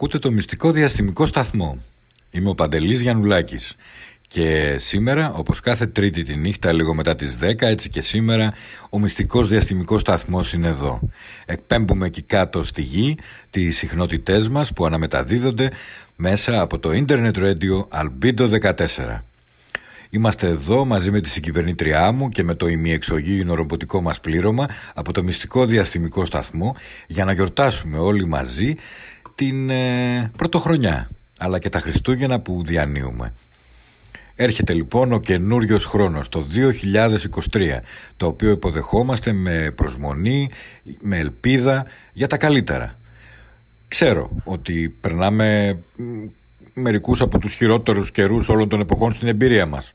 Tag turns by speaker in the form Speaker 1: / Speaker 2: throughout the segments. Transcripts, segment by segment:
Speaker 1: Ακούτε το μυστικό διαστημικό σταθμό. Είμαι ο Παντελής Γιαννουλάκης και σήμερα, όπως κάθε τρίτη τη νύχτα λίγο μετά τις 10, έτσι και σήμερα, ο μυστικός διαστημικός σταθμός είναι εδώ. Εκπέμπουμε εκεί κάτω στη γη τις συχνότητές μας που αναμεταδίδονται μέσα από το Internet Radio Albedo 14. Είμαστε εδώ μαζί με τη συγκυβερνήτριά μου και με το ημιεξογείο ρομποτικό μας πλήρωμα από το μυστικό διαστημικό σταθμό για να γιορτάσουμε όλοι μαζί την ε, πρωτοχρονιά αλλά και τα Χριστούγεννα που διανύουμε. Έρχεται λοιπόν ο καινούριος χρόνος, το 2023, το οποίο υποδεχόμαστε με προσμονή, με ελπίδα για τα καλύτερα. Ξέρω ότι περνάμε μερικούς από τους χειρότερους καιρούς όλων των εποχών στην εμπειρία μας.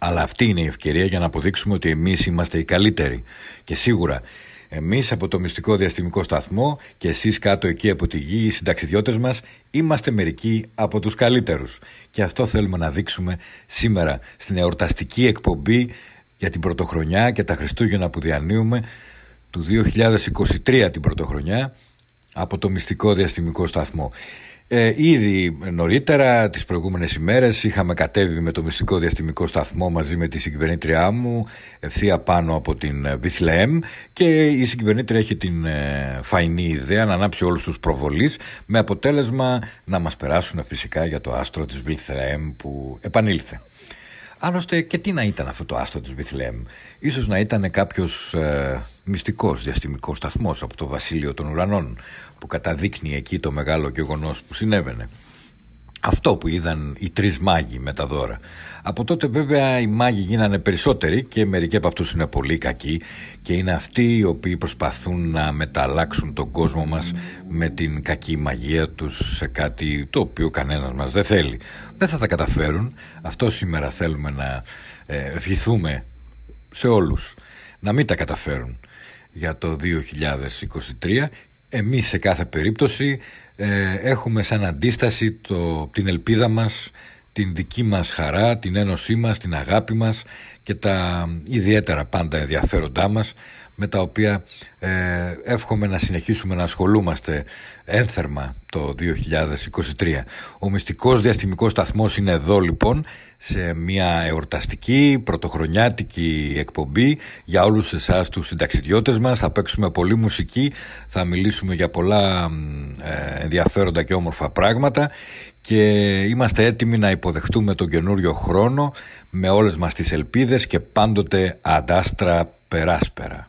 Speaker 1: Αλλά αυτή είναι η ευκαιρία για να αποδείξουμε ότι εμείς είμαστε οι καλύτεροι. Και σίγουρα εμείς από το μυστικό διαστημικό σταθμό και εσείς κάτω εκεί από τη γη, οι συνταξιδιώτες μας, είμαστε μερικοί από τους καλύτερους. Και αυτό θέλουμε να δείξουμε σήμερα στην εορταστική εκπομπή για την πρωτοχρονιά και τα Χριστούγεννα που διανύουμε του 2023 την πρωτοχρονιά από το μυστικό διαστημικό σταθμό. Ε, ήδη νωρίτερα τις προηγούμενες ημέρες είχαμε κατέβει με το μυστικό διαστημικό σταθμό μαζί με τη συγκυβερνήτριά μου ευθεία πάνω από την Βιθλεέμ και η συγκυβερνήτρια έχει την ε, φαϊνή ιδέα να ανάψει όλους τους προβολείς με αποτέλεσμα να μας περάσουν φυσικά για το άστρο της Βιθλεέμ που επανήλθε. Άλλωστε και τι να ήταν αυτό το άστρο της Βιθλεέμ. Ίσως να ήταν κάποιος ε, μυστικός διαστημικός σταθμός από το βασίλειο των ουρανών που καταδείκνει εκεί το μεγάλο γεγονός που συνέβαινε. Αυτό που είδαν οι τρεις μάγοι με τα δώρα. Από τότε βέβαια οι μάγοι γίνανε περισσότεροι και μερικοί από αυτούς είναι πολύ κακοί και είναι αυτοί οι οποίοι προσπαθούν να μεταλλάξουν τον κόσμο μας με την κακή μαγεία τους σε κάτι το οποίο κανένας μας δεν θέλει. Δεν θα τα καταφέρουν. Αυτό σήμερα θέλουμε να ε, ευχηθούμε σε όλους να μην τα καταφέρουν για το 2023 εμείς σε κάθε περίπτωση ε, έχουμε σαν αντίσταση το, την ελπίδα μας, την δική μας χαρά, την ένωσή μας, την αγάπη μας και τα ιδιαίτερα πάντα ενδιαφέροντά μας με τα οποία ε, εύχομαι να συνεχίσουμε να ασχολούμαστε ένθερμα το 2023. Ο μυστικός διαστημικός σταθμός είναι εδώ λοιπόν σε μια εορταστική πρωτοχρονιάτικη εκπομπή για όλους εσάς τους συνταξιδιώτες μας. Θα παίξουμε πολύ μουσική, θα μιλήσουμε για πολλά ε, ενδιαφέροντα και όμορφα πράγματα και είμαστε έτοιμοι να υποδεχτούμε τον καινούριο χρόνο με όλες μας τις ελπίδες και πάντοτε αντάστρα περάσπερα.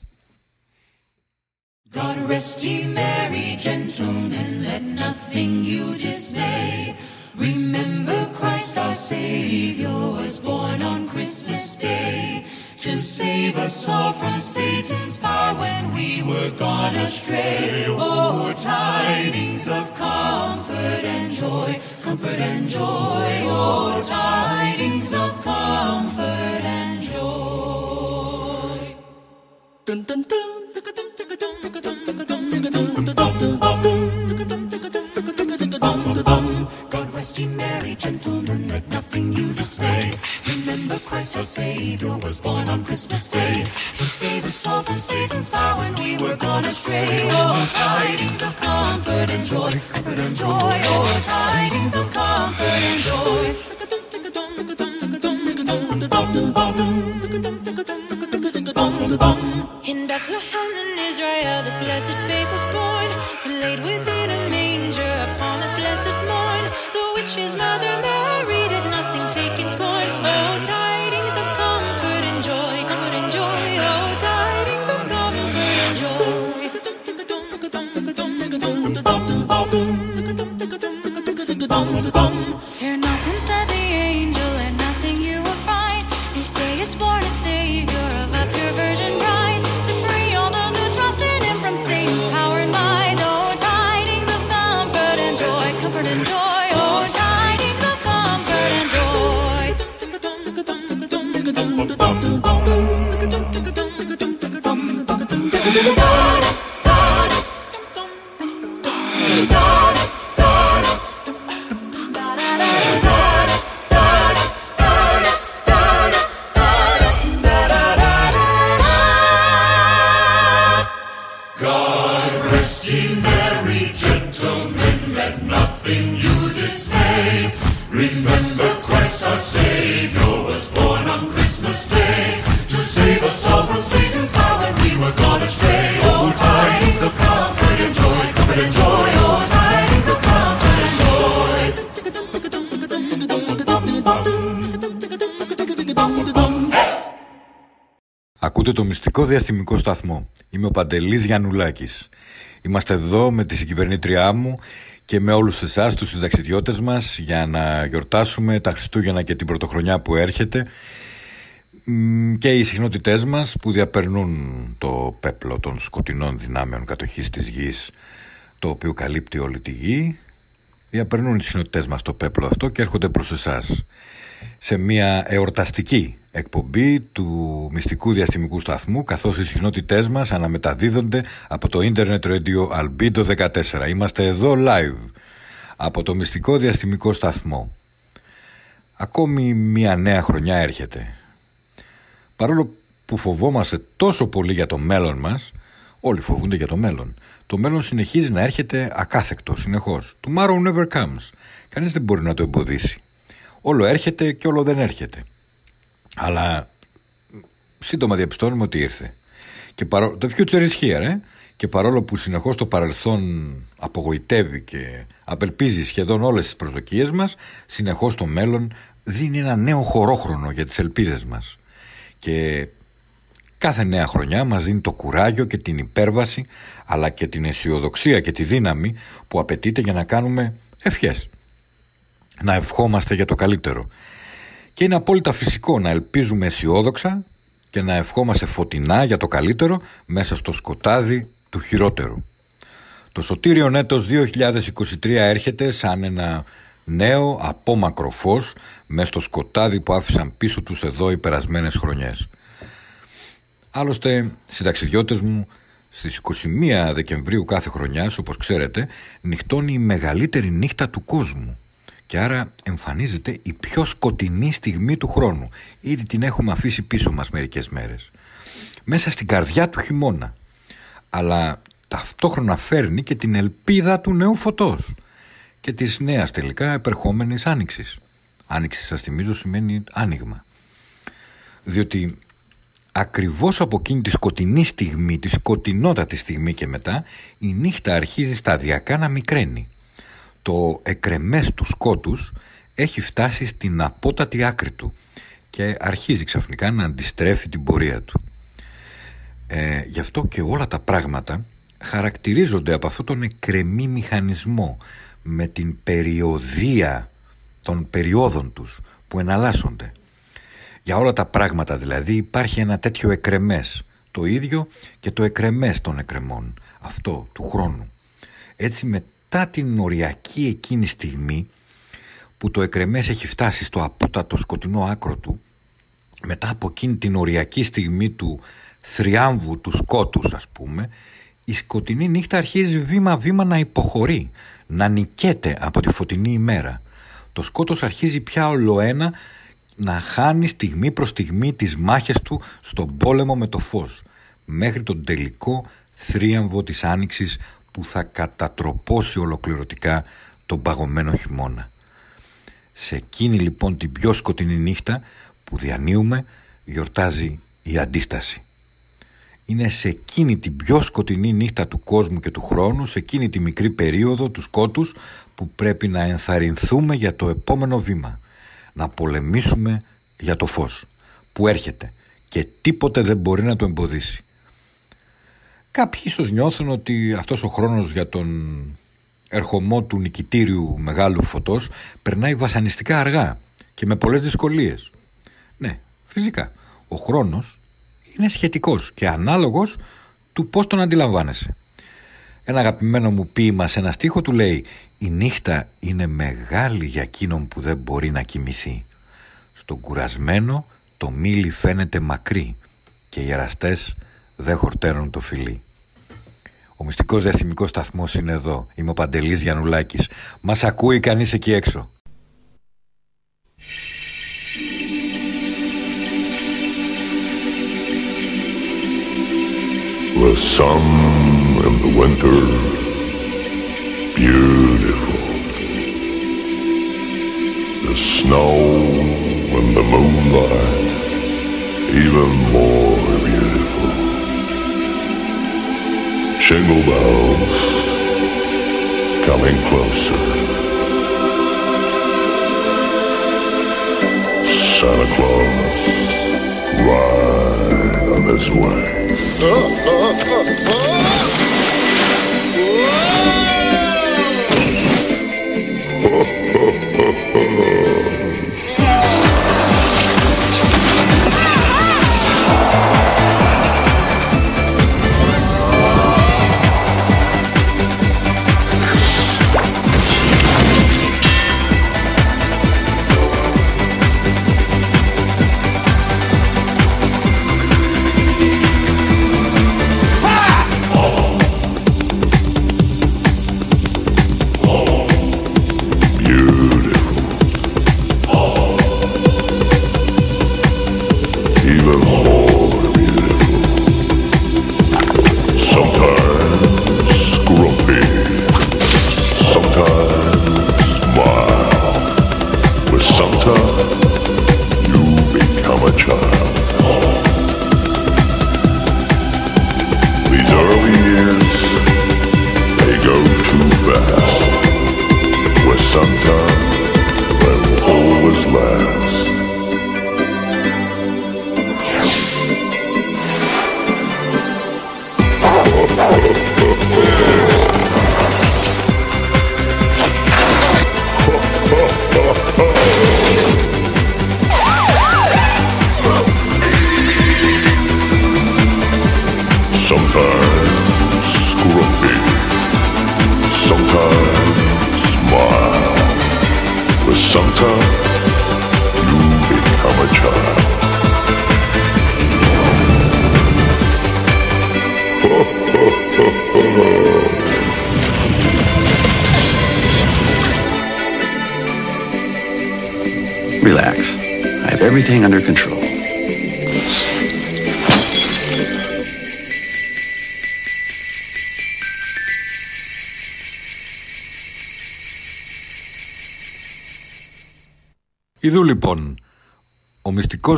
Speaker 1: God rest ye merry gentlemen, let nothing you dismay. Remember Christ our Savior was born on Christmas Day to save us all from Satan's power when we were gone astray. Oh, tidings of comfort and joy, comfort and joy. Oh, tidings of comfort and joy. Dun, dun, dun. Gentlemen, let nothing you dismay. Remember Christ our Savior was born on Christmas Day to save us all from Satan's power when we were gone astray. Oh, tidings of comfort and joy, comfort and joy. Oh, tidings of comfort and joy. In Bethlehem in Israel, this blessed babe was born, and laid within a manger upon this blessed morn. The witch's
Speaker 2: bum. Here now
Speaker 1: Ακούτε το μυστικό διαστημικό σταθμό. Είμαι ο Παντελής Γιαννουλάκης. Είμαστε εδώ με τη συγκυβερνήτριά μου και με όλους εσάς τους συνταξιδιώτες μας για να γιορτάσουμε τα Χριστούγεννα και την Πρωτοχρονιά που έρχεται και οι συχνότητές μας που διαπερνούν το πέπλο των σκοτεινών δυνάμεων κατοχής της γης το οποίο καλύπτει όλη τη γη διαπερνούν οι συχνότητές μας το πέπλο αυτό και έρχονται προς εσάς σε μια εορταστική εκπομπή του μυστικού διαστημικού σταθμού καθώς οι συχνότητές μας αναμεταδίδονται από το Internet Radio Albedo 14. Είμαστε εδώ live από το μυστικό διαστημικό σταθμό. Ακόμη μια νέα χρονιά έρχεται. Παρόλο που φοβόμαστε τόσο πολύ για το μέλλον μας, όλοι φοβούνται για το μέλλον. Το μέλλον συνεχίζει να έρχεται ακάθεκτος συνεχώς. Tomorrow never comes. Κανείς δεν μπορεί να το εμποδίσει. Όλο έρχεται και όλο δεν έρχεται. Αλλά σύντομα διαπιστώνουμε ότι ήρθε. Και παρό... Το future is here, ε; Και παρόλο που συνεχώς το παρελθόν απογοητεύει και απελπίζει σχεδόν όλες τις προσδοκίες μας, συνεχώς το μέλλον δίνει ένα νέο χωρόχρονο για τις ελπίδες μας. Και κάθε νέα χρονιά μας δίνει το κουράγιο και την υπέρβαση, αλλά και την αισιοδοξία και τη δύναμη που απαιτείται για να κάνουμε ευχές. Να ευχόμαστε για το καλύτερο και είναι απόλυτα φυσικό να ελπίζουμε αισιόδοξα και να ευχόμαστε φωτεινά για το καλύτερο μέσα στο σκοτάδι του χειρότερου. Το σωτήριο έτος 2023 έρχεται σαν ένα νέο απόμακρο φως μέσα στο σκοτάδι που άφησαν πίσω τους εδώ οι περασμένες χρονιές. Άλλωστε, συνταξιδιώτες μου, στις 21 Δεκεμβρίου κάθε χρονιάς, όπως ξέρετε, νυχτώνει η μεγαλύτερη νύχτα του κόσμου και άρα εμφανίζεται η πιο σκοτεινή στιγμή του χρόνου. Ήδη την έχουμε αφήσει πίσω μας μερικές μέρες. Μέσα στην καρδιά του χειμώνα. Αλλά ταυτόχρονα φέρνει και την ελπίδα του νέου φωτός και της νέας τελικά επερχόμενης άνοιξης. Άνοιξης σας θυμίζω σημαίνει άνοιγμα. Διότι ακριβώς από εκείνη τη σκοτεινή στιγμή, τη σκοτεινότατη στιγμή και μετά, η νύχτα αρχίζει σταδιακά να μικραίνει το εκρεμές του σκότους έχει φτάσει στην απότατη άκρη του και αρχίζει ξαφνικά να αντιστρέφει την πορεία του. Ε, γι' αυτό και όλα τα πράγματα χαρακτηρίζονται από αυτόν τον εκρεμή μηχανισμό με την περιοδία των περιόδων τους που εναλλάσσονται. Για όλα τα πράγματα δηλαδή υπάρχει ένα τέτοιο εκρεμές, το ίδιο και το εκρεμές των εκρεμών, αυτό του χρόνου. Έτσι με μετά την οριακή εκείνη στιγμή που το εκρεμές έχει φτάσει στο απότατο σκοτεινό άκρο του μετά από εκείνη την οριακή στιγμή του θριάμβου του σκότους ας πούμε η σκοτεινή νύχτα αρχίζει βήμα-βήμα να υποχωρεί να νικέται από τη φωτεινή ημέρα. Το σκότος αρχίζει πια ολοένα να χάνει στιγμή προς στιγμή τις μάχες του στον πόλεμο με το φως μέχρι τον τελικό θρίαμβο της άνοιξης που θα κατατροπώσει ολοκληρωτικά τον παγωμένο χειμώνα. Σε εκείνη λοιπόν την πιο σκοτεινή νύχτα που διανύουμε γιορτάζει η αντίσταση. Είναι σε εκείνη την πιο σκοτεινή νύχτα του κόσμου και του χρόνου, σε εκείνη τη μικρή περίοδο του σκότους που πρέπει να ενθαρρυνθούμε για το επόμενο βήμα. Να πολεμήσουμε για το φως που έρχεται και τίποτε δεν μπορεί να το εμποδίσει. Κάποιοι ίσως νιώθουν ότι αυτός ο χρόνος για τον ερχομό του νικητήριου μεγάλου φωτός περνάει βασανιστικά αργά και με πολλές δυσκολίες. Ναι, φυσικά. Ο χρόνος είναι σχετικός και ανάλογος του πώς τον αντιλαμβάνεσαι. Ένα αγαπημένο μου ποίημα σε ένα στίχο του λέει «Η νύχτα είναι μεγάλη για εκείνον που δεν μπορεί να κοιμηθεί. Στον κουρασμένο το μήλι φαίνεται μακρύ και οι εραστές δεν χορταίνουν το φιλί». Ο μυστικός διαστημικός σταθμός είναι εδώ. Είμαι ο Παντελής Γιαννουλάκης. Μας ακούει κανείς εκεί έξω.
Speaker 3: The sun in the winter, beautiful. The snow in moonlight, even more beautiful. Jingle bells coming closer. Santa Claus right on his way.
Speaker 1: Ho, ho, ho, ho.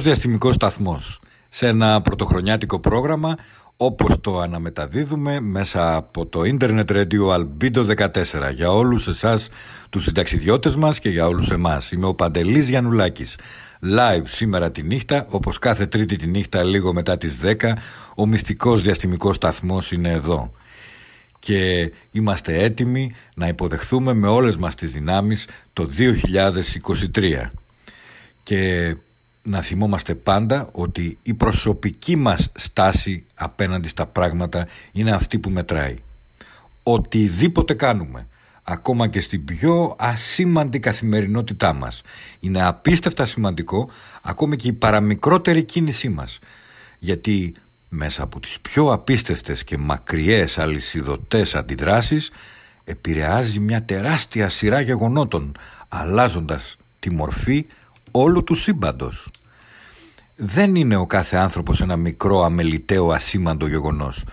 Speaker 1: Διαστημικός σταθμός σε ένα πρωτοχρονιάτικο πρόγραμμα όπως το αναμεταδίδουμε μέσα από το ίντερνετ radio Albedo 14 για όλους εσάς τους συνταξιδιώτες μας και για όλους εμάς. Είμαι ο Παντελής Γιαννουλάκης. Live σήμερα τη νύχτα, όπως κάθε τρίτη τη νύχτα λίγο μετά τις 10, ο μυστικός διαστημικός σταθμός είναι εδώ. Και είμαστε έτοιμοι να υποδεχθούμε με όλες μας τις δυνάμεις το 2023 και να θυμόμαστε πάντα ότι η προσωπική μας στάση απέναντι στα πράγματα είναι αυτή που μετράει. Οτιδήποτε κάνουμε, ακόμα και στην πιο ασήμαντη καθημερινότητά μας, είναι απίστευτα σημαντικό ακόμη και η παραμικρότερη κίνησή μας. Γιατί μέσα από τις πιο απίστευτες και μακριές αλυσιδωτές αντιδράσεις επηρεάζει μια τεράστια σειρά γεγονότων, αλλάζοντας τη μορφή όλου του σύμπαντος. Δεν είναι ο κάθε άνθρωπος ένα μικρό αμεληταίο ασήμαντο γεγονός.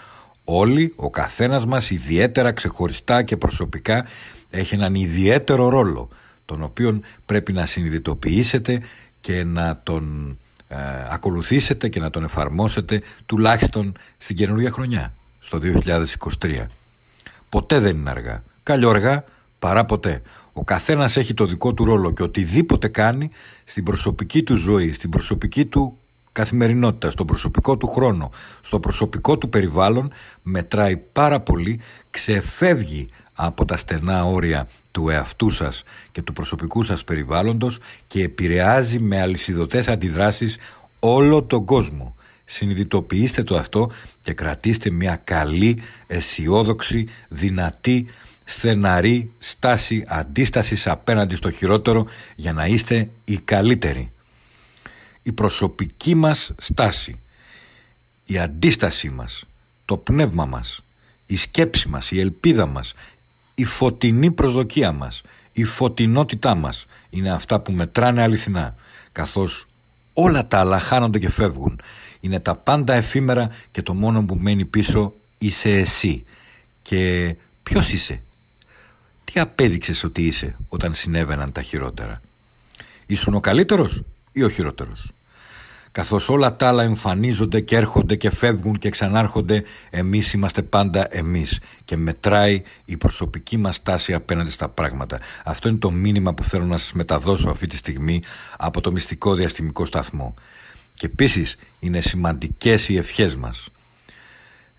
Speaker 1: Όλοι, ο καθένας μας ιδιαίτερα ξεχωριστά και προσωπικά έχει έναν ιδιαίτερο ρόλο τον οποίον πρέπει να συνειδητοποιήσετε και να τον ε, ακολουθήσετε και να τον εφαρμόσετε τουλάχιστον στην καινούργια χρονιά, στο 2023. Ποτέ δεν είναι αργά. Καλό αργά παρά ποτέ. Ο καθένας έχει το δικό του ρόλο και οτιδήποτε κάνει στην προσωπική του ζωή, στην προσωπική του καθημερινότητα, στον προσωπικό του χρόνο, στο προσωπικό του περιβάλλον μετράει πάρα πολύ, ξεφεύγει από τα στενά όρια του εαυτού σας και του προσωπικού σας περιβάλλοντος και επηρεάζει με αλυσιδωτές αντιδράσεις όλο τον κόσμο. Συνειδητοποιήστε το αυτό και κρατήστε μια καλή, αισιόδοξη, δυνατή, στεναρή στάση αντίστασης απέναντι στο χειρότερο για να είστε οι καλύτεροι. Η προσωπική μας στάση, η αντίστασή μας, το πνεύμα μας, η σκέψη μας, η ελπίδα μας, η φωτεινή προσδοκία μας, η φωτεινότητά μας είναι αυτά που μετράνε αληθινά, καθώς όλα τα άλλα χάνονται και φεύγουν. Είναι τα πάντα εφήμερα και το μόνο που μένει πίσω είσαι εσύ. Και ποιος είσαι, τι απέδειξες ότι είσαι όταν συνέβαιναν τα χειρότερα; Ήσουν ο καλύτερος ή ο χειρότερος; Καθώς όλα τα άλλα εμφανίζονται και έρχονται και φεύγουν και ξανάρχονται, εμείς είμαστε πάντα εμείς και μετράει η προσωπική μας τάση απέναντι στα πράγματα. Αυτό είναι το μήνυμα που θέλω να σας μεταδώσω αυτή τη στιγμή από το μυστικό διαστημικό σταθμό. Και επίσης είναι σημαντικές οι ευχές μας.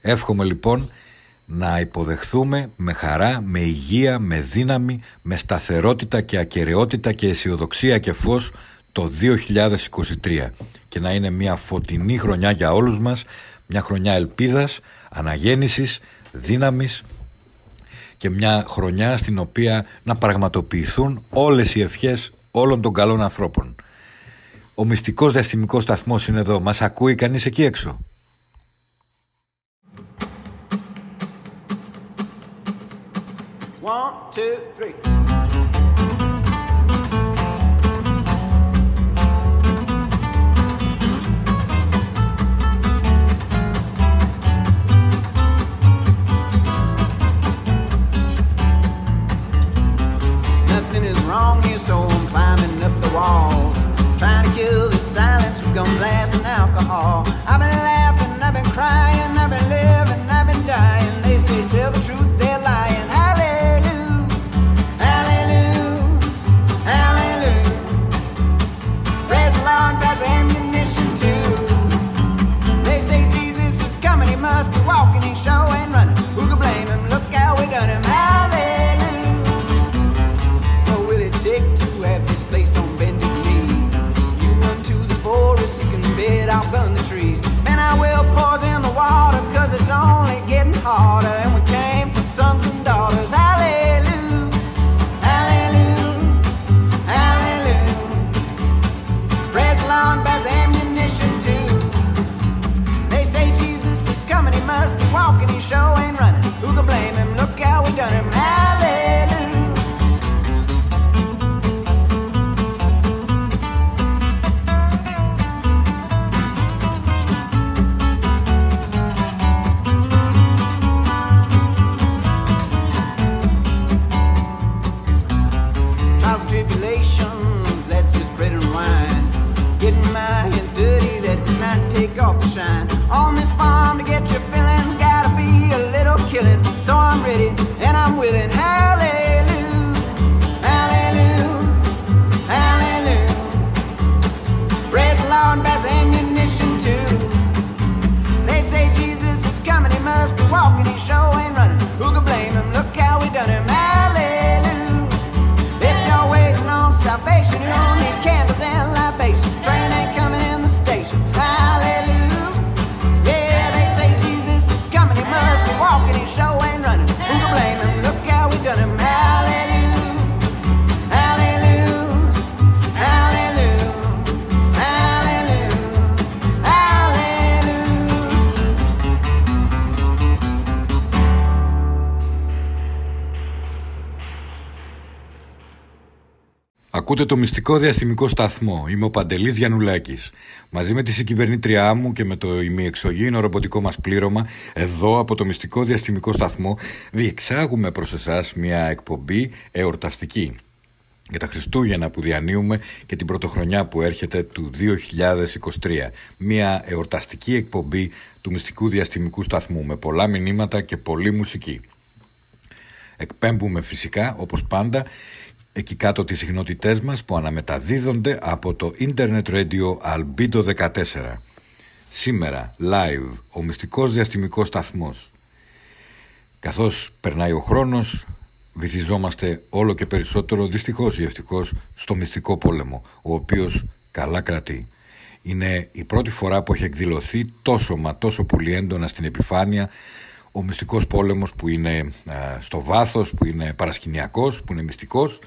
Speaker 1: Εύχομαι λοιπόν να υποδεχθούμε με χαρά, με υγεία, με δύναμη, με σταθερότητα και ακαιρεότητα και αισιοδοξία και φως το 2023 και να είναι μια φωτεινή χρονιά για όλους μας, μια χρονιά ελπίδας, αναγέννησης, δύναμης και μια χρονιά στην οποία να πραγματοποιηθούν όλες οι ευχές όλων των καλών ανθρώπων. Ο μυστικός διαστημικός σταθμός είναι εδώ. Μας ακούει κανείς εκεί έξω;
Speaker 4: two, three. Nothing is wrong here, so I'm climbing up the walls. Trying to kill the silence with gun blast and alcohol. I've been laughing, I've been crying, Oh. Ready and I'm willing. Hallelujah, hallelujah, hallelujah. Praise the Lord, pass ammunition too. They say Jesus is coming, he must be walking, he sure ain't running. Who can blame
Speaker 1: Ακούτε το μυστικό διαστημικό σταθμό. Είμαι ο Παντελής Γιαννουλάκης. Μαζί με τη συγκυβερνήτριά μου και με το ημιεξωγήινο ρομποτικό μας πλήρωμα, εδώ από το μυστικό διαστημικό σταθμό, διεξάγουμε προς εσάς μια εκπομπή εορταστική. Για τα Χριστούγεννα που διανύουμε και την πρωτοχρονιά που έρχεται του 2023. Μια εορταστική εκπομπή του μυστικού διαστημικού σταθμού με πολλά μηνύματα και πολλή μουσική. Εκπέμπουμε φυσικά, όπως πάντα, εκεί κάτω τις συχνότητές μας που αναμεταδίδονται από το Internet Radio Albedo 14. Σήμερα, live, ο μυστικός διαστημικός σταθμός. Καθώς περνάει ο χρόνος, βυθιζόμαστε όλο και περισσότερο, δυστυχώς ή ευτυχώς, στο μυστικό πόλεμο, ο οποίος καλά κρατεί. Είναι η πρώτη φορά που έχει εκδηλωθεί τόσο μα τόσο πολύ έντονα στην επιφάνεια ο μυστικός πόλεμος που είναι α, στο βάθος, που είναι παρασκηνιακός, που είναι μυστικός,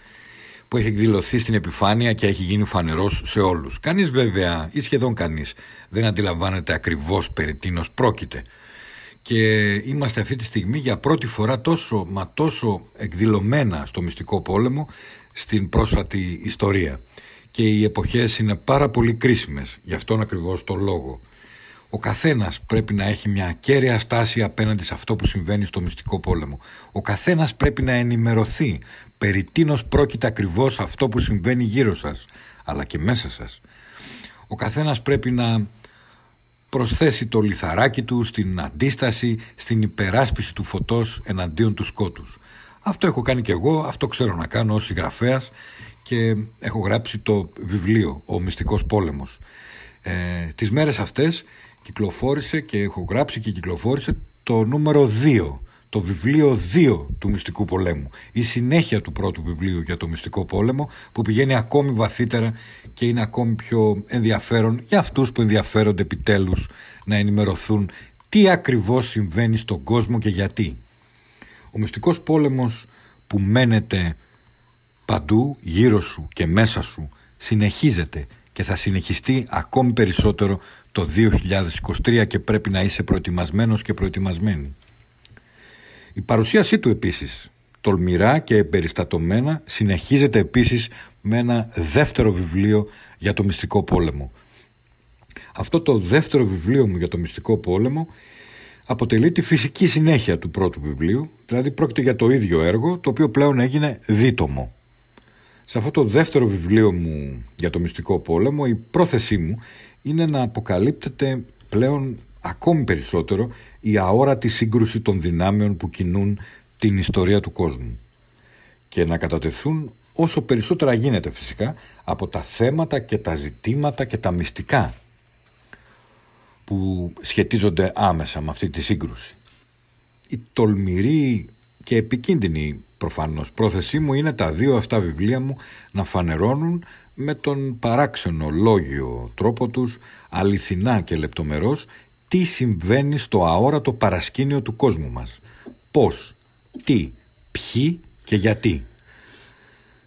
Speaker 1: που έχει εκδηλωθεί στην επιφάνεια και έχει γίνει φανερός σε όλους. Κανείς βέβαια, ή σχεδόν κανείς, δεν αντιλαμβάνεται ακριβώς περί τίνος πρόκειται. Και είμαστε αυτή τη στιγμή για πρώτη φορά τόσο μα τόσο εκδηλωμένα στο μυστικό πόλεμο στην πρόσφατη ιστορία. Και οι εποχές είναι πάρα πολύ κρίσιμες, γι' αυτόν ακριβώς τον λόγο. Ο καθένας πρέπει να έχει μια κέρια στάση απέναντι σε αυτό που συμβαίνει στο μυστικό πόλεμο. Ο καθένας πρέπει να ενημερωθεί περί τίνος πρόκειται ακριβώς αυτό που συμβαίνει γύρω σας, αλλά και μέσα σας. Ο καθένας πρέπει να προσθέσει το λιθαράκι του στην αντίσταση, στην υπεράσπιση του φωτός εναντίον του σκότους. Αυτό έχω κάνει και εγώ, αυτό ξέρω να κάνω ως συγγραφέας και έχω γράψει το βιβλίο «Ο Μυστικός Πόλεμος». Ε, τις μέρες αυτές κυκλοφόρησε και έχω γράψει και κυκλοφόρησε το νούμερο 2 το βιβλίο 2 του Μυστικού Πολέμου. Η συνέχεια του πρώτου βιβλίου για το Μυστικό Πόλεμο που πηγαίνει ακόμη βαθύτερα και είναι ακόμη πιο ενδιαφέρον για αυτούς που ενδιαφέρονται επιτέλους να ενημερωθούν τι ακριβώς συμβαίνει στον κόσμο και γιατί. Ο Μυστικός Πόλεμος που μένεται παντού γύρω σου και μέσα σου συνεχίζεται και θα συνεχιστεί ακόμη περισσότερο το 2023 και πρέπει να είσαι προετοιμασμένος και προετοιμασμένη. Η παρουσίασή του επίσης, τολμηρά και περιστατωμένα, συνεχίζεται επίσης με ένα δεύτερο βιβλίο για το μυστικό πόλεμο. Αυτό το δεύτερο βιβλίο μου για το μυστικό πόλεμο αποτελεί τη φυσική συνέχεια του πρώτου βιβλίου, δηλαδή πρόκειται για το ίδιο έργο, το οποίο πλέον έγινε δίτομο. Σε αυτό το δεύτερο βιβλίο μου για το μυστικό πόλεμο, η πρόθεσή μου είναι να αποκαλύπτεται πλέον ακόμη περισσότερο η αόρατη σύγκρουση των δυνάμεων που κινούν την ιστορία του κόσμου και να κατατεθούν όσο περισσότερα γίνεται φυσικά από τα θέματα και τα ζητήματα και τα μυστικά που σχετίζονται άμεσα με αυτή τη σύγκρουση. Η τολμηρή και επικίνδυνη προφανώς πρόθεσή μου είναι τα δύο αυτά βιβλία μου να φανερώνουν με τον παράξενο λόγιο τρόπο τους αληθινά και λεπτομερώς τι συμβαίνει στο αόρατο παρασκήνιο του κόσμου μας. Πώς, τι, ποιοι και γιατί.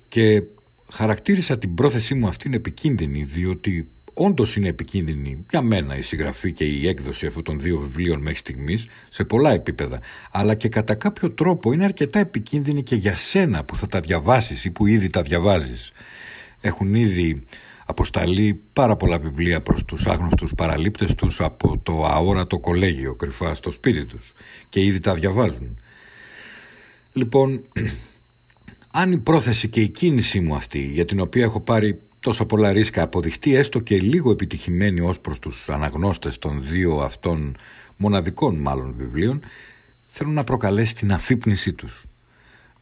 Speaker 1: Και χαρακτήρισα την πρόθεσή μου αυτήν επικίνδυνη διότι όντως είναι επικίνδυνη για μένα η συγγραφή και η έκδοση αυτών των δύο βιβλίων μέχρι στιγμής σε πολλά επίπεδα αλλά και κατά κάποιο τρόπο είναι αρκετά επικίνδυνη και για σένα που θα τα διαβάσεις ή που ήδη τα διαβάζεις. Έχουν ήδη αποσταλεί πάρα πολλά βιβλία προς τους άγνωστους παραλήπτες τους από το αόρατο κολέγιο κρυφά στο σπίτι τους και ήδη τα διαβάζουν. Λοιπόν, αν η πρόθεση και η κίνησή μου αυτή για την οποία έχω πάρει τόσο πολλά ρίσκα αποδειχτεί έστω και λίγο επιτυχημένη ως προς τους αναγνώστες των δύο αυτών μοναδικών μάλλον βιβλίων θέλω να προκαλέσει την αφύπνισή τους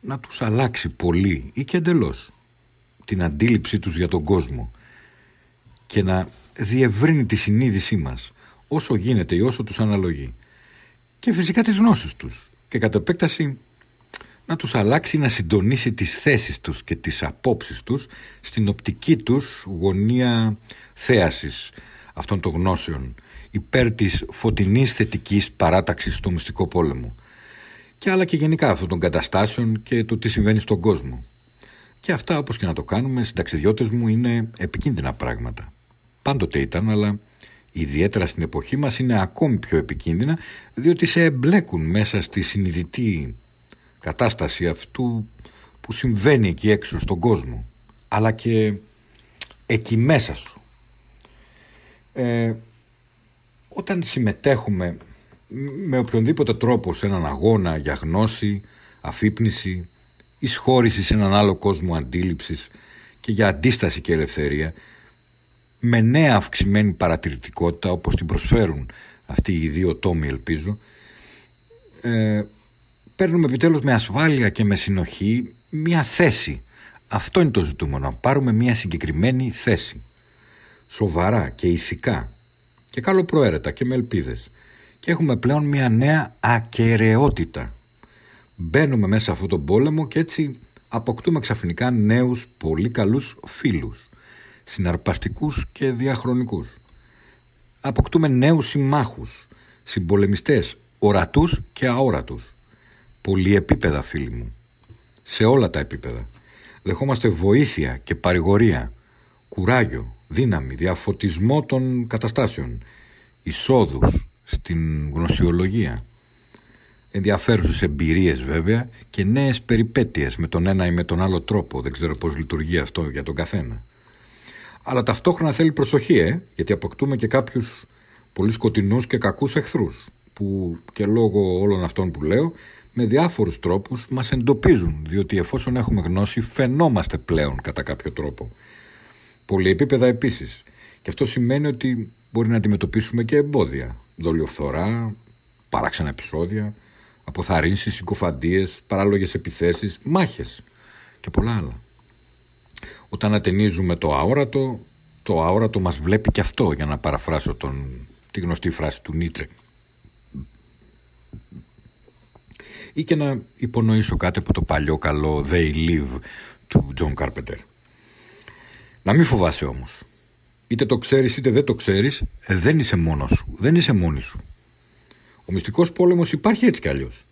Speaker 1: να τους αλλάξει πολύ ή και εντελώς την αντίληψή τους για τον κόσμο και να διευρύνει τη συνείδησή μας όσο γίνεται ή όσο τους αναλογεί. Και φυσικά τις γνώσεις τους. Και κατ' επέκταση να τους αλλάξει να συντονίσει τις θέσεις τους και τις απόψεις τους στην οπτική τους γωνία θέασης αυτών των γνώσεων υπέρ της φωτεινής θετικής παράταξης στο μυστικό πόλεμο. Και άλλα και γενικά αυτών των καταστάσεων και το τι συμβαίνει στον κόσμο. Και αυτά όπως και να το κάνουμε συνταξιδιώτες μου είναι επικίνδυνα πράγματα πάντοτε ήταν, αλλά ιδιαίτερα στην εποχή μας είναι ακόμη πιο επικίνδυνα, διότι σε εμπλέκουν μέσα στη συνειδητή κατάσταση αυτού που συμβαίνει εκεί έξω στον κόσμο, αλλά και εκεί μέσα σου. Ε, όταν συμμετέχουμε με οποιονδήποτε τρόπο σε έναν αγώνα για γνώση, αφύπνιση, εισχώρηση σε έναν άλλο κόσμο αντίληψης και για αντίσταση και ελευθερία, με νέα αυξημένη παρατηρητικότητα όπως την προσφέρουν αυτοί οι δύο τόμοι ελπίζω ε, παίρνουμε επιτέλους με ασφάλεια και με συνοχή μια θέση. Αυτό είναι το ζητούμενο να πάρουμε μια συγκεκριμένη θέση. Σοβαρά και ηθικά και καλοπροαίρετα και με ελπίδες. Και έχουμε πλέον μια νέα ακαιρεότητα. Μπαίνουμε μέσα σε αυτόν τον πόλεμο και έτσι αποκτούμε ξαφνικά νέους πολύ καλούς φίλους συναρπαστικούς και διαχρονικούς. Αποκτούμε νέους συμμάχους, συμπολεμιστές, ορατούς και αόρατους. επίπεδα φίλοι μου. Σε όλα τα επίπεδα. Δεχόμαστε βοήθεια και παρηγορία, κουράγιο, δύναμη, διαφωτισμό των καταστάσεων, εισόδους στην γνωσιολογία, ενδιαφέρουσες εμπειρίες βέβαια και νέες περιπέτειες με τον ένα ή με τον άλλο τρόπο. Δεν ξέρω πώς λειτουργεί αυτό για τον καθένα αλλά ταυτόχρονα θέλει προσοχή, ε, γιατί αποκτούμε και κάποιους πολύ σκοτεινούς και κακούς εχθρούς, που και λόγω όλων αυτών που λέω, με διάφορους τρόπους μας εντοπίζουν, διότι εφόσον έχουμε γνώση φαινόμαστε πλέον κατά κάποιο τρόπο. Πολυεπίπεδα επίσης. Και αυτό σημαίνει ότι μπορεί να αντιμετωπίσουμε και εμπόδια. Δολιοφθορά, παράξενα επεισόδια, αποθαρρύνσεις, συκοφαντίες, παράλογες επιθέσεις, μάχες και πολλά άλλα. Όταν ατενίζουμε το αόρατο, το αόρατο μας βλέπει και αυτό, για να παραφράσω τον, τη γνωστή φράση του Νίτσε. Ή και να υπονοήσω κάτι από το παλιό καλό They Live του John Carpenter. Να μην φοβάσαι όμως. Είτε το ξέρεις είτε δεν το ξέρεις, ε, δεν είσαι μόνος σου, δεν είσαι μόνη σου. Ο μυστικός πόλεμος υπάρχει έτσι κι αλλιώς.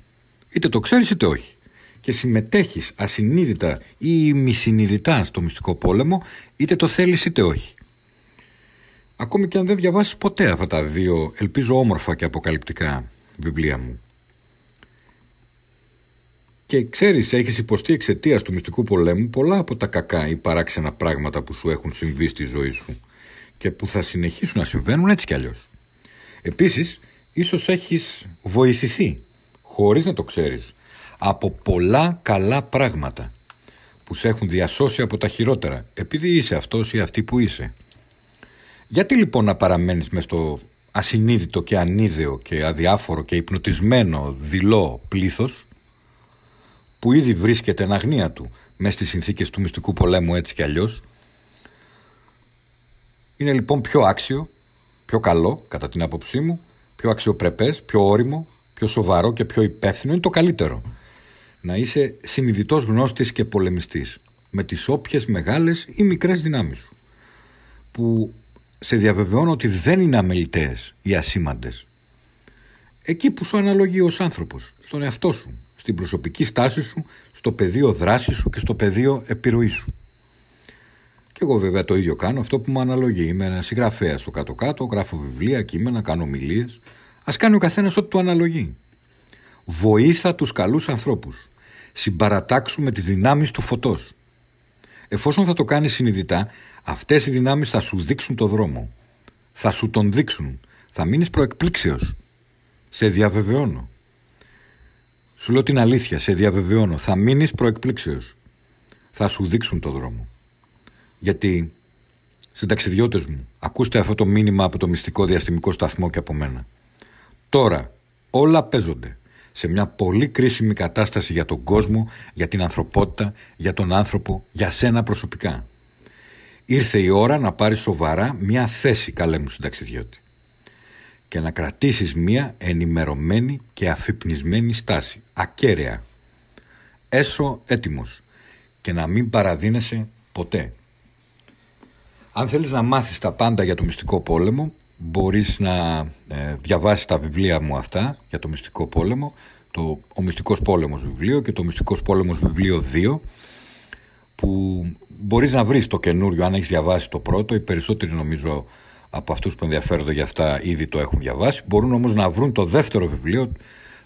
Speaker 1: Είτε το ξέρεις είτε όχι. Και συμμετέχεις ασυνείδητα ή μη συνειδητά στο μυστικό πόλεμο, είτε το θέλεις είτε όχι. Ακόμη και αν δεν διαβάσεις ποτέ αυτά τα δύο, ελπίζω όμορφα και αποκαλυπτικά βιβλία μου. Και ξέρεις, έχεις υποστεί εξαιτίας του μυστικού πολέμου πολλά από τα κακά ή παράξενα πράγματα που σου έχουν συμβεί στη ζωή σου και που θα συνεχίσουν να συμβαίνουν έτσι κι αλλιώς. Επίσης, ίσως έχεις βοηθηθεί, χωρίς να το ξέρεις, από πολλά καλά πράγματα που σε έχουν διασώσει από τα χειρότερα, επειδή είσαι αυτός ή αυτή που είσαι. Γιατί λοιπόν να παραμένεις μες στο ασυνείδητο και ανίδεο και αδιάφορο και υπνοτισμένο δειλό πλήθος που ήδη βρίσκεται εν αγνία του μέσα στις συνθήκες του μυστικού πολέμου έτσι κι αλλιώς είναι λοιπόν πιο άξιο, πιο καλό κατά την άποψή μου, πιο αξιοπρεπές, πιο όριμο, πιο σοβαρό και πιο υπεύθυνο είναι το καλύτερο. Να είσαι συνειδητός γνώστης και πολεμιστής με τις όποιες μεγάλες ή μικρές δυνάμεις σου που σε διαβεβαιώνω ότι δεν είναι αμεληταίες ή ασήμαντες. Εκεί που σου αναλογεί ως άνθρωπος, στον εαυτό σου, στην προσωπική στάση σου, στο πεδίο δράσης σου και στο πεδίο επιρροής σου. Και εγώ βέβαια το ίδιο κάνω, αυτό που μου αναλογεί. Είμαι ένας συγγραφέας στο κάτω-κάτω, γράφω βιβλία, κείμενα, κάνω ομιλίες. Α κάνει ο καθένας ό,τι του αναλογεί. Βοήθα τους καλούς ανθρώπους. Συμπαρατάξουμε τις δυνάμεις του φωτός. Εφόσον θα το κάνεις συνειδητά, αυτές οι δυνάμεις θα σου δείξουν το δρόμο. Θα σου τον δείξουν. Θα μείνεις προεκπλήξεως. Σε διαβεβαιώνω. Σου λέω την αλήθεια, σε διαβεβαιώνω. Θα μείνεις προεκπλήξεως. Θα σου δείξουν το δρόμο. Γιατί συνταξιδιώτες μου, ακούστε αυτό το μήνυμα από το μυστικό διαστημικό σταθμό και από μένα. Τώρα όλα παίζονται σε μια πολύ κρίσιμη κατάσταση για τον κόσμο, για την ανθρωπότητα, για τον άνθρωπο, για σένα προσωπικά. Ήρθε η ώρα να πάρεις σοβαρά μια θέση, καλέ μου συνταξιδιώτη. Και να κρατήσεις μια ενημερωμένη και αφυπνισμένη στάση, ακέραια. Έσω έτοιμος και να μην παραδίνεσαι ποτέ. Αν θέλεις να μάθεις τα πάντα για το μυστικό πόλεμο, μπορείς να ε, διαβάσεις τα βιβλία μου αυτά για το μυστικό πόλεμο, το «Ο Μυστικός Πόλεμος» βιβλίο και το «Μυστικός Πόλεμος» βιβλίο 2, που μπορείς να βρεις το καινούριο αν έχεις διαβάσει το πρώτο, οι περισσότεροι νομίζω από αυτούς που ενδιαφέρονται για αυτά ήδη το έχουν διαβάσει, μπορούν όμως να βρουν το δεύτερο βιβλίο,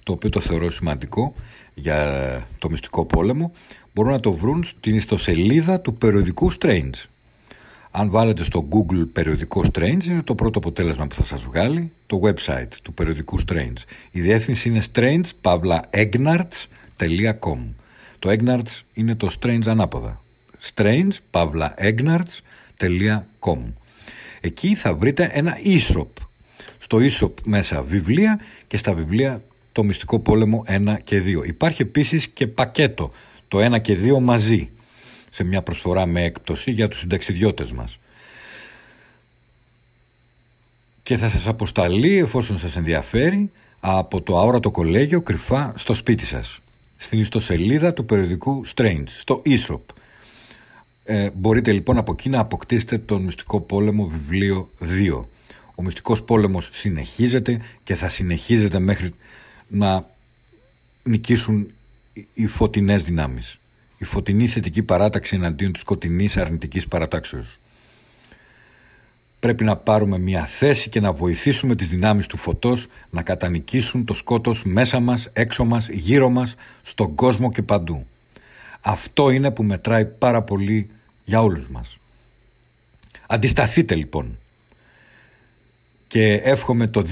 Speaker 1: το οποίο το θεωρώ σημαντικό για το μυστικό πόλεμο, μπορούν να το βρουν στην ιστοσελίδα του περιοδικού Strange αν βάλετε στο Google περιοδικό Strange είναι το πρώτο αποτέλεσμα που θα σας βγάλει το website του περιοδικού Strange. Η διεύθυνση είναι strange.egnarts.com Το Egnarts είναι το Strange ανάποδα. strange.egnarts.com Εκεί θα βρείτε ένα e-shop. Στο e-shop μέσα βιβλία και στα βιβλία το Μυστικό Πόλεμο 1 και 2. Υπάρχει επίσης και πακέτο το 1 και 2 μαζί σε μια προσφορά με έκπτωση για τους συνταξιδιώτες μας. Και θα σας αποσταλεί εφόσον σας ενδιαφέρει από το αόρατο κολέγιο κρυφά στο σπίτι σας. Στην ιστοσελίδα του περιοδικού Strange, στο e-shop. Ε, μπορείτε λοιπόν από εκεί να αποκτήσετε τον Μυστικό Πόλεμο βιβλίο 2. Ο Μυστικός Πόλεμος συνεχίζεται και θα συνεχίζεται μέχρι να νικήσουν οι φωτεινές δυνάμεις η φωτεινή θετική παράταξη εναντίον της σκοτεινής αρνητικής παρατάξεως. Πρέπει να πάρουμε μια θέση και να βοηθήσουμε τις δυνάμεις του φωτός να κατανικήσουν το σκότος μέσα μας, έξω μας, γύρω μας, στον κόσμο και παντού. Αυτό είναι που μετράει πάρα πολύ για όλους μας. Αντισταθείτε λοιπόν και εύχομαι το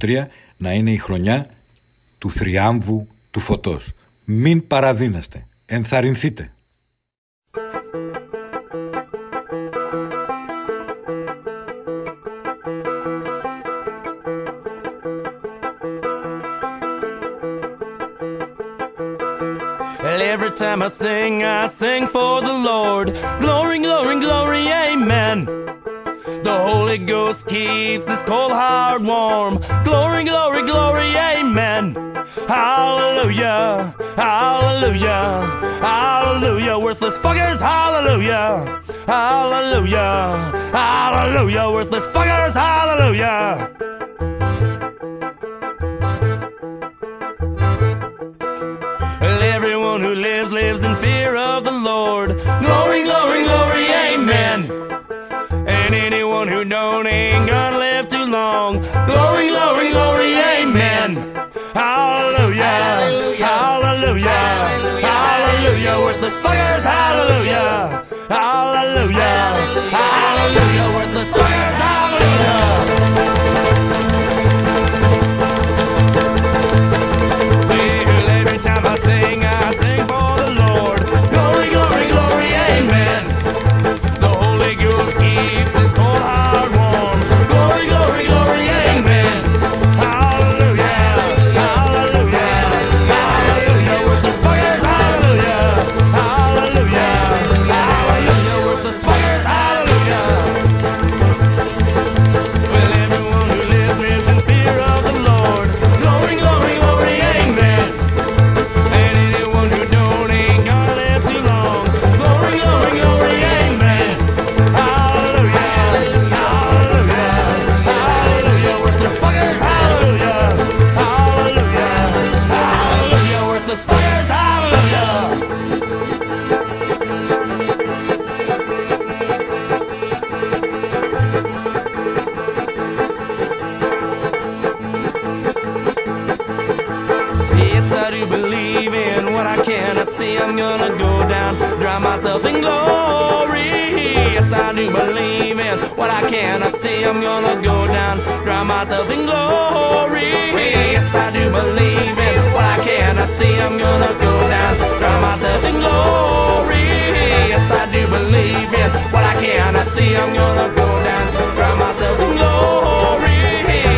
Speaker 1: 2023 να είναι η χρονιά του θριάμβου του φωτός. Μην παραδίνεστε ενθαρρυνθείτε.
Speaker 5: Every time I sing, I sing for the Lord. Glory, glory, glory, amen. The Holy Ghost keeps this cold heart warm. Glory, glory, glory, amen. Hallelujah, hallelujah, hallelujah. Worthless fuckers, hallelujah, hallelujah, hallelujah. Worthless fuckers, hallelujah. Well, everyone who lives, lives in fear of the Lord. Glory, glory, glory, amen. And anyone who don't ain't gonna live too long. Glory, glory, glory, amen. Hallelujah, hallelujah, hallelujah. Worthless fuckers, hallelujah, hallelujah, hallelujah. I'm gonna go down, drown myself in glory. Yes, I do believe in what I cannot see. I'm gonna go down, drown myself in glory. Yes, I do believe in what I cannot see. I'm gonna go down, drown myself in glory.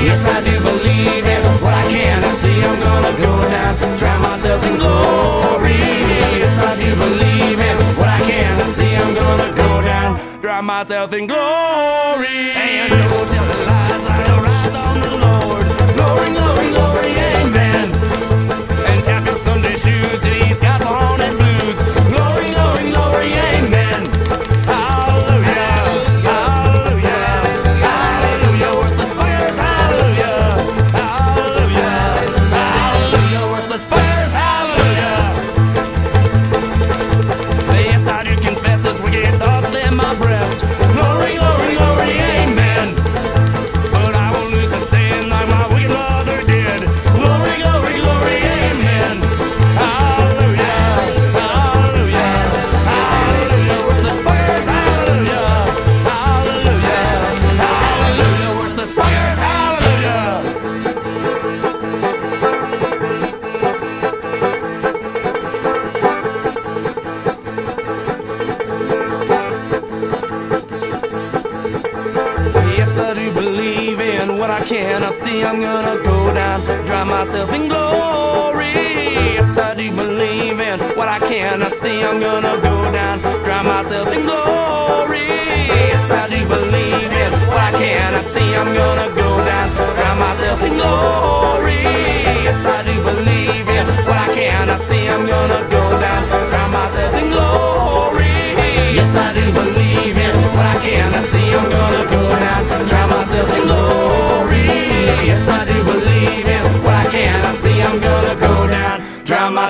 Speaker 5: Yes, I do believe in what I cannot see. I'm gonna go down, drown myself in glory. Drown myself in glory. And no tell the lies, a rise on the Lord. Glory, glory, glory, amen.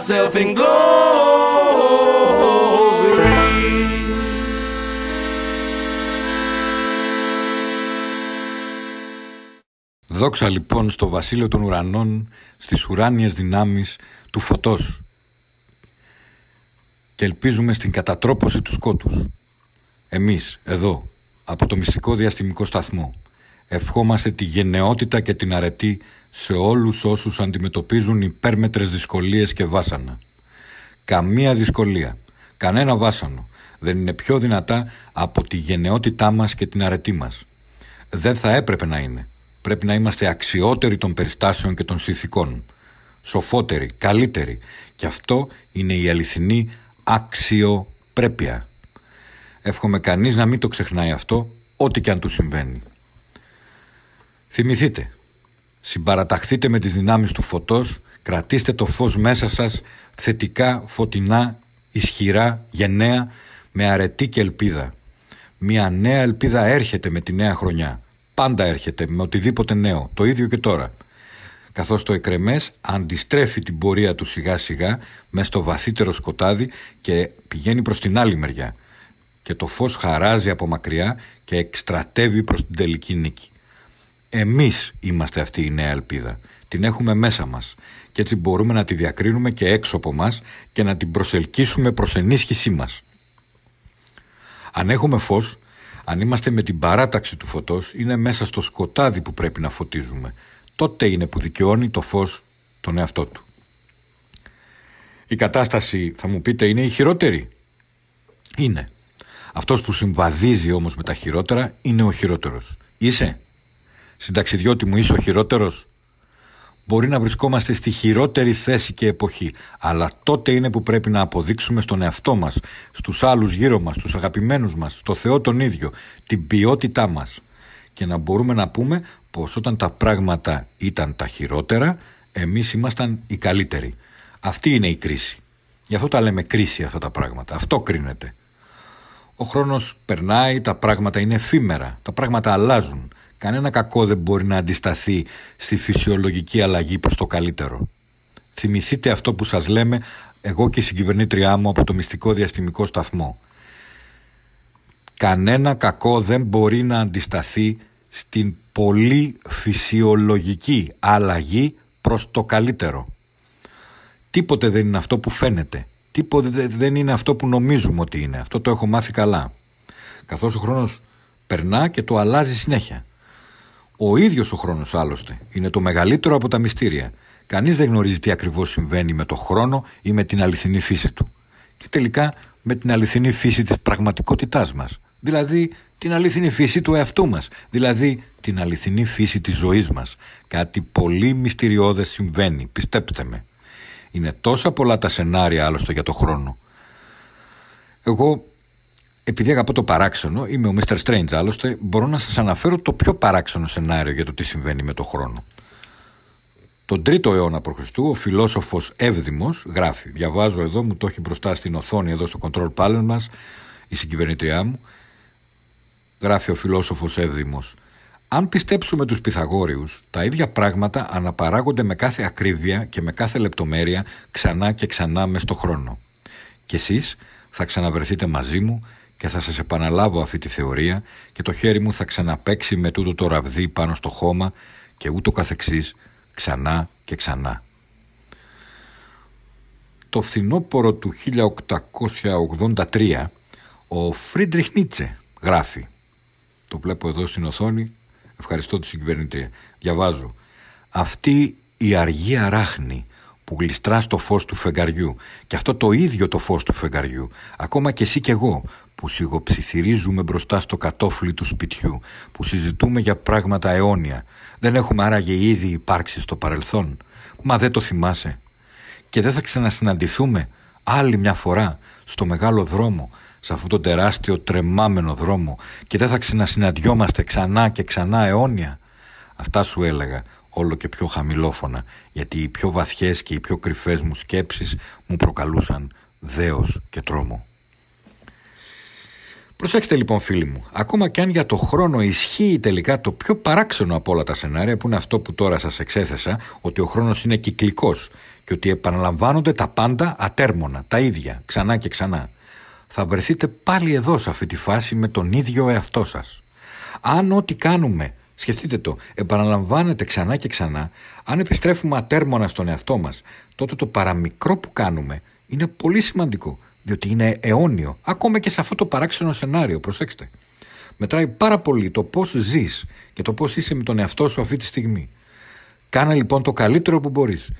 Speaker 5: Myself in glory.
Speaker 1: Δόξα λοιπόν στο βασίλειο των ουρανών, στις ουράνιες δυνάμεις του φωτός και ελπίζουμε στην κατατρόπωση του σκότους. Εμείς, εδώ, από το μυστικό διαστημικό σταθμό, ευχόμαστε τη γενναιότητα και την αρετή σε όλους όσους αντιμετωπίζουν υπέρμετρες δυσκολίες και βάσανα. Καμία δυσκολία, κανένα βάσανο δεν είναι πιο δυνατά από τη γενναιότητά μας και την αρετή μας. Δεν θα έπρεπε να είναι. Πρέπει να είμαστε αξιότεροι των περιστάσεων και των συνθηκών. σοφότεροι, καλύτεροι. Και αυτό είναι η αληθινή αξιοπρέπεια. Εύχομαι κανείς να μην το ξεχνάει αυτό, ό,τι και αν του συμβαίνει. Θυμηθείτε, συμπαραταχθείτε με τις δυνάμεις του φωτός, κρατήστε το φως μέσα σας, θετικά, φωτεινά, ισχυρά, γενναία, με αρετή και ελπίδα. Μια νέα ελπίδα έρχεται με τη νέα χρονιά. Πάντα έρχεται με οτιδήποτε νέο, το ίδιο και τώρα. Καθώς το εκρεμές αντιστρέφει την πορεία του σιγά σιγά μέσα στο βαθύτερο σκοτάδι και πηγαίνει προς την άλλη μεριά. Και το φως χαράζει από μακριά και εκστρατεύει προς την τελική νίκη. Εμείς είμαστε αυτή η νέα ελπίδα. Την έχουμε μέσα μας και έτσι μπορούμε να τη διακρίνουμε και έξω από μας και να την προσελκύσουμε προς ενίσχυσή μας. Αν έχουμε φως, αν είμαστε με την παράταξη του φωτός, είναι μέσα στο σκοτάδι που πρέπει να φωτίζουμε. Τότε είναι που δικαιώνει το φως τον εαυτό του. Η κατάσταση, θα μου πείτε, είναι η χειρότερη; Είναι. Αυτός που συμβαδίζει όμως με τα χειρότερα είναι ο χειρότερος. Είσαι; Συνταξιδιώτη μου είσαι ο χειρότερος; Μπορεί να βρισκόμαστε στη χειρότερη θέση και εποχή, αλλά τότε είναι που πρέπει να αποδείξουμε στον εαυτό μας, στους άλλους γύρω μας, στους αγαπημένους μας, στο Θεό τον ίδιο, την ποιότητά μας. Και να μπορούμε να πούμε πως όταν τα πράγματα ήταν τα χειρότερα, εμείς ήμασταν οι καλύτεροι. Αυτή είναι η κρίση. Γι' αυτό τα λέμε κρίση αυτά τα πράγματα. Αυτό κρίνεται. Ο χρόνος περνάει, τα πράγματα είναι εφήμερα, τα πράγματα αλλάζουν. Κανένα κακό δεν μπορεί να αντισταθεί στη φυσιολογική αλλαγή προς το καλύτερο. Θυμηθείτε αυτό που σας λέμε εγώ και η συγκυβερνήτριά μου από το μυστικό διαστημικό σταθμό. Κανένα κακό δεν μπορεί να αντισταθεί στην πολύ φυσιολογική αλλαγή προς το καλύτερο. Τίποτε δεν είναι αυτό που φαίνεται. Τίποτε δεν είναι αυτό που νομίζουμε ότι είναι. Αυτό το έχω μάθει καλά. Καθώς ο χρόνος περνά και το αλλάζει συνέχεια. Ο ίδιος ο χρόνος άλλωστε είναι το μεγαλύτερο από τα μυστήρια. Κανείς δεν γνωρίζει τι ακριβώς συμβαίνει με το χρόνο ή με την αληθινή φύση του. Και τελικά με την αληθινή φύση της πραγματικότητάς μας. Δηλαδή την αληθινή φύση του εαυτού μας. Δηλαδή την αληθινή φύση της ζωής μας. Κάτι πολύ μυστηριώδες συμβαίνει, πιστέψτε με. Είναι τόσα πολλά τα σενάρια άλλωστε για το χρόνο. Εγώ επειδή αγαπώ το παράξενο, είμαι ο Mr. Strange άλλωστε, μπορώ να σας αναφέρω το πιο παράξενο σενάριο για το τι συμβαίνει με το χρόνο. Τον 3ο αιώνα π.Χ. ο φιλόσοφος Εύδημος γράφει, διαβάζω εδώ, μου το έχει μπροστά στην οθόνη εδώ στο control panel μας, η συγκυβερνήτριά μου, γράφει ο φιλόσοφος Εύδημος, αν πιστέψουμε τους Πυθαγόριους, τα ίδια πράγματα αναπαράγονται με κάθε ακρίβεια και με κάθε λεπτομέρεια ξανά και ξανά μες στο χρόνο. Και εσείς θα ξαναβρεθείτε μαζί μου και θα σας επαναλάβω αυτή τη θεωρία και το χέρι μου θα ξαναπέξει με τούτο το ραβδί πάνω στο χώμα και ούτω καθεξής ξανά και ξανά. Το φθινόπωρο του 1883 ο Φρίντριχ Νίτσε γράφει. Το βλέπω εδώ στην οθόνη. Ευχαριστώ τη συγκυβερνήτρια. Διαβάζω. Αυτή η αργή αράχνη που γλιστρά στο φως του φεγγαριού. Και αυτό το ίδιο το φως του φεγγαριού ακόμα και εσύ και εγώ που σιγοψιθυρίζουμε μπροστά στο κατόφλι του σπιτιού που συζητούμε για πράγματα αιώνια. Δεν έχουμε άραγε ήδη υπάρξει στο παρελθόν. Μα δεν το θυμάσαι. Και δεν θα ξανασυναντηθούμε άλλη μια φορά στο μεγάλο δρόμο σε αυτόν τον τεράστιο τρεμάμενο δρόμο. Και δεν θα ξανασυναντιόμαστε ξανά και ξανά αιώνια. Αυτά σου έλεγα όλο και πιο χαμηλόφωνα γιατί οι πιο βαθιές και οι πιο κρυφές μου σκέψεις μου προκαλούσαν δέος και τρόμο. Προσέξτε λοιπόν φίλοι μου, ακόμα και αν για το χρόνο ισχύει τελικά το πιο παράξενο από όλα τα σενάρια που είναι αυτό που τώρα σας εξέθεσα ότι ο χρόνος είναι κυκλικός και ότι επαναλαμβάνονται τα πάντα ατέρμονα, τα ίδια, ξανά και ξανά. Θα βρεθείτε πάλι εδώ σε αυτή τη φάση με τον ίδιο εαυτό σας. Αν ό,τι κάνουμε Σκεφτείτε το, επαναλαμβάνεται ξανά και ξανά. Αν επιστρέφουμε ατέρμονα στον εαυτό μας, τότε το παραμικρό που κάνουμε είναι πολύ σημαντικό. Διότι είναι αιώνιο, ακόμα και σε αυτό το παράξενο σενάριο. Προσέξτε. Μετράει πάρα πολύ το πώς ζεις και το πώς είσαι με τον εαυτό σου αυτή τη στιγμή. Κάνε λοιπόν το καλύτερο που μπορείς.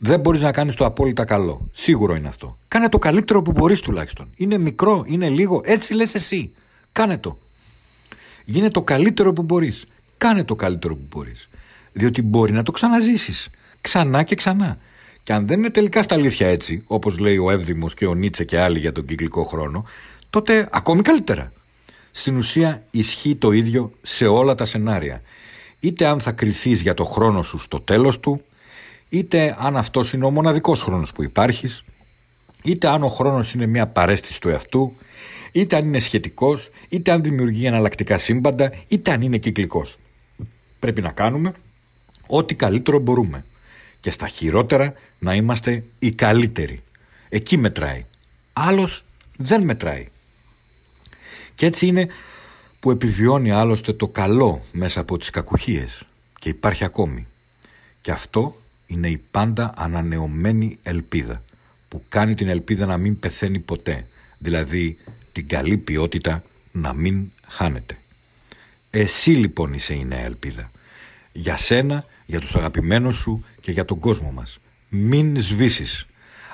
Speaker 1: Δεν μπορείς να κάνεις το απόλυτα καλό. Σίγουρο είναι αυτό. Κάνε το καλύτερο που μπορείς τουλάχιστον. Είναι μικρό, είναι λίγο, έτσι λες εσύ. Κάνε το. Γίνε το καλύτερο που μπορείς κάνε το καλύτερο που μπορείς. Διότι μπορεί να το ξαναζήσεις. Ξανά και ξανά. Και αν δεν είναι τελικά στα αλήθεια έτσι, όπως λέει ο Εύδημος και ο Νίτσε και άλλοι για τον κυκλικό χρόνο, τότε ακόμη καλύτερα. Στην ουσία ισχύει το ίδιο σε όλα τα σενάρια. Είτε αν θα κριθείς για το χρόνο σου στο τέλος του, είτε αν αυτός είναι ο μοναδικός χρόνος που υπάρχεις, είτε αν ο χρόνος είναι μια παρέστηση του εαυτού, είτε αν είναι σχετικός, είτε αν δημιουργεί εναλλακτικά σύμπαντα, είτε αν είναι κυκλικός. Πρέπει να κάνουμε ό,τι καλύτερο μπορούμε. Και στα χειρότερα να είμαστε οι καλύτεροι. Εκεί μετράει. Άλλος δεν μετράει. Και έτσι είναι που επιβιώνει άλλωστε το καλό μέσα από τις κακουχίες και υπάρχει ακόμη. Και αυτό είναι η πάντα ανανεωμένη ελπίδα που κάνει την ελπίδα να μην πεθαίνει ποτέ, δηλαδή την καλή ποιότητα να μην χάνεται. Εσύ λοιπόν είσαι η νέα ελπίδα. Για σένα, για τους αγαπημένους σου και για τον κόσμο μας. Μην σβήσεις.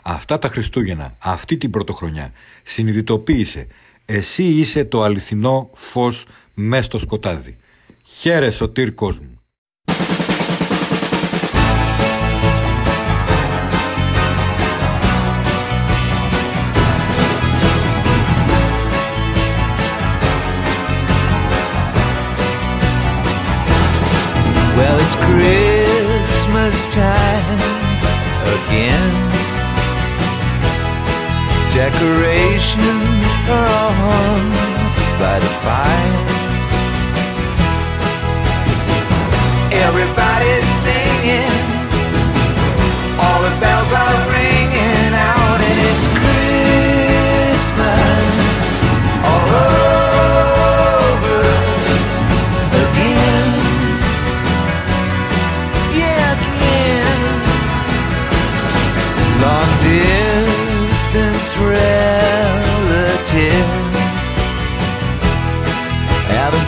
Speaker 1: Αυτά τα Χριστούγεννα, αυτή την πρωτοχρονιά, συνειδητοποίησε. Εσύ είσαι το αληθινό φως μες στο σκοτάδι. Χαίρε σωτήρ κόσμου.
Speaker 6: Again. Decorations are hung by the fire. Everybody's singing, all the bells are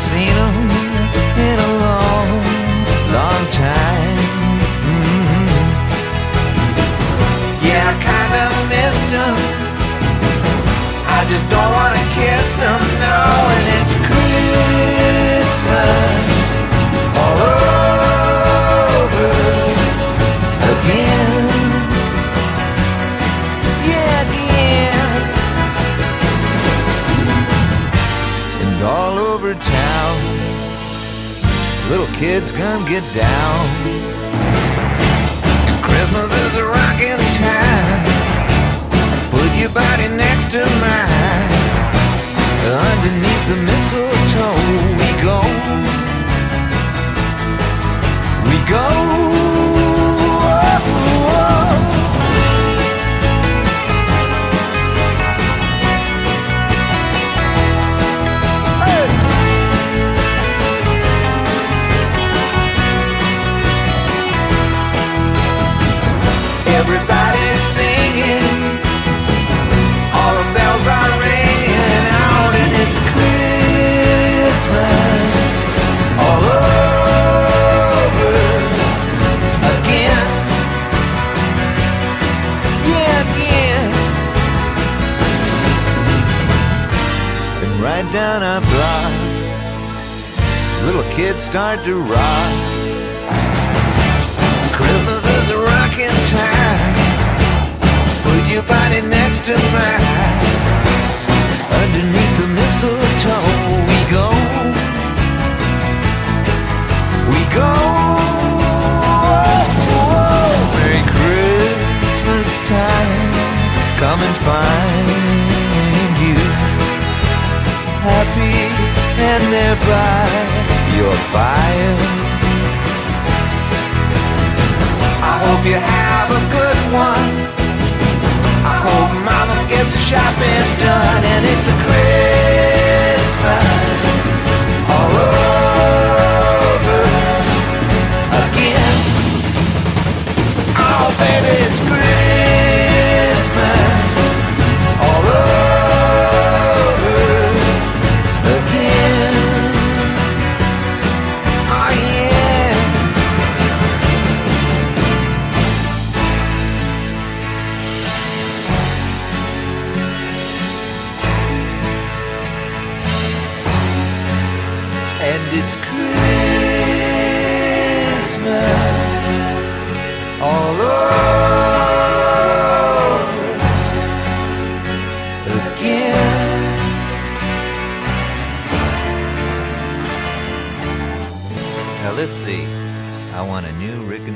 Speaker 6: not seen him in a long, long time. Mm -hmm. Yeah, I kind of missed him. I just don't want to kiss him, no. Kids come get down. And Christmas is a rocking time. Put your body next to mine. Underneath the mistletoe, we go. We go. Down our block, little kids start to rock. Christmas is a rocking time. Put your body next to mine. Underneath the mistletoe, we go. We go. Merry Christmas time. Come and find happy and there by your fire. I hope you have a good one. I hope mama gets the shopping done and it's a Christmas all over again. Oh, baby, it's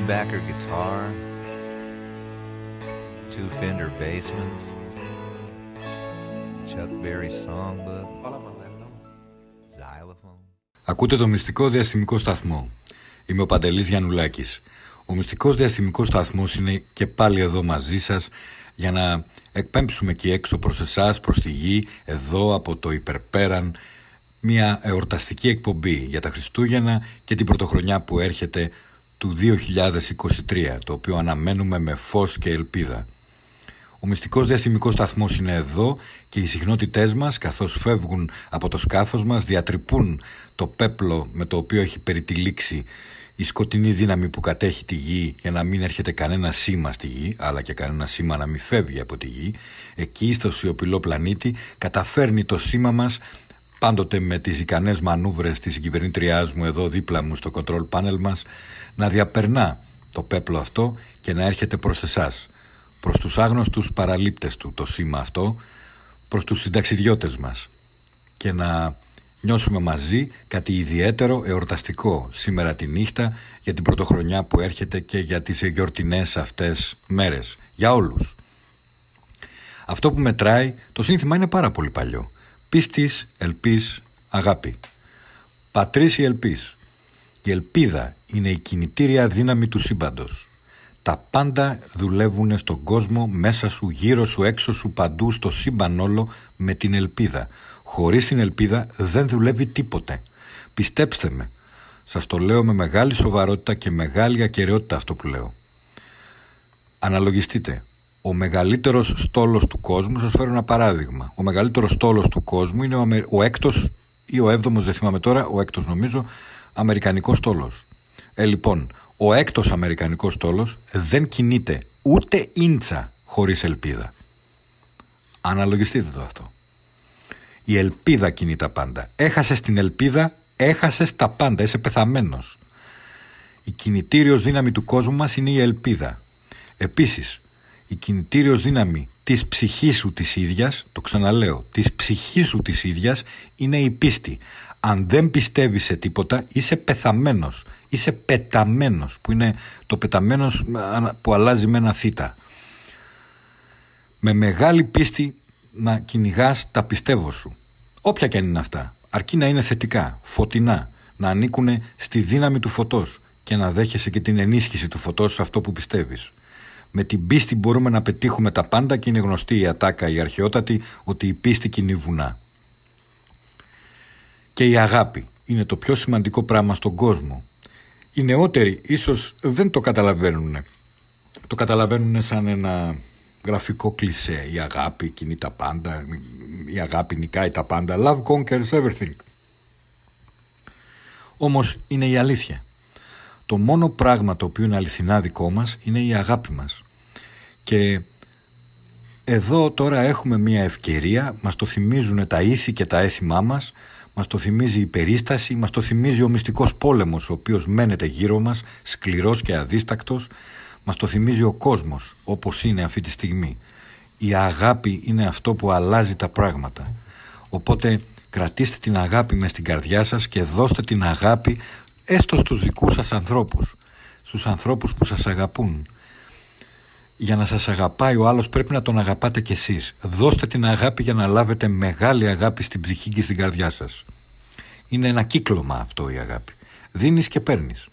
Speaker 7: Rickenbacker guitar, two Fender Basements, Chuck Berry songbook, xylophone.
Speaker 1: Ακούτε το μυστικό διαστημικό σταθμό. Είμαι ο Παντελής Γιαννουλάκης. Ο μυστικός διαστημικός σταθμός είναι και πάλι εδώ μαζί σας για να εκπέμψουμε εκεί έξω προς εσάς, προς τη γη, εδώ από το υπερπέραν, μια εορταστική εκπομπή για τα Χριστούγεννα και την πρωτοχρονιά που έρχεται του 2023, το οποίο αναμένουμε με φως και ελπίδα. Ο μυστικός διαστημικός σταθμός είναι εδώ και οι συχνότητές μας, καθώς φεύγουν από το σκάφος μας, διατρυπούν το πέπλο με το οποίο έχει περιτυλίξει η σκοτεινή δύναμη που κατέχει τη γη για να μην έρχεται κανένα σήμα στη γη, αλλά και κανένα σήμα να μην φεύγει από τη γη, εκεί στο σιωπηλό πλανήτη καταφέρνει το σήμα μας πάντοτε με τις ικανές μανούβρες της κυβερνήτριάς μου εδώ δίπλα μου στο control panel μας να διαπερνά το πέπλο αυτό και να έρχεται προς εσάς, προς τους άγνωστους παραλήπτες του το σήμα αυτό, προς τους συνταξιδιώτες μας και να νιώσουμε μαζί κάτι ιδιαίτερο εορταστικό σήμερα τη νύχτα για την πρωτοχρονιά που έρχεται και για τις γιορτινές αυτές μέρες. Για όλους. Αυτό που μετράει, το σύνθημα είναι πάρα πολύ παλιό. Πίστης, ελπίς, αγάπη. Πατρίς η ελπίς. Η ελπίδα είναι η κινητήρια δύναμη του σύμπαντος. Τα πάντα δουλεύουν στον κόσμο, μέσα σου, γύρω σου, έξω σου, παντού, στο σύμπαν όλο, με την ελπίδα. Χωρίς την ελπίδα δεν δουλεύει τίποτε. Πιστέψτε με. Σας το λέω με μεγάλη σοβαρότητα και μεγάλη ακαιρεότητα αυτό που λέω. Αναλογιστείτε. Ο μεγαλύτερος στόλος του κόσμου, σας φέρω ένα παράδειγμα. Ο μεγαλύτερος στόλος του κόσμου είναι ο, Αμε- ο έκτος ή ο έβδομος, δεν θυμάμαι τώρα, ο έκτος νομίζω, αμερικανικός στόλος. Ε, λοιπόν, ο έκτος αμερικανικός στόλος δεν κινείται ούτε ίντσα χωρίς ελπίδα. Αναλογιστείτε το αυτό. Η ελπίδα κινεί τα πάντα. Έχασες την ελπίδα, έχασες τα πάντα. Είσαι πεθαμένος. Η κινητήριος δύναμη του κόσμου μας είναι η ελπίδα. Επίσης, η κινητήριος δύναμη της ψυχής σου της ίδιας, το ξαναλέω, της ψυχής σου της ίδιας είναι η πίστη. Αν δεν πιστεύεις σε τίποτα, είσαι πεθαμένος. Είσαι πεταμένος, που είναι το πεταμένος που αλλάζει με ένα θήτα. Με μεγάλη πίστη να κυνηγάς τα πιστεύω σου. Όποια και αν είναι αυτά. Αρκεί να είναι θετικά, φωτεινά, να ανήκουν στη δύναμη του φωτός και να δέχεσαι και την ενίσχυση του φωτός σε αυτό που πιστεύεις. Με την πίστη μπορούμε να πετύχουμε τα πάντα και είναι γνωστή η ατάκα η αρχαιότατη ότι η πίστη κινεί βουνά. Και η αγάπη είναι το πιο σημαντικό πράγμα στον κόσμο. Οι νεότεροι ίσως δεν το καταλαβαίνουν. Το καταλαβαίνουν σαν ένα γραφικό κλισέ. Η αγάπη κινεί τα πάντα, η αγάπη νικάει τα πάντα. Love conquers everything. Όμως είναι η αλήθεια. Το μόνο πράγμα το οποίο είναι αληθινά δικό μας είναι η αγάπη μας. Και εδώ τώρα έχουμε μια ευκαιρία, μας το θυμίζουν τα ήθη και τα έθιμά μας, μας το θυμίζει η περίσταση, μας το θυμίζει ο μυστικός πόλεμος ο οποίος μένεται γύρω μας, σκληρός και αδίστακτος, μας το θυμίζει ο κόσμος όπως είναι αυτή τη στιγμή. Η αγάπη είναι αυτό που αλλάζει τα πράγματα. Οπότε κρατήστε την αγάπη μες στην καρδιά σας και δώστε την αγάπη έστω στους δικούς σας ανθρώπους, στους ανθρώπους που σας αγαπούν. Για να σας αγαπάει ο άλλος πρέπει να τον αγαπάτε κι εσείς. Δώστε την αγάπη για να λάβετε μεγάλη αγάπη στην ψυχή και στην καρδιά σας. Είναι ένα κύκλωμα αυτό η αγάπη. Δίνεις και παίρνεις.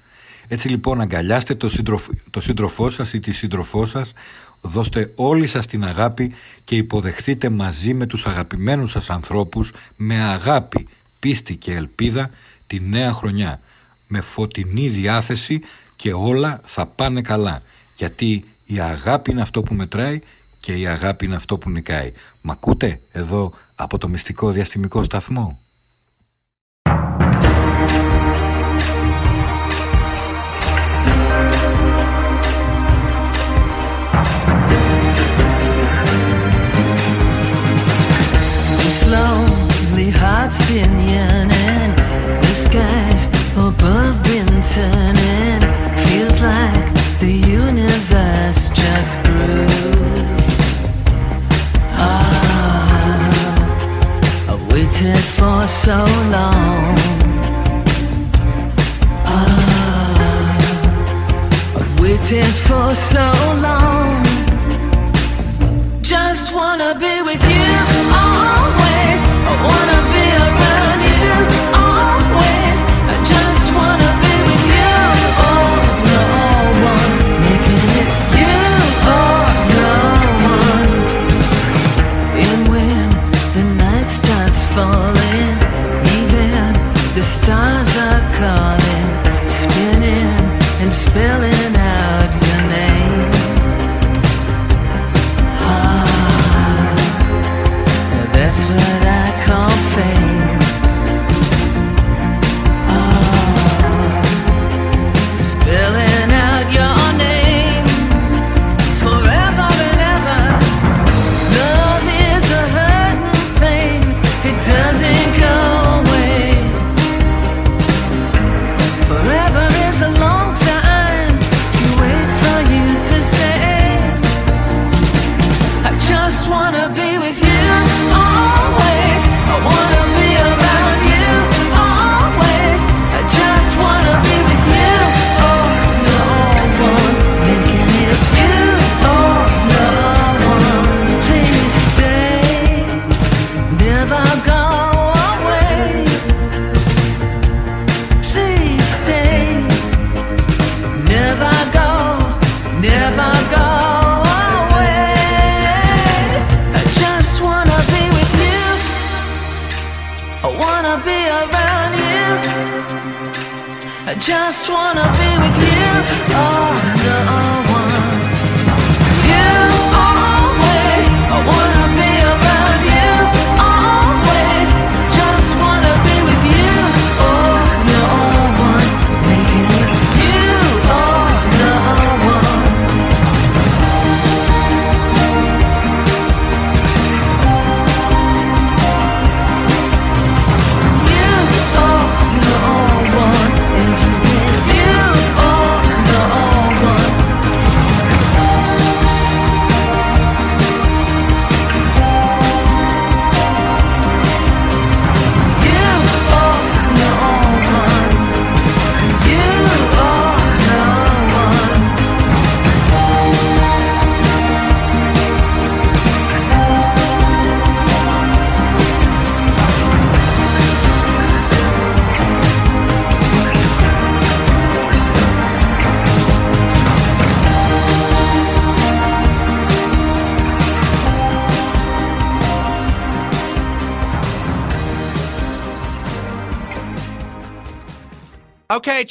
Speaker 1: Έτσι λοιπόν αγκαλιάστε το, σύντροφ, το σύντροφό σας ή τη σύντροφό σας, δώστε όλη σας την αγάπη και υποδεχθείτε μαζί με τους αγαπημένους σας ανθρώπους με αγάπη, πίστη και ελπίδα τη νέα χρονιά. Με φωτεινή διάθεση και όλα θα πάνε καλά. Γιατί η αγάπη είναι αυτό που μετράει και η αγάπη είναι αυτό που νικάει. Μ' ακούτε εδώ από το μυστικό διαστημικό σταθμό;
Speaker 8: This lonely heart's been yearning. The skies above been turning. Feels like the universe just grew. Ah, I waited for so long. Ah, waited for so long. Just wanna be with you always. I wanna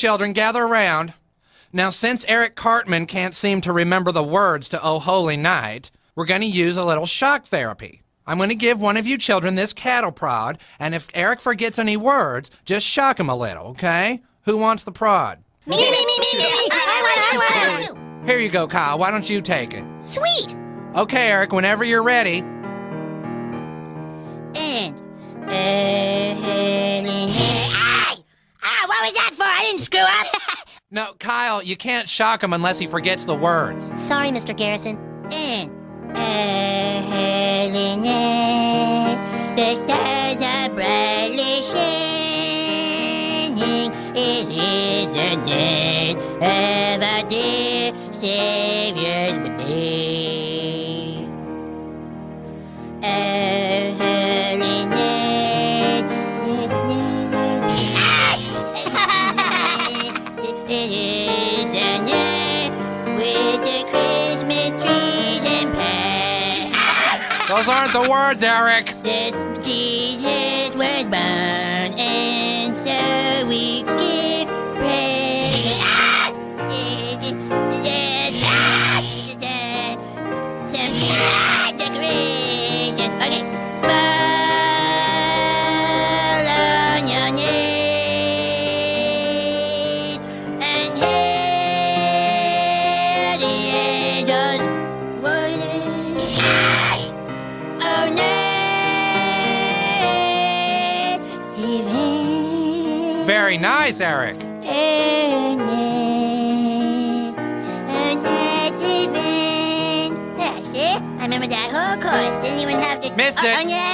Speaker 9: children, gather around. Now, since Eric Cartman can't seem to remember the words to Oh Holy Night, we're going to use a little shock therapy. I'm going to give one of you children this cattle prod, and if Eric forgets any words, just shock him a little, okay? Who wants the prod?
Speaker 10: Me, me, me, me, me, me. I want, I want, I want.
Speaker 9: Here you go, Kyle. Why don't you take it?
Speaker 10: Sweet.
Speaker 9: Okay, Eric, whenever you're ready.
Speaker 10: And. Uh! Ah, what was that for? I didn't screw up.
Speaker 9: No, Kyle, you can't shock him unless he forgets the words.
Speaker 10: Sorry, Mr. Garrison. Uh, the stars are brightly shining. It is the day of our dear Savior's birth.
Speaker 9: Those aren't the words, Eric.
Speaker 10: This Jesus was born,
Speaker 9: voice, Eric.
Speaker 10: I remember that whole. Didn't even have to.
Speaker 9: Missed it.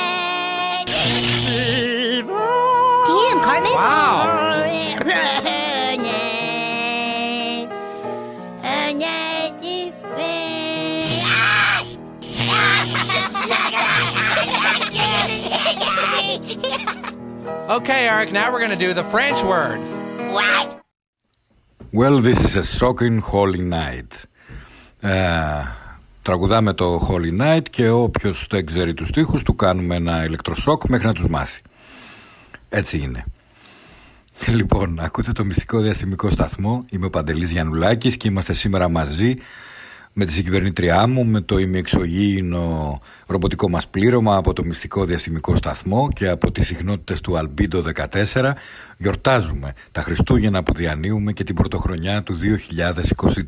Speaker 9: Okay, Eric, now we're going to do the French words.
Speaker 10: What?
Speaker 1: Well, this is a shocking holy night. Ε, τραγουδάμε το Holy Night και όποιος δεν ξέρει τους στίχους του κάνουμε ένα ηλεκτροσόκ μέχρι να τους μάθει. Έτσι είναι. Λοιπόν, ακούτε το μυστικό διαστημικό σταθμό. Είμαι ο Παντελής Γιαννουλάκης και είμαστε σήμερα μαζί με τη συγκυβερνήτριά μου, με το ημιεξωγήινο ρομποτικό μας πλήρωμα από το μυστικό διαστημικό σταθμό και από τις συχνότητες του Albedo 14 γιορτάζουμε τα Χριστούγεννα που διανύουμε και την πρωτοχρονιά του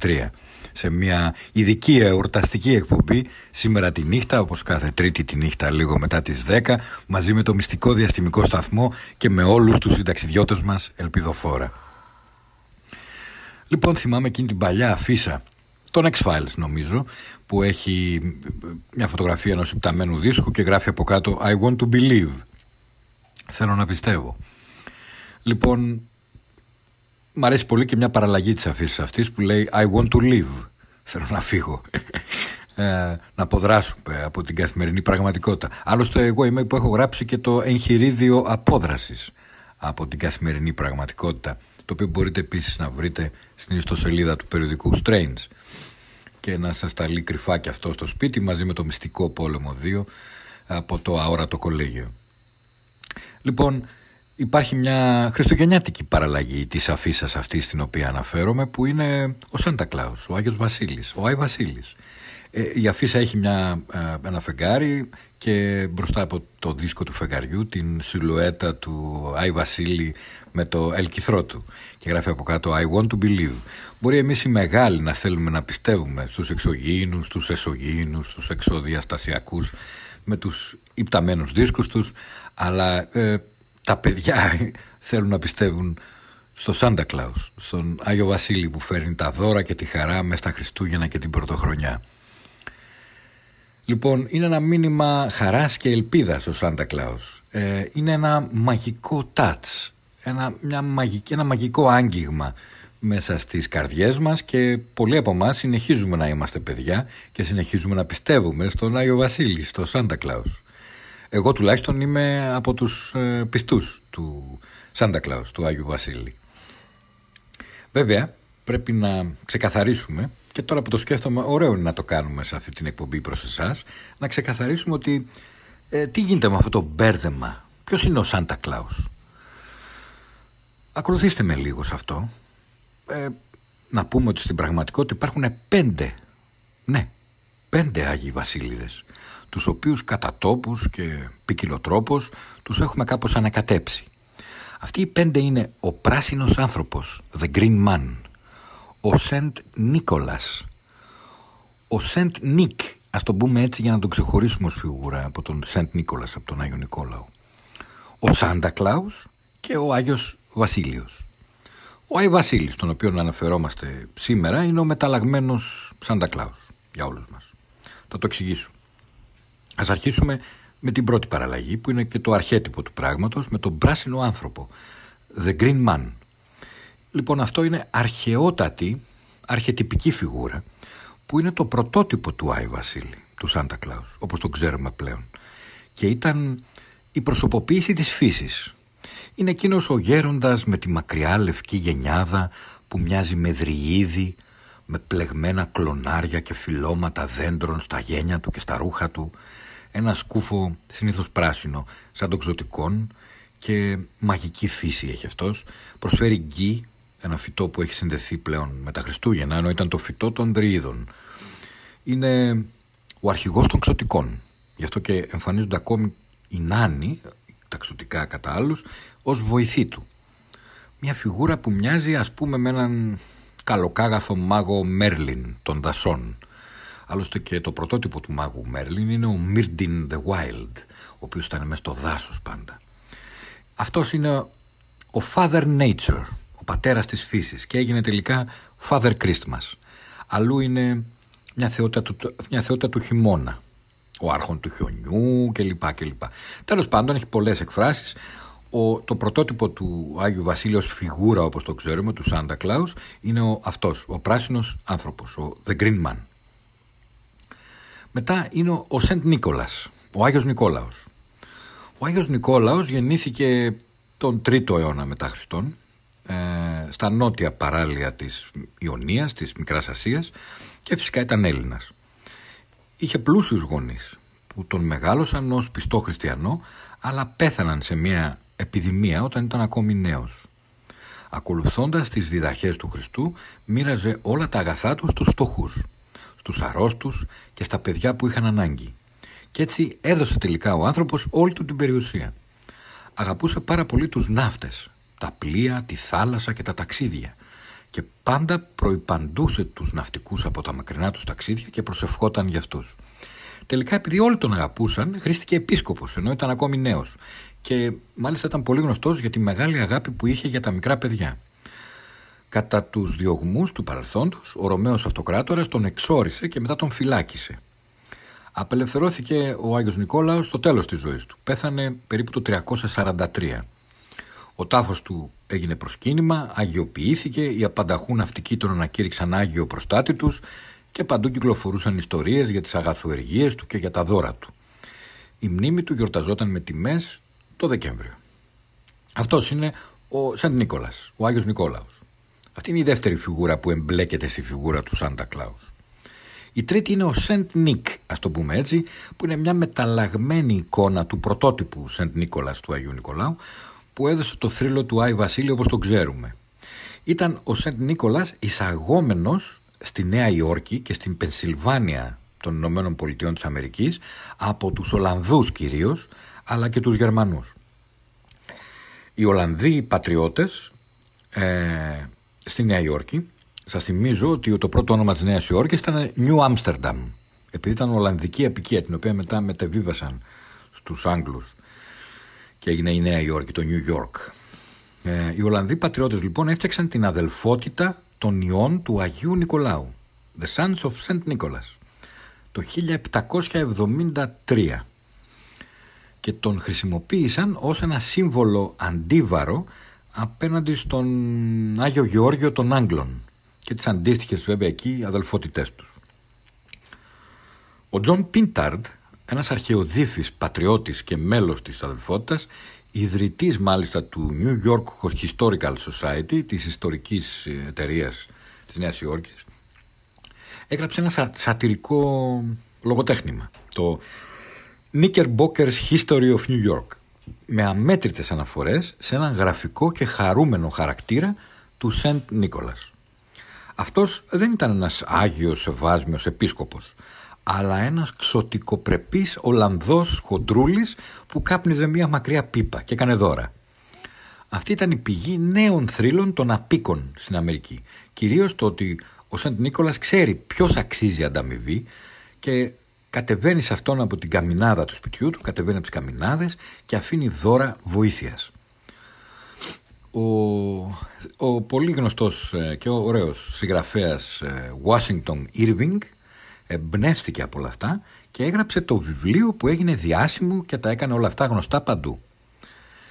Speaker 1: 2023 σε μια ειδική εορταστική εκπομπή σήμερα τη νύχτα όπως κάθε τρίτη τη νύχτα λίγο μετά τις 10 μαζί με το μυστικό διαστημικό σταθμό και με όλους τους συνταξιδιώτες μας ελπιδοφόρα. Λοιπόν θυμάμαι εκείνη την παλιά αφίσα τον X-Files νομίζω που έχει μια φωτογραφία ενός υπταμένου δίσκου και γράφει από κάτω I want to believe θέλω να πιστεύω. Λοιπόν μ' αρέσει πολύ και μια παραλλαγή της αφήσης αυτής που λέει I want to live θέλω να φύγω. Ε, να αποδράσουμε από την καθημερινή πραγματικότητα. Άλλωστε εγώ είμαι που έχω γράψει και το εγχειρίδιο απόδρασης από την καθημερινή πραγματικότητα το οποίο μπορείτε επίσης να βρείτε στην ιστοσελίδα του περιοδικού Strange και να σας ταλεί κρυφά και αυτό στο σπίτι μαζί με το μυστικό πόλεμο 2 από το αόρατο κολέγιο. Λοιπόν, υπάρχει μια χριστουγεννιάτικη παραλλαγή της αφίσας αυτής στην οποία αναφέρομαι που είναι ο Σάντα Κλάους, ο Άγιος Βασίλης, ο Άι Βασίλης. Ε, η αφίσα έχει μια, ε, ένα φεγγάρι και μπροστά από το δίσκο του φεγγαριού την σιλουέτα του Άι Βασίλη με το ελκυθρό του και γράφει από κάτω I want to believe. Μπορεί εμείς οι μεγάλοι να θέλουμε να πιστεύουμε στους εξωγήινους, στους εσωγήινους, στους εξωδιαστασιακούς με τους υπταμένους δίσκους τους αλλά ε, τα παιδιά θέλουν να πιστεύουν στο Σάντα Κλάους, στον Άγιο Βασίλη που φέρνει τα δώρα και τη χαρά μέσα στα Χριστούγεννα και την Πρωτοχρονιά. Λοιπόν, είναι ένα μήνυμα χαράς και ελπίδας ο Σάντα Κλάους. Ε, είναι ένα μαγικό touch, ένα, μια μαγική, ένα μαγικό άγγιγμα μέσα στις καρδιές μας και πολλοί από εμάς συνεχίζουμε να είμαστε παιδιά και συνεχίζουμε να πιστεύουμε στον Άγιο Βασίλη, στο Σάντα Κλάους. Εγώ τουλάχιστον είμαι από τους ε, πιστούς του Σάντα Κλάους, του Άγιου Βασίλη. Βέβαια, πρέπει να ξεκαθαρίσουμε και τώρα που το σκέφτομαι, ωραίο είναι να το κάνουμε σε αυτή την εκπομπή προς εσάς, να ξεκαθαρίσουμε ότι ε, τι γίνεται με αυτό το μπέρδεμα. Ποιος είναι ο Σάντα Κλάους; Ακολουθήστε με λίγο σε αυτό. Ε, να πούμε ότι στην πραγματικότητα υπάρχουν πέντε, ναι, πέντε Άγιοι Βασίλειδες, τους οποίους κατά τόπους και ποικιλοτρόπως τους έχουμε κάπως ανακατέψει. Αυτοί οι πέντε είναι ο πράσινος άνθρωπος, the green man, ο Σεντ Νίκολας, ο Σεντ Νίκ, ας το πούμε έτσι για να τον ξεχωρίσουμε ως φιγούρα από τον Σεντ Νίκολας, από τον Άγιο Νικόλαο, ο Σάντα Κλάους και ο Άγιος Βασίλειος. Ο Άι Βασίλης, τον οποίο αναφερόμαστε σήμερα, είναι ο μεταλλαγμένος Σάντα Κλάους για όλους μας. Θα το εξηγήσω. Ας αρχίσουμε με την πρώτη παραλλαγή που είναι και το αρχέτυπο του πράγματος με τον πράσινο άνθρωπο. The Green Man. Λοιπόν αυτό είναι αρχαιότατη, αρχετυπική φιγούρα που είναι το πρωτότυπο του Άι Βασίλη, του Σάντα Κλάους, όπως το ξέρουμε πλέον. Και ήταν η προσωποποίηση της φύσης. Είναι εκείνος ο γέροντας με τη μακριά λευκή γενιάδα που μοιάζει με δριίδι, με πλεγμένα κλονάρια και φυλώματα δέντρων στα γένια του και στα ρούχα του, ένα σκούφο συνήθως πράσινο σαν των ξωτικών και μαγική φύση έχει αυτός. Προσφέρει γκί, ένα φυτό που έχει συνδεθεί πλέον με τα Χριστούγεννα, ενώ ήταν το φυτό των δρυίδων. Είναι ο αρχηγός των ξωτικών. Γι' αυτό και εμφανίζονται ακόμη οι νάνοι, τα ξωτικά κατά άλλους, ως βοηθή του. Μια φιγούρα που μοιάζει ας πούμε με έναν καλοκάγαθο μάγο Μέρλιν των δασών Άλλωστε και το πρωτότυπο του μάγου Μέρλιν είναι ο Μίρντιν the Wild, ο οποίος ήταν μέσα στο δάσος πάντα. Αυτός είναι ο Father Nature, ο πατέρας της φύσης και έγινε τελικά Father Christmas. Αλλού είναι μια θεότητα του, μια θεότητα του χειμώνα, ο άρχον του χιονιού κλπ. κλπ. Τέλος πάντων έχει πολλές εκφράσεις. Ο, το πρωτότυπο του Άγιου Βασίλειος φιγούρα όπως το ξέρουμε, του Σάντα Κλάους, είναι ο, αυτός, ο πράσινος άνθρωπος, ο The Green Man. Μετά είναι ο Σεντ Νίκολας, ο Άγιος Νικόλαος. Ο Άγιος Νικόλαος γεννήθηκε τον 3ο αιώνα μετά Χριστόν ε, στα νότια παράλια της Ιωνίας, της Μικράς Ασίας και φυσικά ήταν Έλληνας. Είχε πλούσιους γονείς που τον μεγάλωσαν ως πιστό χριστιανό αλλά πέθαναν σε μια επιδημία όταν ήταν ακόμη νέος. Ακολουθώντας τις διδαχές του Χριστού μοίραζε όλα τα αγαθά του στους φτωχούς, στους αρρώστους και στα παιδιά που είχαν ανάγκη. Και έτσι έδωσε τελικά ο άνθρωπος όλη του την περιουσία. Αγαπούσε πάρα πολύ τους ναύτες, τα πλοία, τη θάλασσα και τα ταξίδια και πάντα προϋπαντούσε τους ναυτικούς από τα μακρινά τους ταξίδια και προσευχόταν για αυτούς. Τελικά επειδή όλοι τον αγαπούσαν χρήστηκε επίσκοπος ενώ ήταν ακόμη νέος και μάλιστα ήταν πολύ γνωστός για τη μεγάλη αγάπη που είχε για τα μικρά παιδιά. Κατά τους διωγμούς του παρελθόντος, ο Ρωμαίος Αυτοκράτορας τον εξόρισε και μετά τον φυλάκισε. Απελευθερώθηκε ο Άγιος Νικόλαος στο τέλος της ζωής του. Πέθανε περίπου το 343. Ο τάφος του έγινε προσκύνημα, αγιοποιήθηκε, οι απανταχού ναυτικοί τον ανακήρυξαν Άγιο προστάτη τους και παντού κυκλοφορούσαν ιστορίες για τις αγαθοεργίες του και για τα δώρα του. Η μνήμη του γιορταζόταν με τιμές το Δεκέμβριο. Αυτός είναι ο Σαντ Νίκολας, ο Άγιος Νικόλαος. Αυτή είναι η δεύτερη φιγούρα που εμπλέκεται στη φιγούρα του Σάντα Κλάους. Η τρίτη είναι ο Σεντ Νίκ, ας το πούμε έτσι, που είναι μια μεταλλαγμένη εικόνα του πρωτότυπου Σεντ Νίκολας του Αγίου Νικολάου, που έδωσε το θρύλο του Άι Βασίλειο όπως το ξέρουμε. Ήταν ο Σεντ Νίκολας εισαγόμενος στη Νέα Υόρκη και στην Πενσιλβάνια των Ηνωμένων Πολιτειών της Αμερικής από τους Ολλανδούς κυρίως, αλλά και τους Γερμανούς. Οι Ολλανδοί πατριώτες ε, στη Νέα Υόρκη, σας θυμίζω ότι το πρώτο όνομα της Νέας Υόρκης ήταν New Amsterdam, επειδή ήταν Ολλανδική απικία, την οποία μετά μετεβίβασαν στους Άγγλους και έγινε η Νέα Υόρκη, το New York. Ε, οι Ολλανδοί πατριώτες λοιπόν έφτιαξαν την αδελφότητα των ιών του Αγίου Νικολάου, The Sons of St. Nicholas, το 1773 και τον χρησιμοποίησαν ως ένα σύμβολο αντίβαρο απέναντι στον Άγιο Γεώργιο των Άγγλων και τις αντίστοιχες βέβαια εκεί αδελφότητές τους. Ο Τζον Πίνταρντ, ένας αρχαιοδίφης πατριώτης και μέλος της αδελφότητας, ιδρυτής μάλιστα του New York Historical Society, της ιστορικής εταιρείας της Νέας Υόρκης, έγραψε ένα σα- σατυρικό λογοτέχνημα, το Knickerbocker's History of New York, με αμέτρητες αναφορές σε έναν γραφικό και χαρούμενο χαρακτήρα του Σεντ Νίκολας. Αυτός δεν ήταν ένας άγιος ευάσμιος επίσκοπος, αλλά ένας ξωτικοπρεπής Ολλανδός χοντρούλης που κάπνιζε μια μακριά πίπα και έκανε δώρα. Αυτή ήταν η πηγή νέων θρύλων των απίκων στην Αμερική. Κυρίως το ότι ο Σεντ Νίκολας ξέρει ποιος αξίζει ανταμοιβή και κατεβαίνει σε αυτόν από την καμινάδα του σπιτιού του, κατεβαίνει από τις καμινάδες και αφήνει δώρα βοήθειας. Ο, ο πολύ γνωστός ε, και ωραίος συγγραφέας ε, Washington Irving εμπνεύστηκε από όλα αυτά και έγραψε το βιβλίο που έγινε διάσημο και τα έκανε όλα αυτά γνωστά παντού.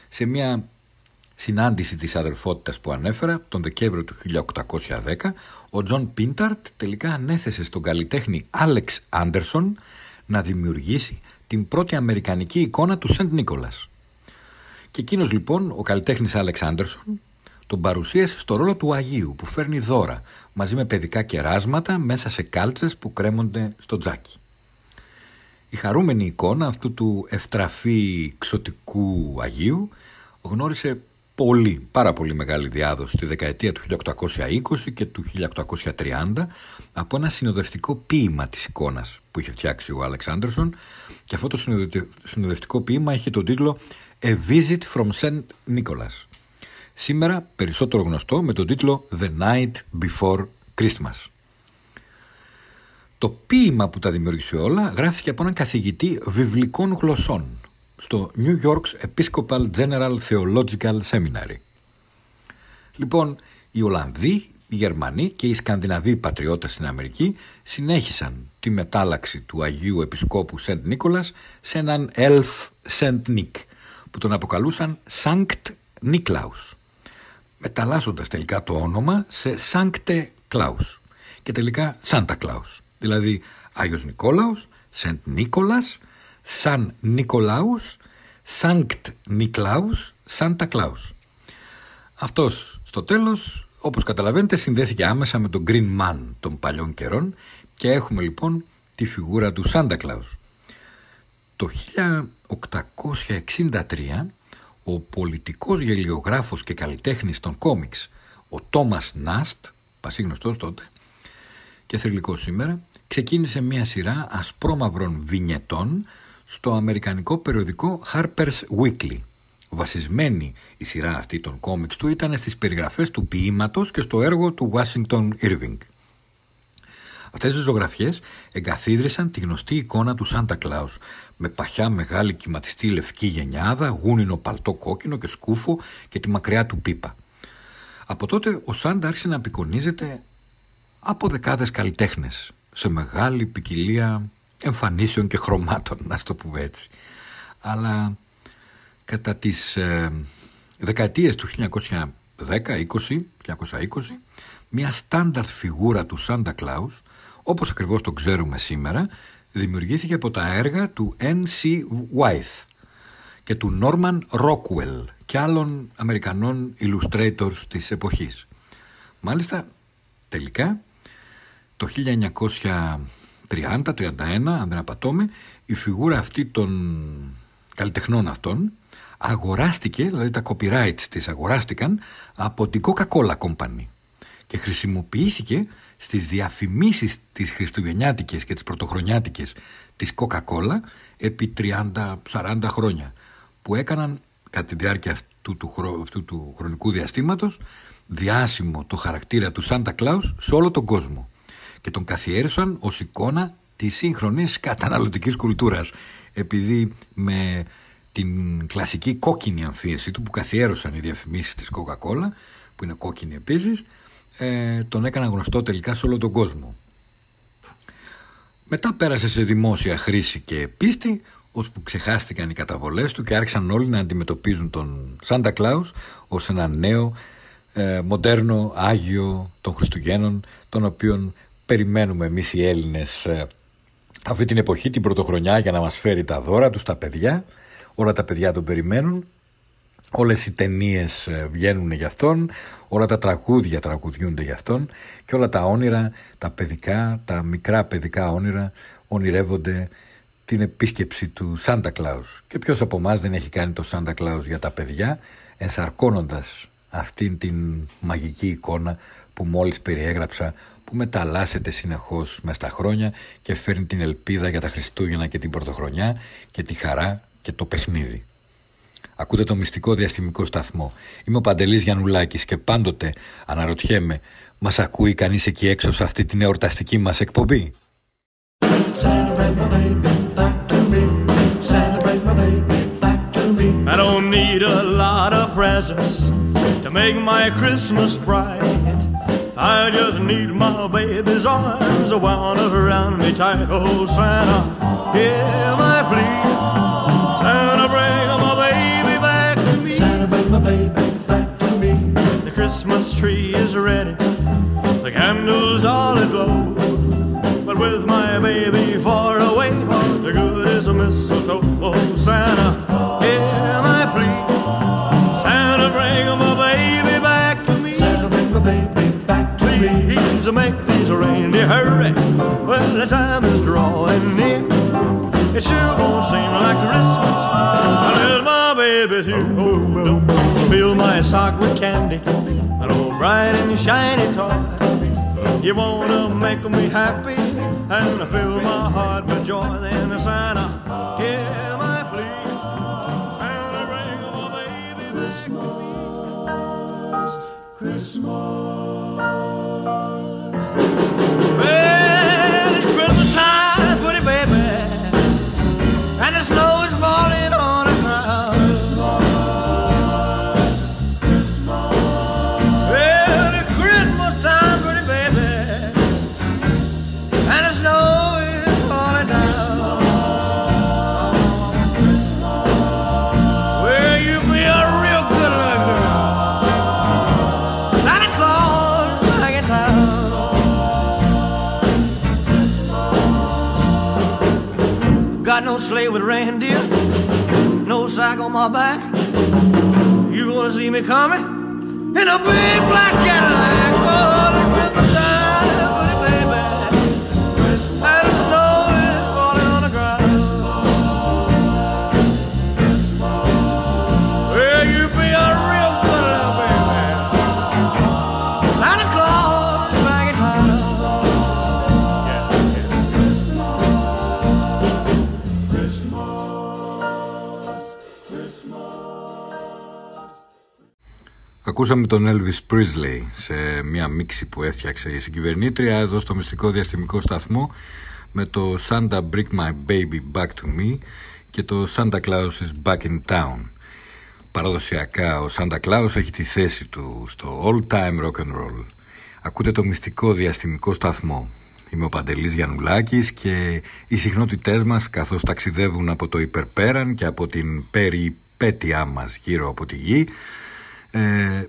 Speaker 1: Σε μια συνάντηση της αδελφότητας που ανέφερα τον Δεκέμβριο του 1810 ο Τζον Πίνταρτ τελικά ανέθεσε στον καλλιτέχνη Άλεξ Άντερσον να δημιουργήσει την πρώτη αμερικανική εικόνα του Saint Nicholas. Και εκείνος λοιπόν, ο καλλιτέχνης Άλεξ Άντερσον, τον παρουσίασε στο ρόλο του Αγίου που φέρνει δώρα μαζί με παιδικά κεράσματα μέσα σε κάλτσες που κρέμονται στο τζάκι. Η χαρούμενη εικόνα αυτού του ευτραφή ξωτικού Αγίου γνώρισε πολύ, πάρα πολύ μεγάλη διάδοση στη δεκαετία του 1820 και του 1830 από ένα συνοδευτικό ποίημα της εικόνας που είχε φτιάξει ο Άλεξ Άντερσον και αυτό το συνοδευτε- συνοδευτικό ποίημα είχε τον τίτλο A Visit from St. Nicholas. Σήμερα περισσότερο γνωστό με τον τίτλο The Night Before Christmas. Το ποίημα που τα δημιούργησε όλα γράφτηκε από έναν καθηγητή βιβλικών γλωσσών στο New York's Episcopal General Theological Seminary. Λοιπόν, οι Ολλανδοί, οι Γερμανοί και οι Σκανδιναβοί πατριώτες στην Αμερική συνέχισαν τη μετάλλαξη του Αγίου Επισκόπου Σεντ Νίκολας σε έναν Elf Σεντ Νίκ που τον αποκαλούσαν Sankt Niklaus μεταλλάσσοντας τελικά το όνομα σε Sancte Claus και τελικά Santa Claus δηλαδή Άγιος Νικόλαος, Σεντ Νίκολας, Σαν Νικολάους, Sankt Niklaus, Santa Claus. Αυτός στο τέλος, όπως καταλαβαίνετε, συνδέθηκε άμεσα με τον Green Man των παλιών καιρών και έχουμε λοιπόν τη φιγούρα του Santa Claus. Το 1863 ο πολιτικός γελιογράφος και καλλιτέχνης των κόμιξ ο Τόμας Νάστ, πασίγνωστος τότε και θρηλυκός σήμερα, ξεκίνησε μια σειρά ασπρόμαυρων βινιετών στο αμερικανικό περιοδικό Harper's Weekly. Βασισμένη η σειρά αυτή των κόμιξ του ήταν στις περιγραφές του ποίηματος και στο έργο του Washington Irving. Αυτές οι ζωγραφιές εγκαθίδρυσαν τη γνωστή εικόνα του Σάντα Κλάους με παχιά μεγάλη κυματιστή λευκή γενιάδα, γούνινο παλτό κόκκινο και σκούφο και τη μακριά του πίπα. Από τότε ο Σάντα άρχισε να απεικονίζεται από δεκάδες καλλιτέχνες σε μεγάλη ποικιλία εμφανίσεων και χρωμάτων, να το πούμε έτσι. Αλλά κατά τις ε, δεκαετίες του 1910, 20, 1920, μια στάνταρτ φιγούρα του Σάντα Κλάους, όπως ακριβώς το ξέρουμε σήμερα, δημιουργήθηκε από τα έργα του N.C. Wythe και του Norman Rockwell και άλλων Αμερικανών illustrators της εποχής. Μάλιστα, τελικά, το 1930-31, αν δεν απατώμε, η φιγούρα αυτή των καλλιτεχνών αυτών αγοράστηκε, δηλαδή τα copyrights της αγοράστηκαν από την Coca-Cola Company και χρησιμοποιήθηκε στις διαφημίσεις της χριστουγεννιάτικες και τις πρωτοχρονιάτικες της Coca-Cola επί 30-40 χρόνια που έκαναν κατά τη διάρκεια αυτού του, χρο... αυτού του χρονικού διαστήματος διάσημο το χαρακτήρα του Σάντα Κλάους σε όλο τον κόσμο και τον καθιέρωσαν ως εικόνα της σύγχρονης καταναλωτικής κουλτούρας επειδή με την κλασική κόκκινη αμφίεση του που καθιέρωσαν οι διαφημίσεις της Coca-Cola που είναι κόκκινη επίσης ε, τον έκαναν γνωστό τελικά σε όλο τον κόσμο. Μετά πέρασε σε δημόσια χρήση και πίστη ώσπου ξεχάστηκαν οι καταβολές του και άρχισαν όλοι να αντιμετωπίζουν τον Σάντα Κλάους ως ένα νέο ε, μοντέρνο Άγιο των Χριστουγέννων τον οποίον περιμένουμε εμείς οι Έλληνες ε, αυτή την εποχή, την πρωτοχρονιά για να μας φέρει τα δώρα τους στα παιδιά όλα τα παιδιά τον περιμένουν όλες οι ταινίες βγαίνουν για αυτόν όλα τα τραγούδια τραγουδιούνται για αυτόν και όλα τα όνειρα, τα παιδικά, τα μικρά παιδικά όνειρα ονειρεύονται την επίσκεψη του Σάντα Κλάους και ποιος από εμάς δεν έχει κάνει το Σάντα Κλάους για τα παιδιά ενσαρκώνοντας αυτήν την μαγική εικόνα που μόλις περιέγραψα που μεταλλάσσεται συνεχώς μες στα χρόνια και φέρνει την ελπίδα για τα Χριστούγεννα και την Πρωτοχρονιά και τη χαρά και το παιχνίδι. Ακούτε το μυστικό διαστημικό σταθμό. Είμαι ο Παντελής Γιαννουλάκης και πάντοτε αναρωτιέμαι μας ακούει κανείς εκεί έξω σε αυτή την εορταστική μας εκπομπή;
Speaker 2: I don't need a lot of presents to make my Christmas bright. I just need my baby's arms wound around me tight. Oh, Santa, hear my plea. Christmas tree is ready. The candles all aglow. But with my baby far away, what the good is a mistletoe? Oh, Santa, hear my plea. Santa, bring my baby back to me. Santa, bring my baby back to me. Please make these reindeer hurry. Well, the time is drawing near. It sure won't seem like Christmas baby's here. Oh, don't fill my sock with candy, an old bright and shiny toy. You wanna make me happy and fill my heart with joy. Then Santa, hear my plea. Santa, bring my baby Christmas, Christmas. Well, it's Christmas time, pretty baby, and the snow my back.
Speaker 11: You gonna see me coming in a big black Cadillac? Oh,
Speaker 1: Ακούσαμε τον Elvis Presley σε μια μίξη που έφτιαξε η συγκυβερνήτρια εδώ στο μυστικό διαστημικό σταθμό με το Santa Bring My Baby Back to Me και το Santa Claus is Back in Town. Παραδοσιακά ο Santa Claus έχει τη θέση του στο All Time Rock and Roll. Ακούτε το μυστικό διαστημικό σταθμό. Είμαι ο Παντελής Γιαννουλάκης και οι συχνότητές μας καθώς ταξιδεύουν από το υπερπέραν και από την περιπέτειά μας γύρω από τη γη ε,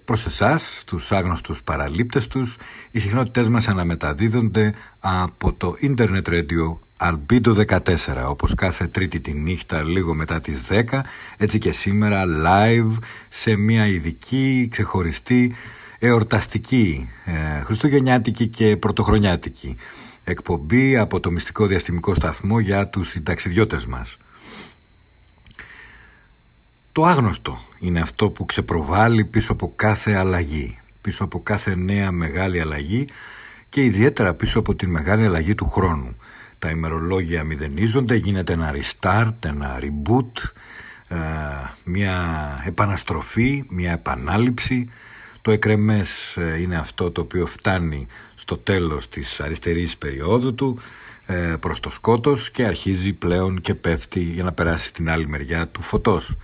Speaker 1: προς εσάς, τους άγνωστους παραλήπτες τους, οι συχνότητές μας αναμεταδίδονται από το Internet Radio Albedo 14, όπως κάθε τρίτη τη νύχτα λίγο μετά τις 10, έτσι και σήμερα live σε μια ειδική, ξεχωριστή, εορταστική, ε, χριστουγεννιάτικη και πρωτοχρονιάτικη εκπομπή από το μυστικό διαστημικό σταθμό για τους συνταξιδιώτες μας. Το άγνωστο είναι αυτό που ξεπροβάλλει πίσω από κάθε αλλαγή, πίσω από κάθε νέα μεγάλη αλλαγή και ιδιαίτερα πίσω από τη μεγάλη αλλαγή του χρόνου. Τα ημερολόγια μηδενίζονται, γίνεται ένα restart, ένα reboot, ε, μια επαναστροφή, μια επανάληψη. Το εκρεμές ε, είναι αυτό το οποίο φτάνει στο τέλος της αριστερής περίοδου του ε, προς το σκότος και αρχίζει πλέον και πέφτει για να περάσει στην άλλη μεριά του φωτός.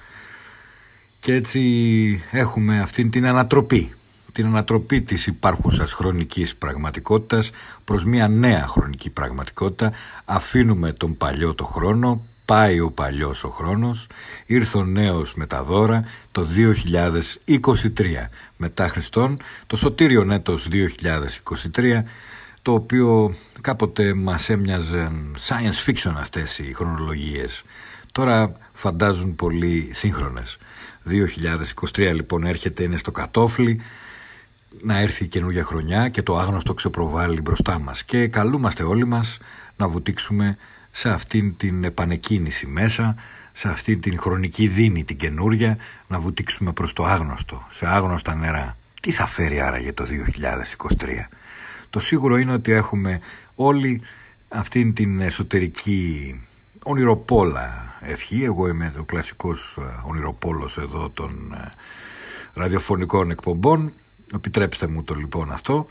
Speaker 1: Και έτσι έχουμε αυτήν την ανατροπή, την ανατροπή της υπάρχουσας χρονικής πραγματικότητας προς μια νέα χρονική πραγματικότητα. Αφήνουμε τον παλιό το χρόνο, πάει ο παλιός ο χρόνος, ήρθε ο νέος με τα δώρα το 2023 μετά Χριστόν, το σωτήριο έτος 2023 το οποίο κάποτε μας έμοιαζαν science fiction αυτές οι χρονολογίες. Τώρα φαντάζουν πολύ σύγχρονες. 2023 λοιπόν έρχεται, είναι στο κατόφλι, να έρθει η καινούργια χρονιά και το άγνωστο ξεπροβάλλει μπροστά μας. Και καλούμαστε όλοι μας να βουτήξουμε σε αυτήν την επανεκκίνηση μέσα, σε αυτήν την χρονική δίνη την καινούρια, να βουτήξουμε προς το άγνωστο, σε άγνωστα νερά. Τι θα φέρει άραγε το 2023. Το σίγουρο είναι ότι έχουμε όλοι αυτήν την εσωτερική ονειροπόλα ευχή. Εγώ είμαι ο κλασικός ε, ονειροπόλος εδώ των ε, ραδιοφωνικών εκπομπών. Επιτρέψτε μου το λοιπόν αυτό.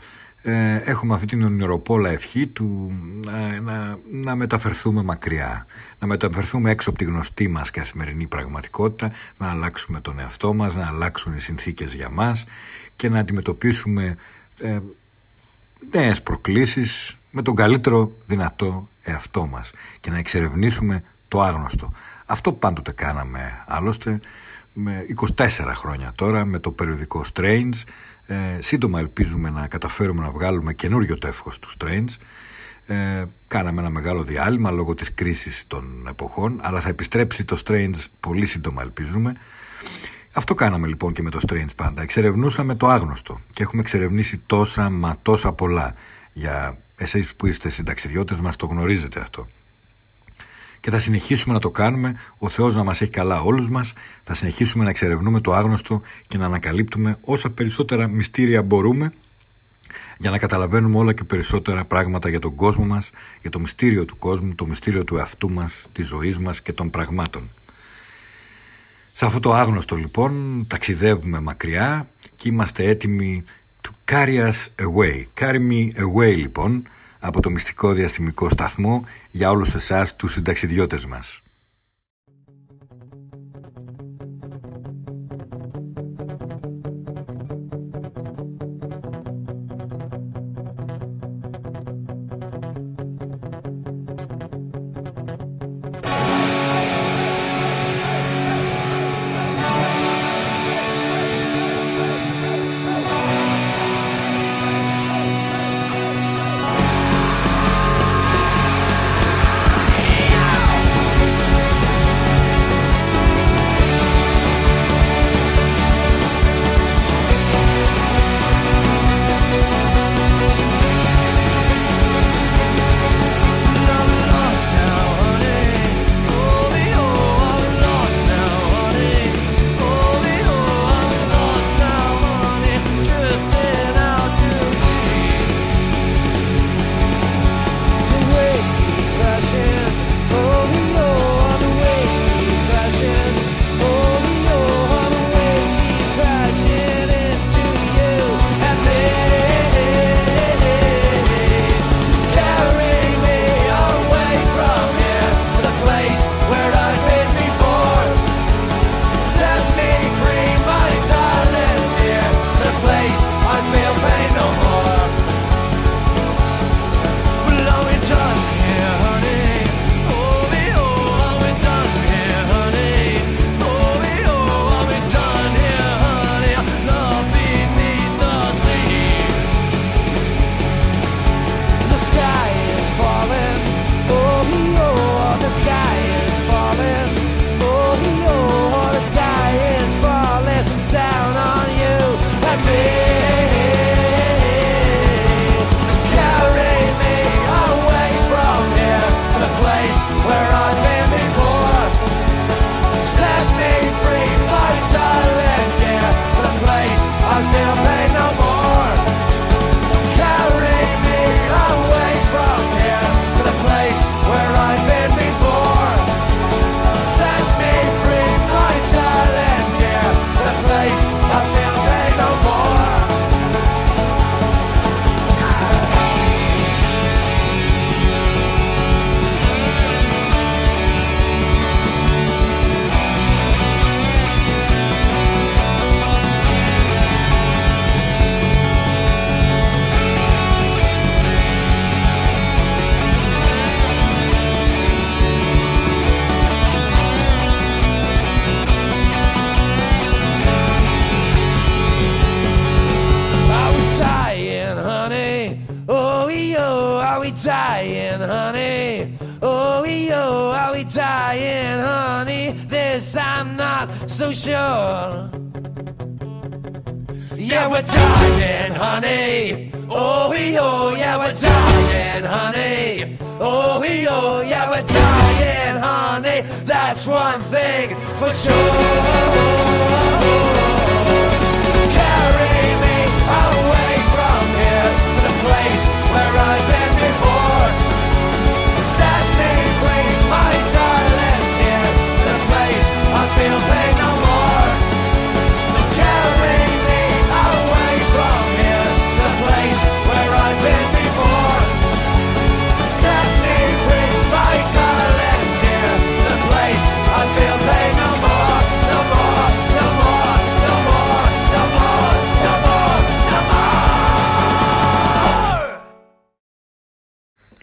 Speaker 1: Ε, έχουμε αυτή την ονειροπόλα ευχή του να, να, να μεταφερθούμε μακριά. Να μεταφερθούμε έξω από τη γνωστή μας καθημερινή πραγματικότητα, να αλλάξουμε τον εαυτό μας, να αλλάξουν οι συνθήκες για μας και να αντιμετωπίσουμε ε, νέες προκλήσεις με τον καλύτερο δυνατό εαυτό μας και να εξερευνήσουμε το άγνωστο. Αυτό πάντοτε κάναμε άλλωστε με 24 χρόνια τώρα με το περιοδικό Strange. Ε, σύντομα ελπίζουμε να καταφέρουμε να βγάλουμε καινούριο τεύχος του Strange. Ε, κάναμε ένα μεγάλο διάλειμμα λόγω της κρίσης των εποχών αλλά θα επιστρέψει το Strange πολύ σύντομα ελπίζουμε. Αυτό κάναμε λοιπόν και με το Strange πάντα. Εξερευνούσαμε το άγνωστο και έχουμε εξερευνήσει τόσα μα τόσα πολλά για εσείς που είστε συνταξιδιώτες μας το γνωρίζετε αυτό. Και θα συνεχίσουμε να το κάνουμε, ο Θεός να μας έχει καλά όλους μας, θα συνεχίσουμε να εξερευνούμε το άγνωστο και να ανακαλύπτουμε όσα περισσότερα μυστήρια μπορούμε για να καταλαβαίνουμε όλα και περισσότερα πράγματα για τον κόσμο μας, για το μυστήριο του κόσμου, το μυστήριο του εαυτού μας, της ζωής μας και των πραγμάτων. Σε αυτό το άγνωστο λοιπόν ταξιδεύουμε μακριά και είμαστε έτοιμοι to carry us away. Carry me away λοιπόν από το μυστικό διαστημικό σταθμό για όλους εσάς τους συνταξιδιώτες μας.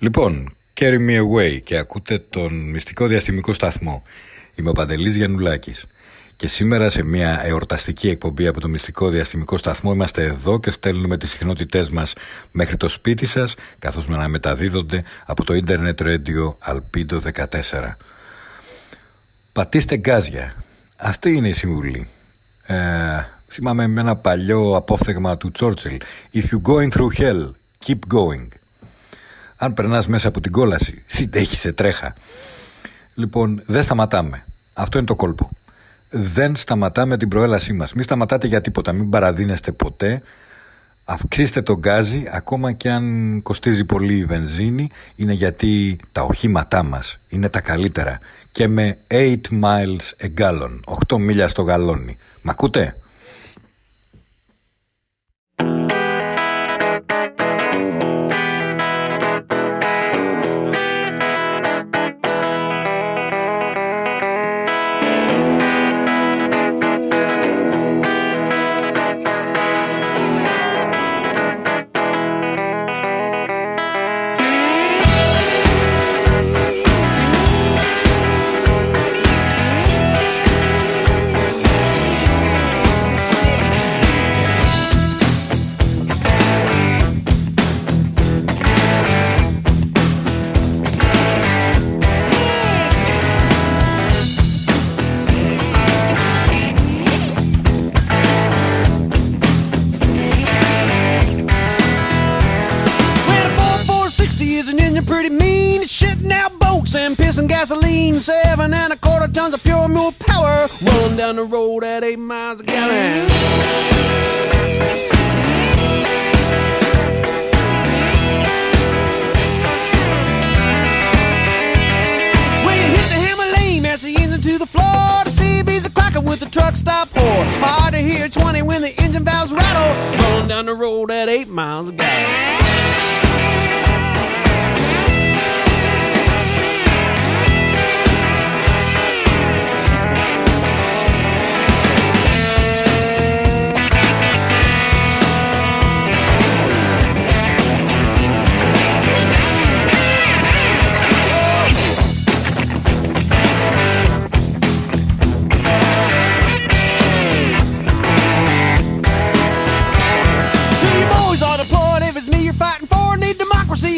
Speaker 1: Λοιπόν, Carry Me Away και ακούτε τον μυστικό διαστημικό σταθμό. Είμαι ο Παντελής Γιαννουλάκης. Και σήμερα σε μια εορταστική εκπομπή από το μυστικό διαστημικό σταθμό είμαστε εδώ και στέλνουμε τις συχνότητές μας μέχρι το σπίτι σας καθώς να μεταδίδονται από το Internet Radio Alpido 14. Πατήστε γκάζια. Αυτή είναι η συμβουλή. Ε, θυμάμαι με ένα παλιό απόφθεγμα του Τσόρτσιλ If you're going through hell, keep going. Αν περνάς μέσα από την κόλαση, συντέχισε τρέχα. Λοιπόν, δεν σταματάμε. Αυτό είναι το κόλπο. Δεν σταματάμε την προέλασή μας. Μην σταματάτε για τίποτα. Μην παραδίνεστε ποτέ. Αυξήστε τον γκάζι ακόμα και αν κοστίζει πολύ η βενζίνη είναι γιατί τα οχήματά μας είναι τα καλύτερα και με 8 miles a gallon 8 μίλια στο γαλόνι Μ' ακούτε;
Speaker 5: down the road at eight miles a gallon. When you hit the hammer lane, that's the engine to the floor. The CB's a cracker with the truck stop whore. Hard to hear 20 when the engine valves rattle. Rolling down the road at eight miles a gallon.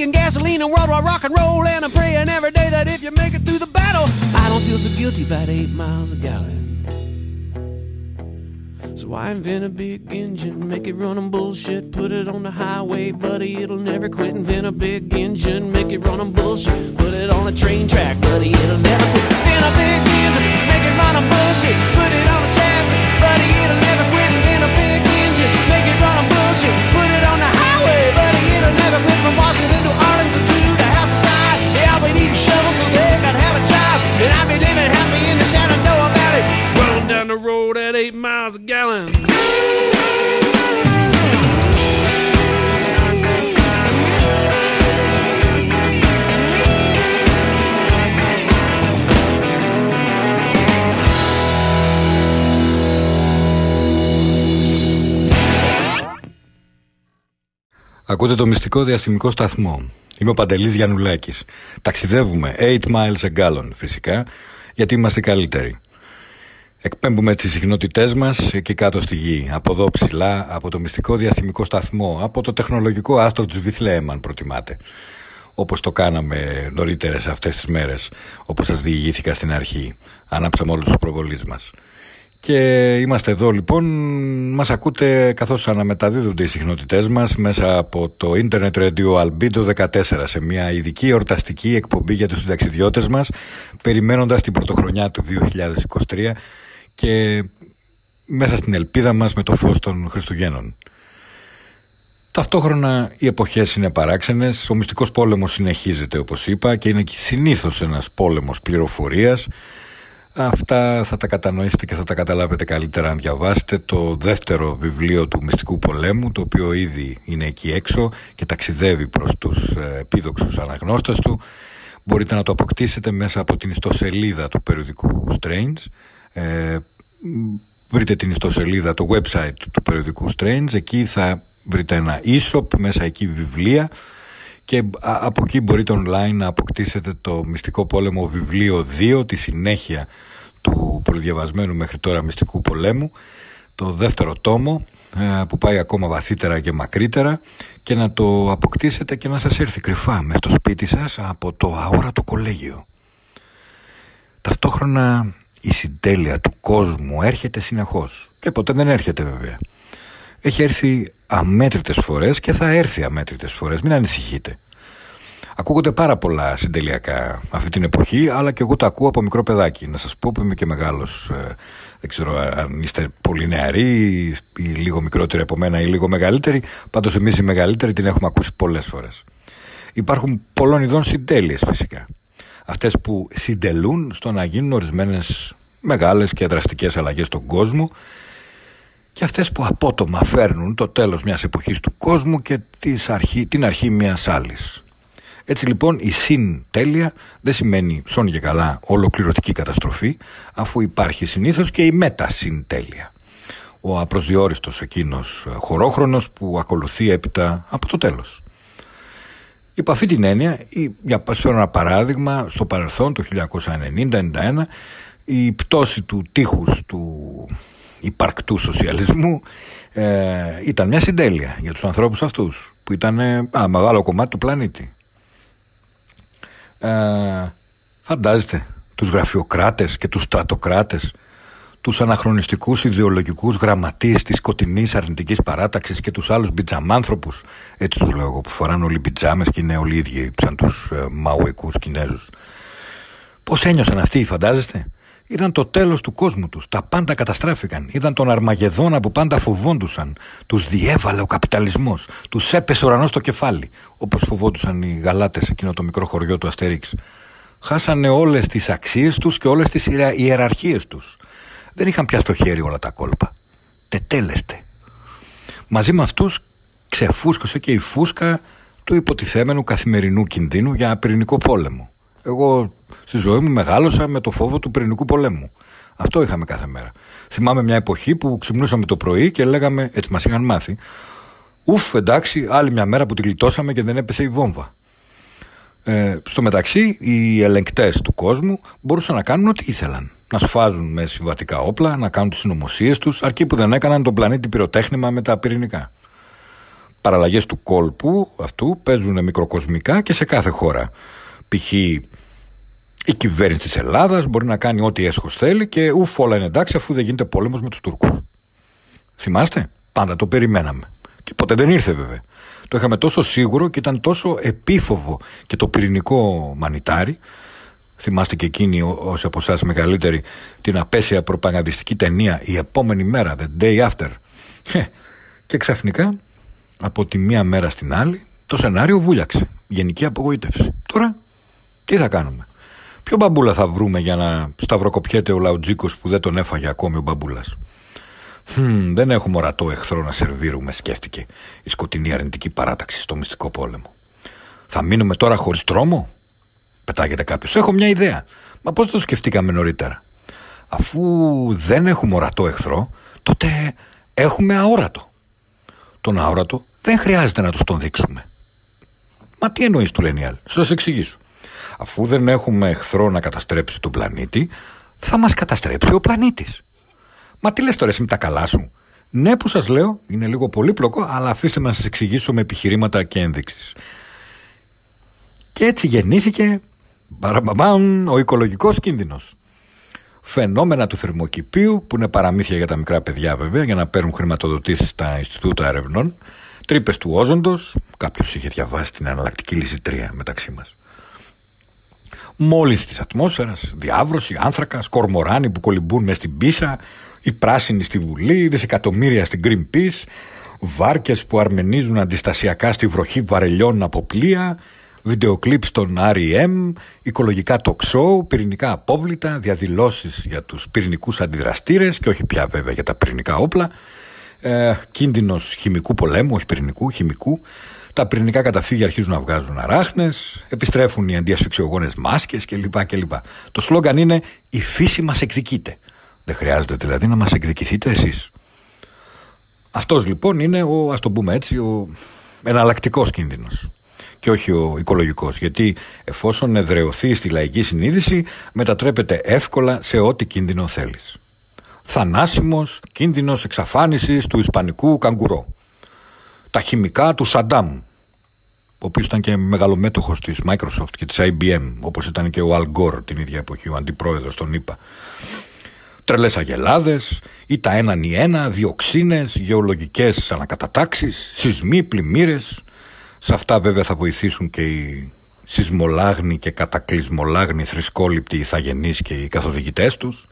Speaker 5: And gasoline and worldwide rock and roll. And I'm praying every day that if you make it through the battle, I don't feel so guilty about eight miles a gallon. So I invent a big engine, make it run on bullshit, put it on the highway, buddy, it'll never quit. Invent a big engine, make it run on bullshit, put it on a train track, buddy, it'll never quit. Invent a big engine, make it run on bullshit, put it on a chassis, buddy, it'll never quit. Invent a big engine, make it run on bullshit, put it on the highway, buddy, never to the house yeah, need shovels so they have a job, and be living happy in the Valley, rolling down the road at eight miles a gallon.
Speaker 1: Ακούτε το μυστικό διαστημικό σταθμό. Είμαι ο Παντελής Γιαννουλάκης. Ταξιδεύουμε 8 miles a gallon φυσικά, γιατί είμαστε οι καλύτεροι. Εκπέμπουμε τις συχνότητές μας εκεί κάτω στη γη, από εδώ ψηλά, από το μυστικό διαστημικό σταθμό, από το τεχνολογικό άστρο του Βιθλέμ αν προτιμάτε. Όπως το κάναμε νωρίτερα σε αυτές τις μέρες, όπως σας διηγήθηκα στην αρχή. Ανάψαμε όλους τους προβολείς μας. Και είμαστε εδώ λοιπόν, μας ακούτε καθώς αναμεταδίδονται οι συχνότητές μας μέσα από το Internet Radio Albedo 14 σε μια ειδική εορταστική εκπομπή για τους συνταξιδιώτες μας περιμένοντας την πρωτοχρονιά του 2023 και μέσα στην ελπίδα μας με το φως των Χριστουγέννων. Ταυτόχρονα οι εποχές είναι παράξενες, ο μυστικός πόλεμος συνεχίζεται όπως είπα και είναι και συνήθως ένας πόλεμος πληροφορίας. Αυτά θα τα κατανοήσετε και θα τα καταλάβετε καλύτερα αν διαβάσετε το δεύτερο βιβλίο του μυστικού πολέμου το οποίο ήδη είναι εκεί έξω και ταξιδεύει προς τους ε, επίδοξους αναγνώστες του. Μπορείτε να το αποκτήσετε μέσα από την ιστοσελίδα του περιοδικού Strange. Ε, βρείτε την ιστοσελίδα, το website του περιοδικού Strange. Εκεί θα βρείτε ένα e-shop, μέσα εκεί βιβλία και από εκεί μπορείτε online να αποκτήσετε το Μυστικό Πόλεμο βιβλίο 2, τη συνέχεια του πολυδιαβασμένου μέχρι τώρα Μυστικού Πολέμου, το δεύτερο τόμο ε, που πάει ακόμα βαθύτερα και μακρύτερα και να το αποκτήσετε και να σας έρθει κρυφά με στο σπίτι σας από το αόρατο κολέγιο. Ταυτόχρονα η συντέλεια του κόσμου έρχεται συνεχώς και ποτέ δεν έρχεται βέβαια. Έχει έρθει αμέτρητες φορές και θα έρθει αμέτρητες φορές, μην ανησυχείτε. Ακούγονται πάρα πολλά συντελειακά αυτή την εποχή, αλλά και εγώ τα ακούω από μικρό παιδάκι. Να σας πω που είμαι και μεγάλος, ε, δεν ξέρω αν είστε πολύ νεαροί ή λίγο μικρότεροι από μένα ή λίγο μεγαλύτεροι, πάντως εμείς οι μεγαλύτεροι την έχουμε ακούσει πολλές φορές. Υπάρχουν πολλών ειδών συντέλειες φυσικά αυτές που συντελούν στο να γίνουν ορισμένες μεγάλες και δραστικές αλλαγές στον κόσμο και αυτές που απότομα φέρνουν το τέλος μιας εποχής του κόσμου και της αρχή, την αρχή μιας άλλης. Έτσι λοιπόν η συντέλεια δεν σημαίνει σώνει και καλά ολοκληρωτική καταστροφή αφού υπάρχει συνήθως και η μετασυντέλεια. Ο απροσδιόριστος εκείνος χωρόχρονος που ακολουθεί έπειτα από το τέλος. Υπό αυτή την έννοια, για να φέρω ένα παράδειγμα, στο παρελθόν το 1990-91 η πτώση του τείχους του υπαρκτού σοσιαλισμού ε, ήταν μια συντέλεια για τους ανθρώπους αυτούς που ήταν ε, μεγάλο κομμάτι του πλανήτη. Ε, φαντάζεστε τους γραφειοκράτες και τους στρατοκράτες τους αναχρονιστικούς ιδεολογικούς γραμματείς της σκοτεινής αρνητικής παράταξης και τους άλλους μπιτζαμάνθρωπους, έτσι τους λέω εγώ, που φοράνε όλοι μπιτζάμες και είναι όλοι ίδιοι, σαν τους ε, μαουεκούς Κινέζους. Πώς ένιωσαν αυτοί, φαντάζεστε; Ήταν το τέλος του κόσμου τους. Τα πάντα καταστράφηκαν. Ήταν τον Αρμαγεδόνα που πάντα φοβόντουσαν. Τους διέβαλε ο καπιταλισμός. Τους έπεσε ο ουρανός στο κεφάλι. Όπως φοβόντουσαν οι γαλάτες εκείνο το μικρό χωριό του Αστερίξ. Χάσανε όλες τις αξίες τους και όλες τις ιεραρχίες τους δεν είχαν πια στο χέρι όλα τα κόλπα. Τετέλεστε. Μαζί με αυτούς ξεφούσκωσε και η φούσκα του υποτιθέμενου καθημερινού κινδύνου για πυρηνικό πόλεμο. Εγώ στη ζωή μου μεγάλωσα με το φόβο του πυρηνικού πολέμου. Αυτό είχαμε κάθε μέρα. Θυμάμαι μια εποχή που ξυπνούσαμε το πρωί και λέγαμε, έτσι μας είχαν μάθει, Ουφ, εντάξει, άλλη μια μέρα που τη γλιτώσαμε και δεν έπεσε η βόμβα. Ε, στο μεταξύ, οι ελεγκτές του κόσμου μπορούσαν να κάνουν ό,τι ήθελαν να σφάζουν με συμβατικά όπλα, να κάνουν τις συνωμοσίες τους, αρκεί που δεν έκαναν τον πλανήτη πυροτέχνημα με τα πυρηνικά. Παραλλαγές του κόλπου αυτού παίζουν μικροκοσμικά και σε κάθε χώρα. Π.χ. η κυβέρνηση της Ελλάδας μπορεί να κάνει ό,τι έσχος θέλει και ουφ όλα είναι εντάξει αφού δεν γίνεται πόλεμος με τους Τούρκους. Θυμάστε, πάντα το περιμέναμε. Και ποτέ δεν ήρθε βέβαια. Το είχαμε τόσο σίγουρο και ήταν τόσο επίφοβο και το πυρηνικό μανιτάρι Θυμάστε και εκείνοι όσοι από εσάς μεγαλύτεροι την απέσια προπαγανδιστική ταινία η επόμενη μέρα, the day after. Και ξαφνικά από τη μία μέρα στην άλλη το σενάριο βούλιαξε. Γενική απογοήτευση. Τώρα τι θα κάνουμε; Ποιο μπαμπούλα θα βρούμε για να σταυροκοπιέται ο Λαουτζίκος που δεν τον έφαγε ακόμη ο μπαμπούλας; Hm, δεν έχουμε ορατό εχθρό να σερβίρουμε, σκέφτηκε η σκοτεινή αρνητική παράταξη στο μυστικό πόλεμο. Θα μείνουμε τώρα χωρίς τρόμο, πετάγεται κάποιος. Έχω μια ιδέα. Μα πώς το σκεφτήκαμε νωρίτερα; Αφού δεν έχουμε ορατό εχθρό, τότε έχουμε αόρατο. Τον αόρατο δεν χρειάζεται να τους τον δείξουμε. Μα τι εννοείς, του λένε οι άλλοι. Σα εξηγήσω. Αφού δεν έχουμε εχθρό να καταστρέψει τον πλανήτη, θα μας καταστρέψει ο πλανήτης. Μα τι λες τώρα εσύ με τα καλά σου; Ναι που σας λέω, είναι λίγο πολύπλοκο, αλλά αφήστε με να σας εξηγήσω με επιχειρήματα και ένδειξεις. Και έτσι γεννήθηκε μπαραμπαμπαμ, ο οικολογικός κίνδυνος. Φαινόμενα του θερμοκηπίου, που είναι παραμύθια για τα μικρά παιδιά βέβαια, για να παίρνουν χρηματοδοτήσεις στα Ινστιτούτα Ερευνών, τρύπες του όζοντος, κάποιος είχε διαβάσει την εναλλακτική λύση 3 μεταξύ μας. Μόλις της ατμόσφαιρας, διάβρωση, άνθρακας, κορμοράνοι που κολυμπούν μέσα στην πίσα, οι πράσινοι στη Βουλή, δισεκατομμύρια στην Greenpeace, βάρκες που αρμενίζουν αντιστασιακά στη βροχή βαρελιών από πλοία, βιντεοκλίπ στον REM, οικολογικά talk show, πυρηνικά απόβλητα, διαδηλώσεις για τους πυρηνικούς αντιδραστήρες και όχι πια βέβαια για τα πυρηνικά όπλα, ε, κίνδυνος χημικού πολέμου, όχι πυρηνικού, χημικού, τα πυρηνικά καταφύγια αρχίζουν να βγάζουν αράχνες, επιστρέφουν οι αντιασφυξιογόνες μάσκες κλπ. κλπ. Το σλόγκαν είναι «Η φύση μας εκδικείται». Δεν χρειάζεται δηλαδή να μας εκδικηθείτε εσείς. Αυτός λοιπόν είναι ο, ας το πούμε έτσι, ο εναλλακτικός κίνδυνος και όχι ο οικολογικός γιατί εφόσον εδραιωθεί στη λαϊκή συνείδηση μετατρέπεται εύκολα σε ό,τι κίνδυνο θέλεις. Θανάσιμος κίνδυνος εξαφάνισης του ισπανικού καγκουρό. Τα χημικά του Σαντάμ ο οποίος ήταν και μεγαλομέτωχος της Microsoft και της IBM όπως ήταν και ο Al Gore την ίδια εποχή ο αντιπρόεδρος των ΗΠΑ τρελές αγελάδες ή τα έναν ή ένα, διοξίνες, γεωλογικές ανακατατάξεις, σεισμοί, πλημμύρες. Σε αυτά βέβαια θα βοηθήσουν και οι σεισμολάγνοι και κατακλυσμολάγνοι θρησκόληπτοι ηθαγενείς και οι καθοδηγητές τους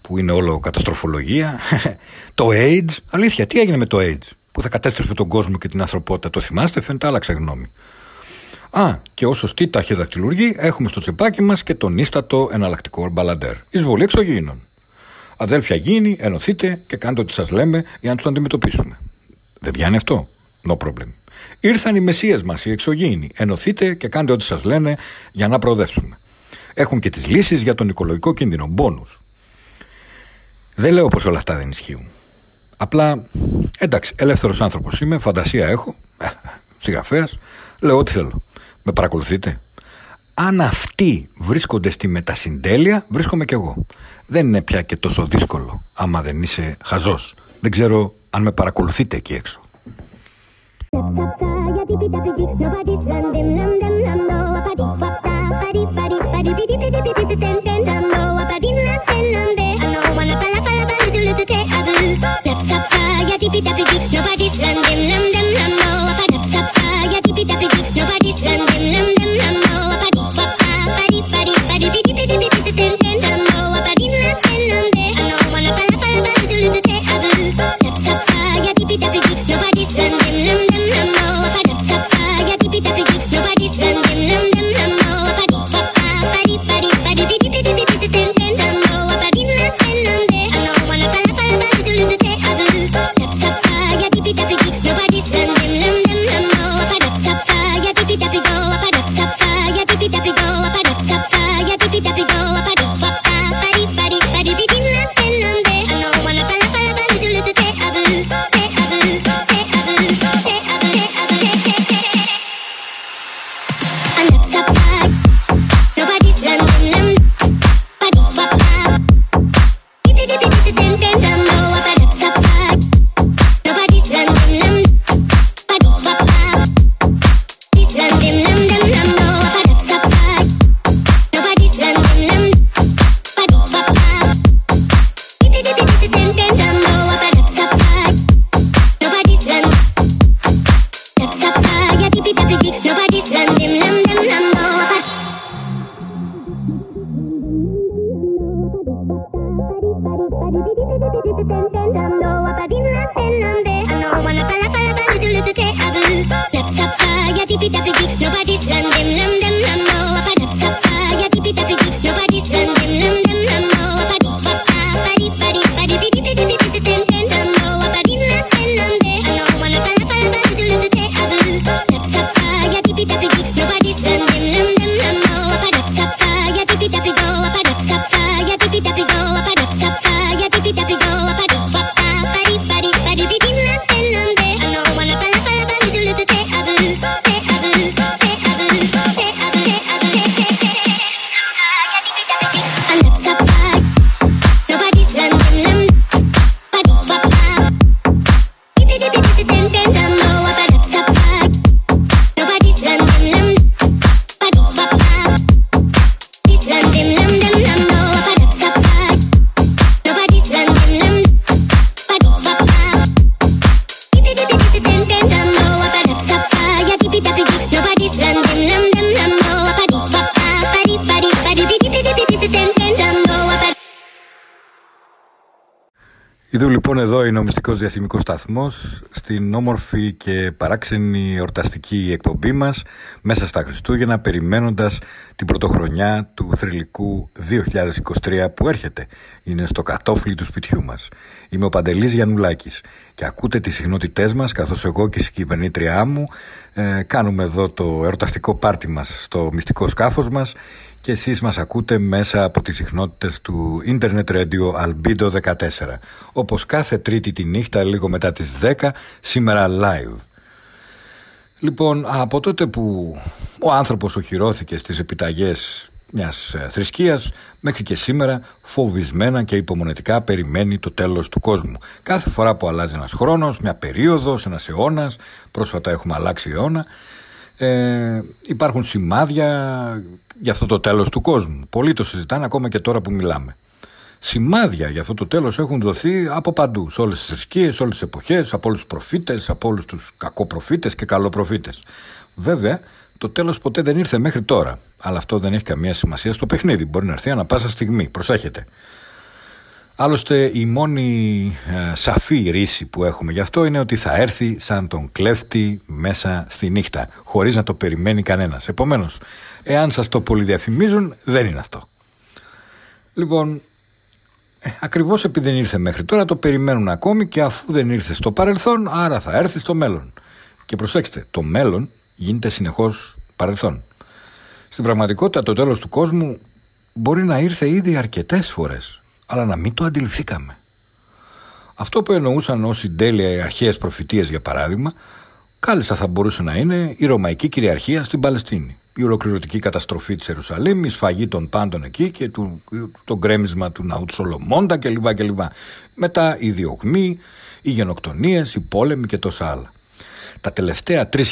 Speaker 1: που είναι όλο καταστροφολογία. το AIDS, αλήθεια, τι έγινε με το AIDS; Που θα κατέστρεφε τον κόσμο και την ανθρωπότητα. Το θυμάστε, φαίνεται άλλαξε γνώμη. Α, και ω σωστή ταχυδακτηλουργή έχουμε στο τσεπάκι μας και τον ίστατο εναλλακτικό μπαλαντέρ. Εισβολή εξωγήινων. Αδέλφια γίνει, ενωθείτε και κάντε ό,τι σας λέμε για να τους αντιμετωπίσουμε. Δεν βγαίνει αυτό; No problem. Ήρθαν οι μεσίες μας, οι εξωγήινοι. Ενωθείτε και κάντε ό,τι σας λένε για να προοδεύσουμε. Έχουν και τις λύσεις για τον οικολογικό κίνδυνο. Μπόνου. Δεν λέω πως όλα αυτά δεν ισχύουν. Απλά, εντάξει, ελεύθερο άνθρωπο είμαι, φαντασία έχω, συγγραφέα, λέω ό,τι θέλω. Με παρακολουθείτε. Αν αυτοί βρίσκονται στη μετασυντέλεια, βρίσκομαι κι εγώ. Δεν είναι πια και τόσο δύσκολο, άμα δεν είσαι χαζός. Δεν ξέρω αν με παρακολουθείτε εκεί έξω.
Speaker 12: Nobody be, nobody be, nobody's landing, landing.
Speaker 1: Διαστημικός σταθμός στην όμορφη και παράξενη εορταστική εκπομπή μας μέσα στα Χριστούγεννα περιμένοντας την πρωτοχρονιά του θρηλυκού 2023 που έρχεται. Είναι στο κατόφλι του σπιτιού μας. Είμαι ο Παντελής Γιαννουλάκης και ακούτε τις συχνότητές μας καθώς εγώ και η συγκυβερνήτριά μου ε, κάνουμε εδώ το εορταστικό πάρτι μας στο μυστικό σκάφος μας και εσείς μας ακούτε μέσα από τις συχνότητες του Internet Radio Albedo 14 όπως κάθε τρίτη τη νύχτα λίγο μετά τις 10 σήμερα live. Λοιπόν, από τότε που ο άνθρωπος οχυρώθηκε στις επιταγές μιας ε, θρησκείας μέχρι και σήμερα φοβισμένα και υπομονετικά περιμένει το τέλος του κόσμου. Κάθε φορά που αλλάζει ένας χρόνος, μια περίοδος, ένας αιώνας, πρόσφατα έχουμε αλλάξει αιώνα, ε, υπάρχουν σημάδια για αυτό το τέλος του κόσμου. Πολλοί το συζητάνε ακόμα και τώρα που μιλάμε. Σημάδια για αυτό το τέλος έχουν δοθεί από παντού, σε όλες τις θρησκείες, σε όλες τις εποχές, από όλους τους προφήτες, από όλους τους κακοπροφήτες και καλοπροφήτες. Βέβαια, το τέλος ποτέ δεν ήρθε μέχρι τώρα. Αλλά αυτό δεν έχει καμία σημασία στο παιχνίδι. Μπορεί να έρθει ανα πάσα στιγμή. Προσέχετε. Άλλωστε η μόνη ε, σαφή ρίση που έχουμε γι' αυτό είναι ότι θα έρθει σαν τον κλέφτη μέσα στη νύχτα, χωρίς να το περιμένει κανένας. Επομένως, εάν σας το πολυδιαφημίζουν, δεν είναι αυτό. Λοιπόν, ε, ακριβώς επειδή δεν ήρθε μέχρι τώρα, το περιμένουν ακόμη και αφού δεν ήρθε στο παρελθόν, άρα θα έρθει στο μέλλον. Και προσέξτε, το μέλλον γίνεται συνεχώς παρελθόν. Στην πραγματικότητα το τέλος του κόσμου μπορεί να ήρθε ήδη αρκετές φορές αλλά να μην το αντιληφθήκαμε. Αυτό που εννοούσαν ως συντέλεια οι αρχαίες προφητείες για παράδειγμα, κάλλιστα θα μπορούσε να είναι η Ρωμαϊκή κυριαρχία στην Παλαιστίνη. Η ολοκληρωτική καταστροφή της Ιερουσαλήμ, η σφαγή των πάντων εκεί και του, το γκρέμισμα του ναού του Σολομώντα κλπ. κλπ. Μετά οι διωγμοί, οι γενοκτονίες, οι πόλεμοι και τόσα άλλα τα τελευταία 3.000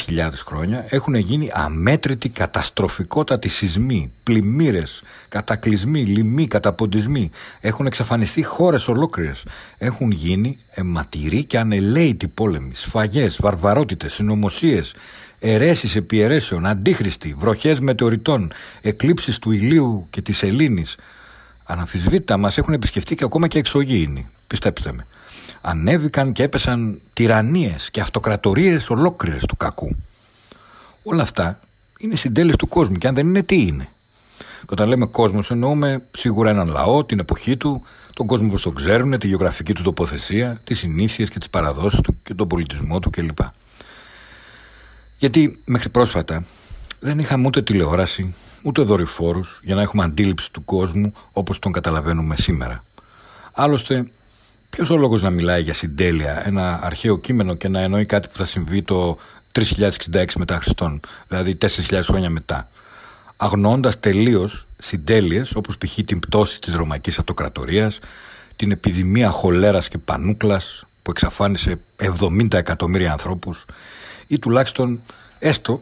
Speaker 1: χρόνια έχουν γίνει αμέτρητοι καταστροφικότατοι σεισμοί, πλημμύρες, κατακλυσμοί, λοιμοί, καταποντισμοί. Έχουν εξαφανιστεί χώρες ολόκληρες. Έχουν γίνει αιματηροί και ανελαίητοι πόλεμοι, σφαγές, βαρβαρότητες, συνωμοσίες, αιρέσεις επί αιρέσεων, αντίχριστοι, βροχές μετεωρητών, εκλήψεις του ηλίου και της σελήνης. Αναμφισβήτητα μας έχουν επισκεφτεί και ακόμα και εξωγήινοι, πιστέψτε με ανέβηκαν και έπεσαν τυραννίες και αυτοκρατορίες ολόκληρες του κακού. Όλα αυτά είναι συντέλες του κόσμου και αν δεν είναι τι είναι; Και όταν λέμε κόσμος, εννοούμε σίγουρα έναν λαό, την εποχή του, τον κόσμο που τον ξέρουν, τη γεωγραφική του τοποθεσία, τις συνήθειες και τις παραδόσεις του και τον πολιτισμό του κλπ. Γιατί μέχρι πρόσφατα δεν είχαμε ούτε τηλεόραση, ούτε δορυφόρους για να έχουμε αντίληψη του κόσμου όπως τον καταλαβαίνουμε σήμερα. Άλλωστε, Ποιος ο λόγος να μιλάει για συντέλεια, ένα αρχαίο κείμενο και να εννοεί κάτι που θα συμβεί το 3066 μετά Χριστόν, δηλαδή 4.000 χρόνια μετά. Αγνοώντα τελείως συντέλειες όπως π.χ. την πτώση της Ρωμαϊκής Αυτοκρατορίας, την επιδημία χολέρας και πανούκλας που εξαφάνισε 70 εκατομμύρια ανθρώπους, ή τουλάχιστον έστω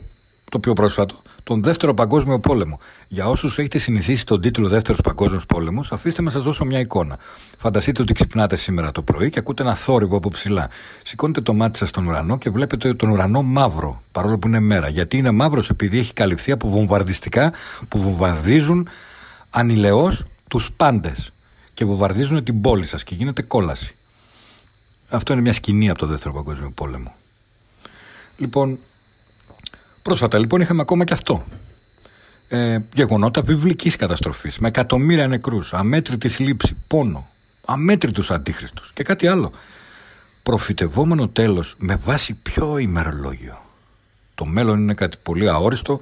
Speaker 1: το πιο πρόσφατο, τον Δεύτερο Παγκόσμιο Πόλεμο. Για όσους έχετε συνηθίσει τον τίτλο Δεύτερος Παγκόσμιος Πόλεμος, αφήστε με να σας δώσω μια εικόνα. Φανταστείτε ότι ξυπνάτε σήμερα το πρωί και ακούτε ένα θόρυβο από ψηλά. Σηκώνετε το μάτι σας στον ουρανό και βλέπετε τον ουρανό μαύρο, παρόλο που είναι μέρα. Γιατί είναι μαύρος επειδή έχει καλυφθεί από βομβαρδιστικά που βομβαρδίζουν ανηλαιώ τους πάντες. Και βομβαρδίζουν την πόλη σας και γίνεται κόλαση. Αυτό είναι μια σκηνή από το Δεύτερο Παγκόσμιο Πόλεμο. Λοιπόν, Πρόσφατα λοιπόν είχαμε ακόμα και αυτό. Ε, γεγονότα βιβλικής καταστροφής με εκατομμύρια νεκρούς, αμέτρητη θλίψη, πόνο, αμέτρητους αντίχρηστου και κάτι άλλο. Προφητευόμενο τέλος με βάση ποιο ημερολόγιο. Το μέλλον είναι κάτι πολύ αόριστο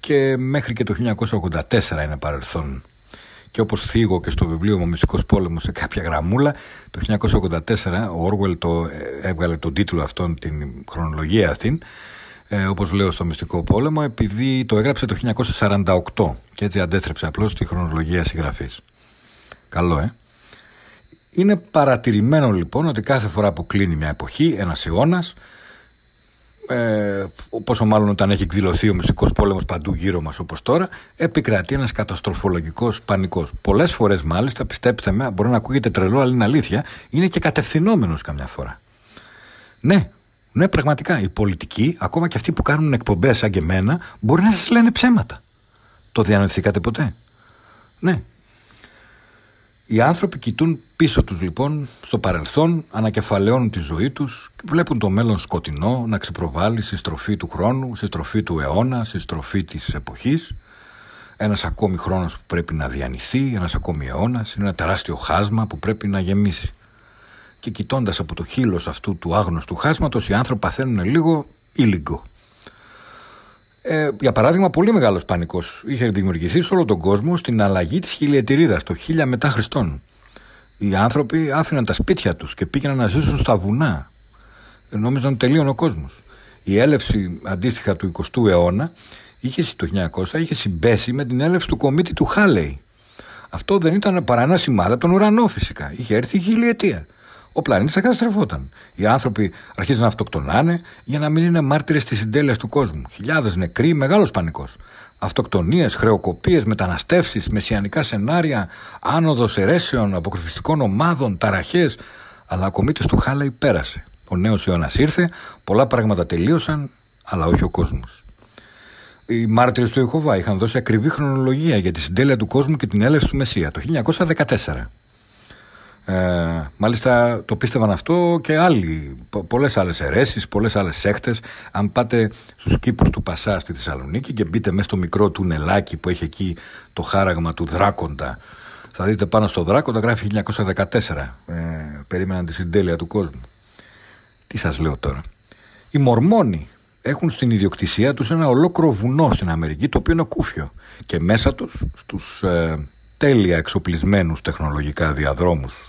Speaker 1: και μέχρι και το 1984 είναι παρελθόν. Και όπως θίγω και στο βιβλίο μου «Μυστικός πόλεμος» σε κάποια γραμμούλα, το 1984 ο Orwell το, ε, έβγαλε τον τίτλο αυτόν, την χρονολογία αυτήν, ε, όπως λέω στο Μυστικό Πόλεμο, επειδή το έγραψε το 1948 και έτσι αντέστρεψε απλώς τη χρονολογία συγγραφής. Καλό, ε. Είναι παρατηρημένο λοιπόν ότι κάθε φορά που κλείνει μια εποχή, ένας αιώνας, ε, πόσο μάλλον όταν έχει εκδηλωθεί ο μυστικός πόλεμος παντού γύρω μας όπως τώρα, επικρατεί ένας καταστροφολογικός πανικός. Πολλές φορές μάλιστα, πιστέψτε με, μπορεί να ακούγεται τρελό, αλλά είναι αλήθεια, είναι και κατευθυνόμενος καμιά φορά. Ναι, ναι, πραγματικά. Οι πολιτικοί, ακόμα και αυτοί που κάνουν εκπομπές σαν και εμένα, μπορεί να σας λένε ψέματα. Το διανοηθήκατε ποτέ; Ναι. Οι άνθρωποι κοιτούν πίσω τους λοιπόν στο παρελθόν, ανακεφαλαιώνουν τη ζωή τους, βλέπουν το μέλλον σκοτεινό να ξεπροβάλλει στη στροφή του χρόνου, στη στροφή του αιώνα, στη στροφή της εποχής. Ένας ακόμη χρόνος που πρέπει να διανυθεί, ένας ακόμη αιώνας, είναι ένα τεράστιο χάσμα που πρέπει να γεμίσει. Και κοιτώντας από το χείλος αυτού του άγνωστου χάσματος, οι άνθρωποι παθαίνουν λίγο ή λίγο. Ε, για παράδειγμα, πολύ μεγάλος πανικός είχε δημιουργηθεί σε όλο τον κόσμο στην αλλαγή της χιλιετηρίδας, το 1000 μετά Χριστόν. Οι άνθρωποι άφηναν τα σπίτια τους και πήγαιναν να ζήσουν στα βουνά. Ε, Νόμιζαν ότι τελείωνε ο κόσμος. Η έλευση αντίστοιχα του 20ου αιώνα είχε, το 1900 είχε συμπέσει με την έλευση του κομίτη του Χάλεϊ. Αυτό δεν ήταν παρά ένα σημάδι από τον ουρανό φυσικά. Είχε έρθει η χιλιετία. Ο πλανήτης θα καταστρεφόταν. Οι άνθρωποι αρχίζουν να αυτοκτονάνε για να μην είναι μάρτυρες της συντέλειας του κόσμου. Χιλιάδες νεκροί, μεγάλος πανικός. Αυτοκτονίες, χρεοκοπίες, μεταναστεύσεις, μεσιανικά σενάρια, άνοδος αιρέσεων, αποκρυφιστικών ομάδων, ταραχές. Αλλά ο κομίτη του Χάλεϊ πέρασε. Ο νέος αιώνα ήρθε, πολλά πράγματα τελείωσαν, αλλά όχι ο κόσμος. Οι μάρτυρες του Ιεχωβά είχαν δώσει ακριβή χρονολογία για τη συντέλεια του κόσμου και την έλευση του Μεσσία το 1914. Ε, μάλιστα το πίστευαν αυτό και άλλοι, πο- πολλές άλλες αιρέσεις, πολλές άλλες σέχτες. Αν πάτε στους κήπους του Πασά στη Θεσσαλονίκη και μπείτε μέσα στο μικρό του νελάκι που έχει εκεί το χάραγμα του Δράκοντα, θα δείτε πάνω στο Δράκοντα γράφει 1914. Ε, περίμεναν τη συντέλεια του κόσμου. Τι σας λέω τώρα. Οι Μορμόνοι έχουν στην ιδιοκτησία τους ένα ολόκληρο βουνό στην Αμερική το οποίο είναι κούφιο και μέσα τους στους ε, τέλεια εξοπλισμένους τεχνολογικά διαδρόμους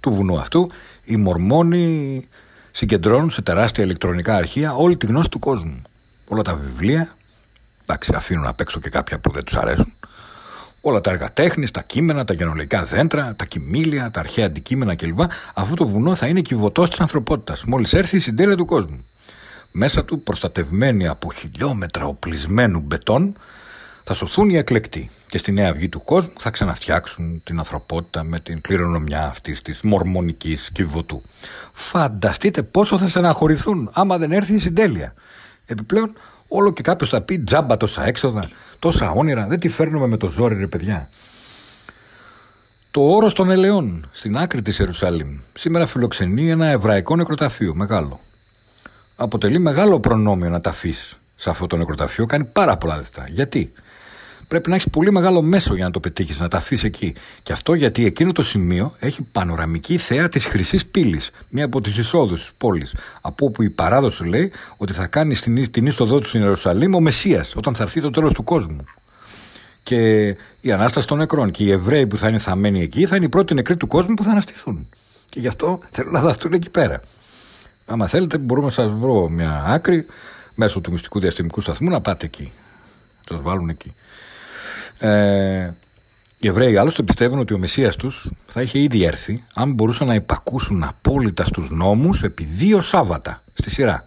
Speaker 1: του βουνού αυτού οι Μορμόνοι συγκεντρώνουν σε τεράστια ηλεκτρονικά αρχεία όλη τη γνώση του κόσμου. Όλα τα βιβλία, εντάξει αφήνουν απ' έξω και κάποια που δεν τους αρέσουν, όλα τα έργα τέχνης, τα κείμενα, τα γενολογικά δέντρα, τα κοιμήλια, τα αρχαία αντικείμενα κλπ. Αυτό το βουνό θα είναι κυβωτός της ανθρωπότητας μόλις έρθει η συντέλεια του κόσμου. Μέσα του προστατευμένοι από χιλιόμετρα οπλισμένου μπετόν θα σωθούν οι εκλεκτοί και στη νέα αυγή του κόσμου θα ξαναφτιάξουν την ανθρωπότητα με την κληρονομιά αυτής της μορμονικής κυβωτού. Φανταστείτε πόσο θα στεναχωρηθούν άμα δεν έρθει η συντέλεια. Επιπλέον όλο και κάποιος θα πει τζάμπα τόσα έξοδα, τόσα όνειρα, δεν τη φέρνουμε με το ζόρι ρε παιδιά. Το όρος των ελαιών στην άκρη της Ιερουσαλήμ σήμερα φιλοξενεί ένα εβραϊκό νεκροταφείο μεγάλο. Αποτελεί μεγάλο προνόμιο να τα αφήσει σε αυτό το νεκροταφείο, κάνει πάρα πολλά λεφτά. Γιατί; Πρέπει να έχεις πολύ μεγάλο μέσο για να το πετύχεις, να τα αφήσεις εκεί. Και αυτό γιατί εκείνο το σημείο έχει πανοραμική θέα της Χρυσής Πύλης, μία από τις εισόδους της πόλης. Από όπου η παράδοση λέει ότι θα κάνει στην, την είσοδό του στην Ιερουσαλήμ ο Μεσία, όταν θα έρθει το τέλος του κόσμου. Και η ανάσταση των νεκρών και οι Εβραίοι που θα είναι θαμένοι εκεί θα είναι οι πρώτοι νεκροί του κόσμου που θα αναστηθούν. Και γι' αυτό θέλουν να δαθούν εκεί πέρα. Άμα θέλετε, μπορούμε να σας βρω μια άκρη μέσω του μυστικού διαστημικού σταθμού να πάτε εκεί. Θα σας βάλουν εκεί. Ε, οι Εβραίοι άλλωστε πιστεύουν ότι ο Μεσσίας τους θα είχε ήδη έρθει αν μπορούσαν να υπακούσουν απόλυτα στους νόμους επί δύο Σάββατα στη σειρά.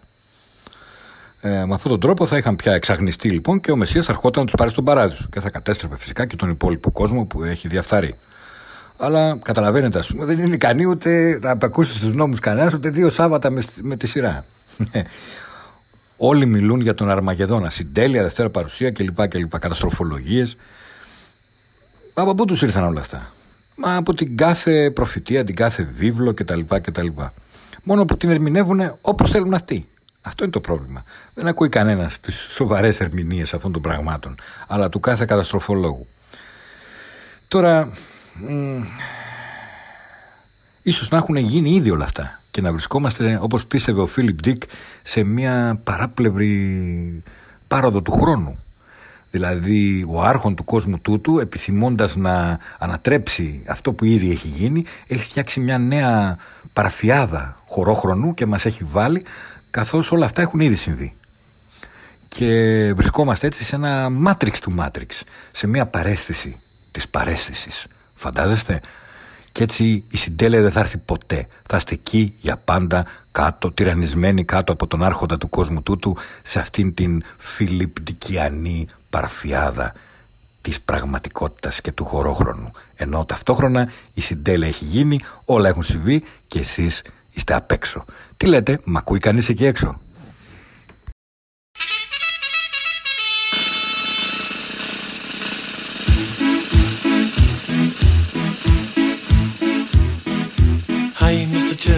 Speaker 1: Ε, με αυτόν τον τρόπο θα είχαν πια εξαγνιστεί λοιπόν και ο Μεσσίας θα ερχόταν να τους πάρει στον παράδεισο και θα κατέστρεφε φυσικά και τον υπόλοιπο κόσμο που έχει διαφθαρεί. Αλλά καταλαβαίνετε, ας πούμε, δεν είναι ικανή ούτε να απακούσει στους νόμους κανένας ούτε δύο Σάββατα με, με τη σειρά. Όλοι μιλούν για τον Αρμαγεδόνα, συντέλεια, δευτέρα παρουσία κλπ. κλπ Καταστροφολογίες. Από πού τους ήρθαν όλα αυτά; Μα από την κάθε προφητεία, την κάθε βίβλο κτλ. κτλ. Μόνο που την ερμηνεύουν όπως θέλουν αυτοί. Αυτό είναι το πρόβλημα. Δεν ακούει κανένας τις σοβαρές ερμηνείες αυτών των πραγμάτων, αλλά του κάθε καταστροφολόγου. Τώρα, μ, ίσως να έχουν γίνει ήδη όλα αυτά και να βρισκόμαστε, όπως πίστευε ο Φίλιπ Ντίκ, σε μια παράπλευρη πάροδο του χρόνου. Δηλαδή ο άρχον του κόσμου τούτου επιθυμώντας να ανατρέψει αυτό που ήδη έχει γίνει έχει φτιάξει μια νέα παραφιάδα χωρόχρονου και μας έχει βάλει καθώς όλα αυτά έχουν ήδη συμβεί. Και βρισκόμαστε έτσι σε ένα μάτριξ του μάτριξ, σε μια παρέστηση της παρέστησης. Φαντάζεστε; Και έτσι η συντέλεια δεν θα έρθει ποτέ. Θα είστε εκεί για πάντα κάτω, τυραννισμένοι κάτω από τον άρχοντα του κόσμου τούτου σε αυτήν την φιλιπτικιανή παρφιάδα της πραγματικότητας και του χωρόχρονου. Ενώ ταυτόχρονα η συντέλεια έχει γίνει, όλα έχουν συμβεί και εσείς είστε απ' έξω. Τι λέτε, μ' ακούει κανείς εκεί έξω;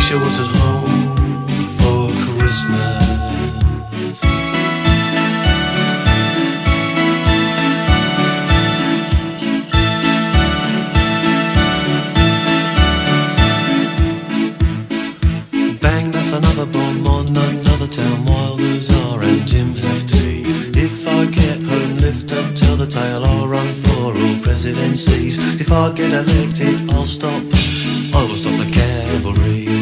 Speaker 13: Wish I was at home for Christmas. Bang, that's another bomb on another town. Wilders are and Jim have tea. If I get home, lift up, tell the tale. I'll run for all presidencies. If I get elected, I'll stop. I will stop the cavalry.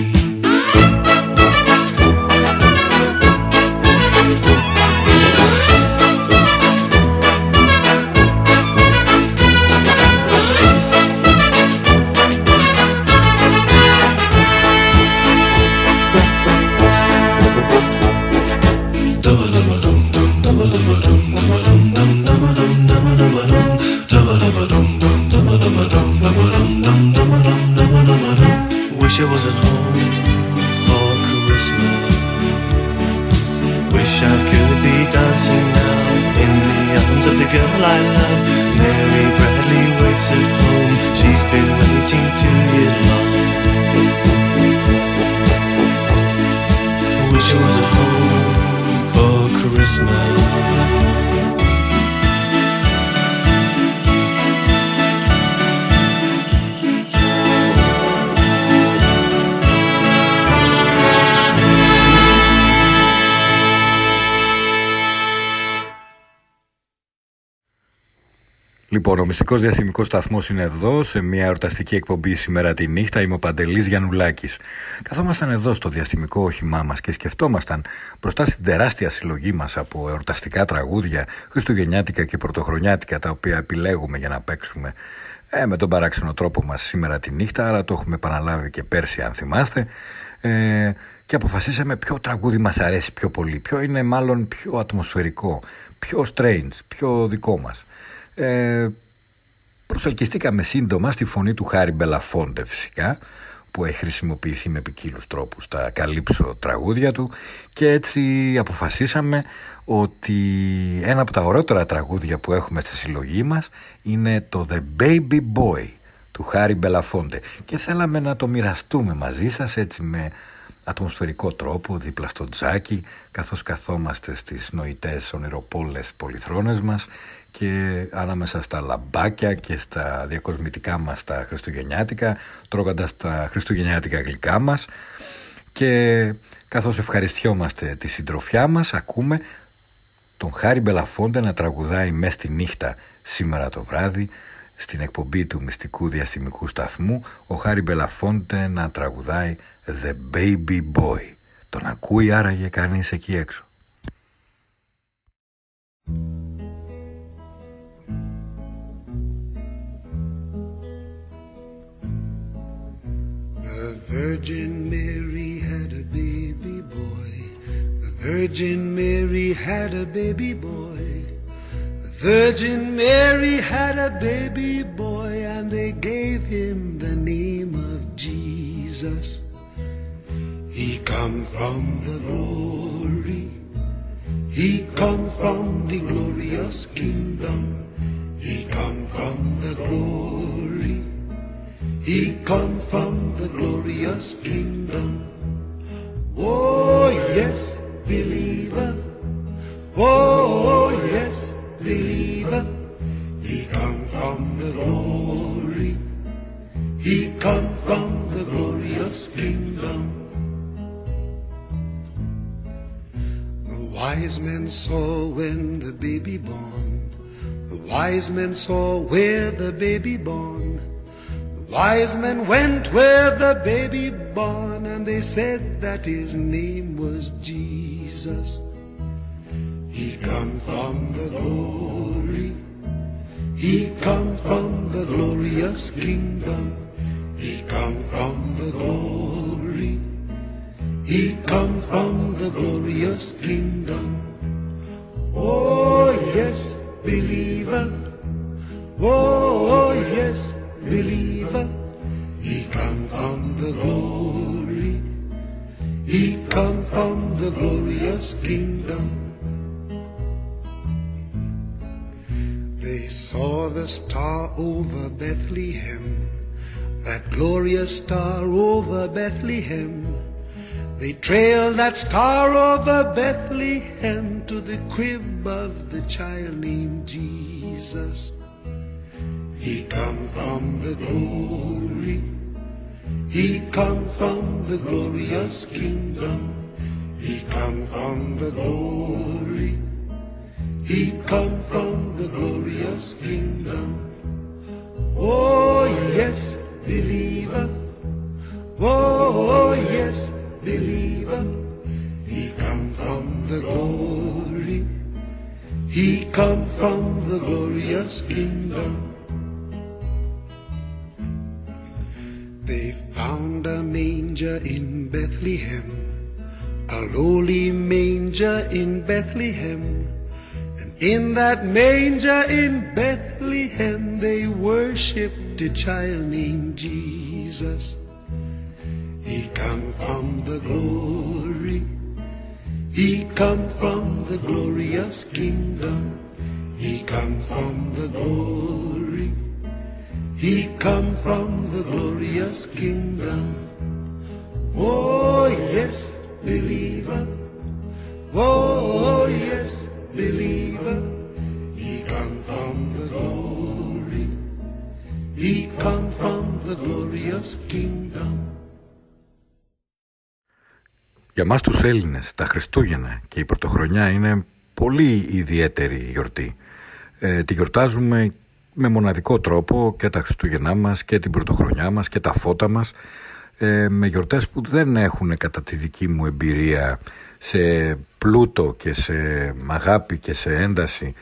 Speaker 1: Λοιπόν, ο μυστικό διαστημικός σταθμός είναι εδώ σε μια εορταστική εκπομπή σήμερα τη νύχτα. Είμαι ο Παντελής Γιαννουλάκης. Καθόμασταν εδώ στο διαστημικό όχημά μας και σκεφτόμασταν μπροστά στην τεράστια συλλογή μας από εορταστικά τραγούδια, χριστουγεννιάτικα και πρωτοχρονιάτικα τα οποία επιλέγουμε για να παίξουμε ε, με τον παράξενο τρόπο μας σήμερα τη νύχτα, αλλά το έχουμε επαναλάβει και πέρσι, αν θυμάστε. Ε, και αποφασίσαμε ποιο τραγούδι μας αρέσει πιο πολύ, ποιο είναι μάλλον πιο ατμοσφαιρικό, πιο strange, πιο δικό μας. Ε, προσελκυστήκαμε σύντομα στη φωνή του Χάρη Μπελαφόντε φυσικά που έχει χρησιμοποιηθεί με ποικίλους τρόπους στα καλύψο τραγούδια του. Και έτσι αποφασίσαμε ότι ένα από τα ωραιότερα τραγούδια που έχουμε στη συλλογή μας είναι το The Baby Boy του Χάρη Μπελαφόντε. Και θέλαμε να το μοιραστούμε μαζί σας έτσι με ατμοσφαιρικό τρόπο δίπλα στο τζάκι καθώς καθόμαστε στις νοητές ονειροπόλες πολυθρόνες μας και ανάμεσα στα λαμπάκια και στα διακοσμητικά μας τα χριστουγεννιάτικα τρώγοντας τα χριστουγεννιάτικα γλυκά μας και καθώς ευχαριστιόμαστε τη συντροφιά μας ακούμε τον Χάρη Μπελαφόντε να τραγουδάει μες στη νύχτα σήμερα το βράδυ στην εκπομπή του μυστικού διαστημικού σταθμού ο Χάρη Μπελαφόντε να τραγουδάει The Baby Boy. Τον ακούει άραγε κανείς εκεί έξω.
Speaker 14: The Virgin Mary had a baby boy. The Virgin Mary had a baby boy. The Virgin Mary had a baby boy, and they gave him the name of Jesus. He come from the glory. He come from the glorious kingdom. He come from the glory. He come from the glorious kingdom. Oh yes, believer. Oh yes, believer. He come from the glory. He come from the glorious kingdom. The wise men saw when the baby born. The wise men saw where the baby born. Wise men went where the baby born, and they said that his name was Jesus. He come from the glory. He come from the glorious kingdom. He come from the glory. He come from the glorious kingdom. Oh yes, believer. Oh, oh yes, believer. He come from the glory. He come from the glorious kingdom. They saw the star over Bethlehem, that glorious star over Bethlehem. They trailed that star over Bethlehem to the crib of the child named Jesus. He come from the glory. He come from the glorious kingdom. He come from the glory. He come from the glorious kingdom. Oh yes, believer. Oh yes, believer. He come from the glory. He come from the glorious kingdom. They found a manger in Bethlehem, a lowly manger in Bethlehem. And in that manger in Bethlehem, they worshipped a child named Jesus. He come from the glory. He come from the glorious kingdom. He come from the glory. He come from the glorious kingdom. Oh yes, believer. Oh yes, believer. He come from the glory. He come from the glorious kingdom.
Speaker 1: Για μας τους Έλληνες, τα Χριστούγεννα και η Πρωτοχρονιά είναι πολύ ιδιαίτερη γιορτή. Ε, τη γιορτάζουμε με μοναδικό τρόπο και τα Χριστούγεννά μας και την Πρωτοχρονιά μας και τα φώτα μας ε, με γιορτές που δεν έχουν κατά τη δική μου εμπειρία σε πλούτο και σε αγάπη και σε ένταση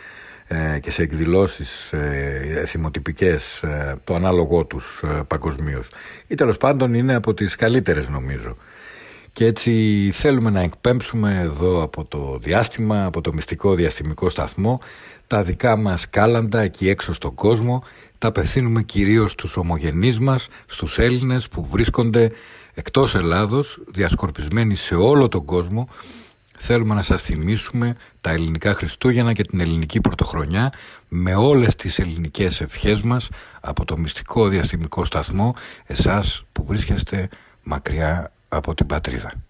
Speaker 1: ε, και σε εκδηλώσεις ε, θυμοτυπικές ε, το ανάλογό τους ε, παγκοσμίως. ή τέλος πάντων είναι από τις καλύτερες νομίζω και έτσι θέλουμε να εκπέμψουμε εδώ από το διάστημα, από το μυστικό διαστημικό σταθμό τα δικά μας κάλαντα εκεί έξω στον κόσμο τα απευθύνουμε κυρίως στους ομογενείς μας, στους Έλληνες που βρίσκονται εκτός Ελλάδος, διασκορπισμένοι σε όλο τον κόσμο Θέλουμε να σας θυμίσουμε τα ελληνικά Χριστούγεννα και την ελληνική πρωτοχρονιά με όλες τις ελληνικές ευχές μας από το μυστικό διαστημικό σταθμό εσάς που βρίσκεστε μακριά από την πατρίδα.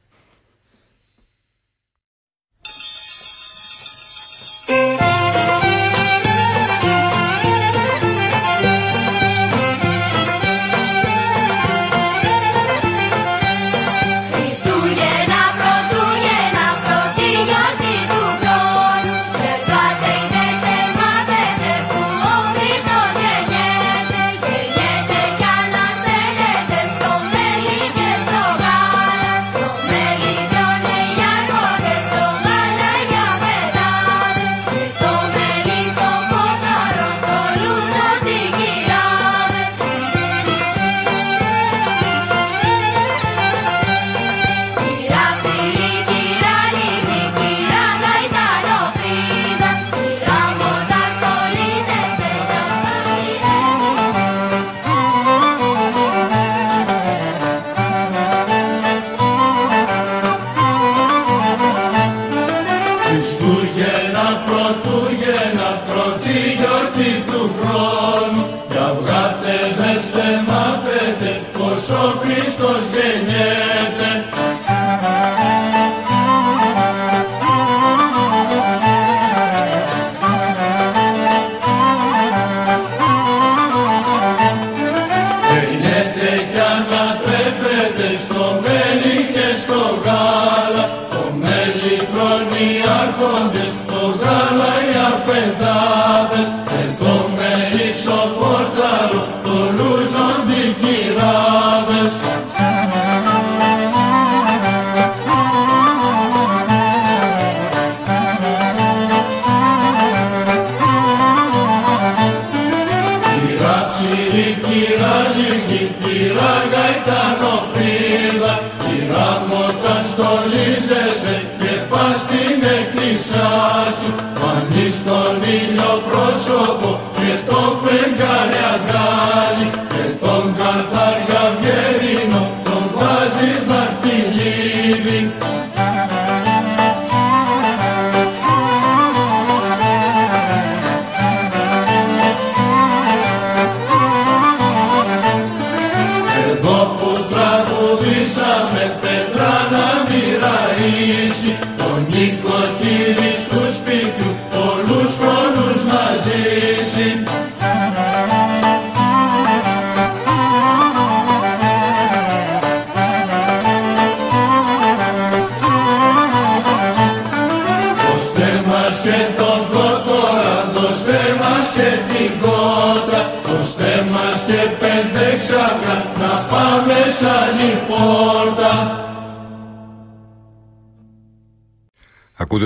Speaker 15: πρόσωπο και
Speaker 2: το φεγγάρι αγκάλι και τον καθαρό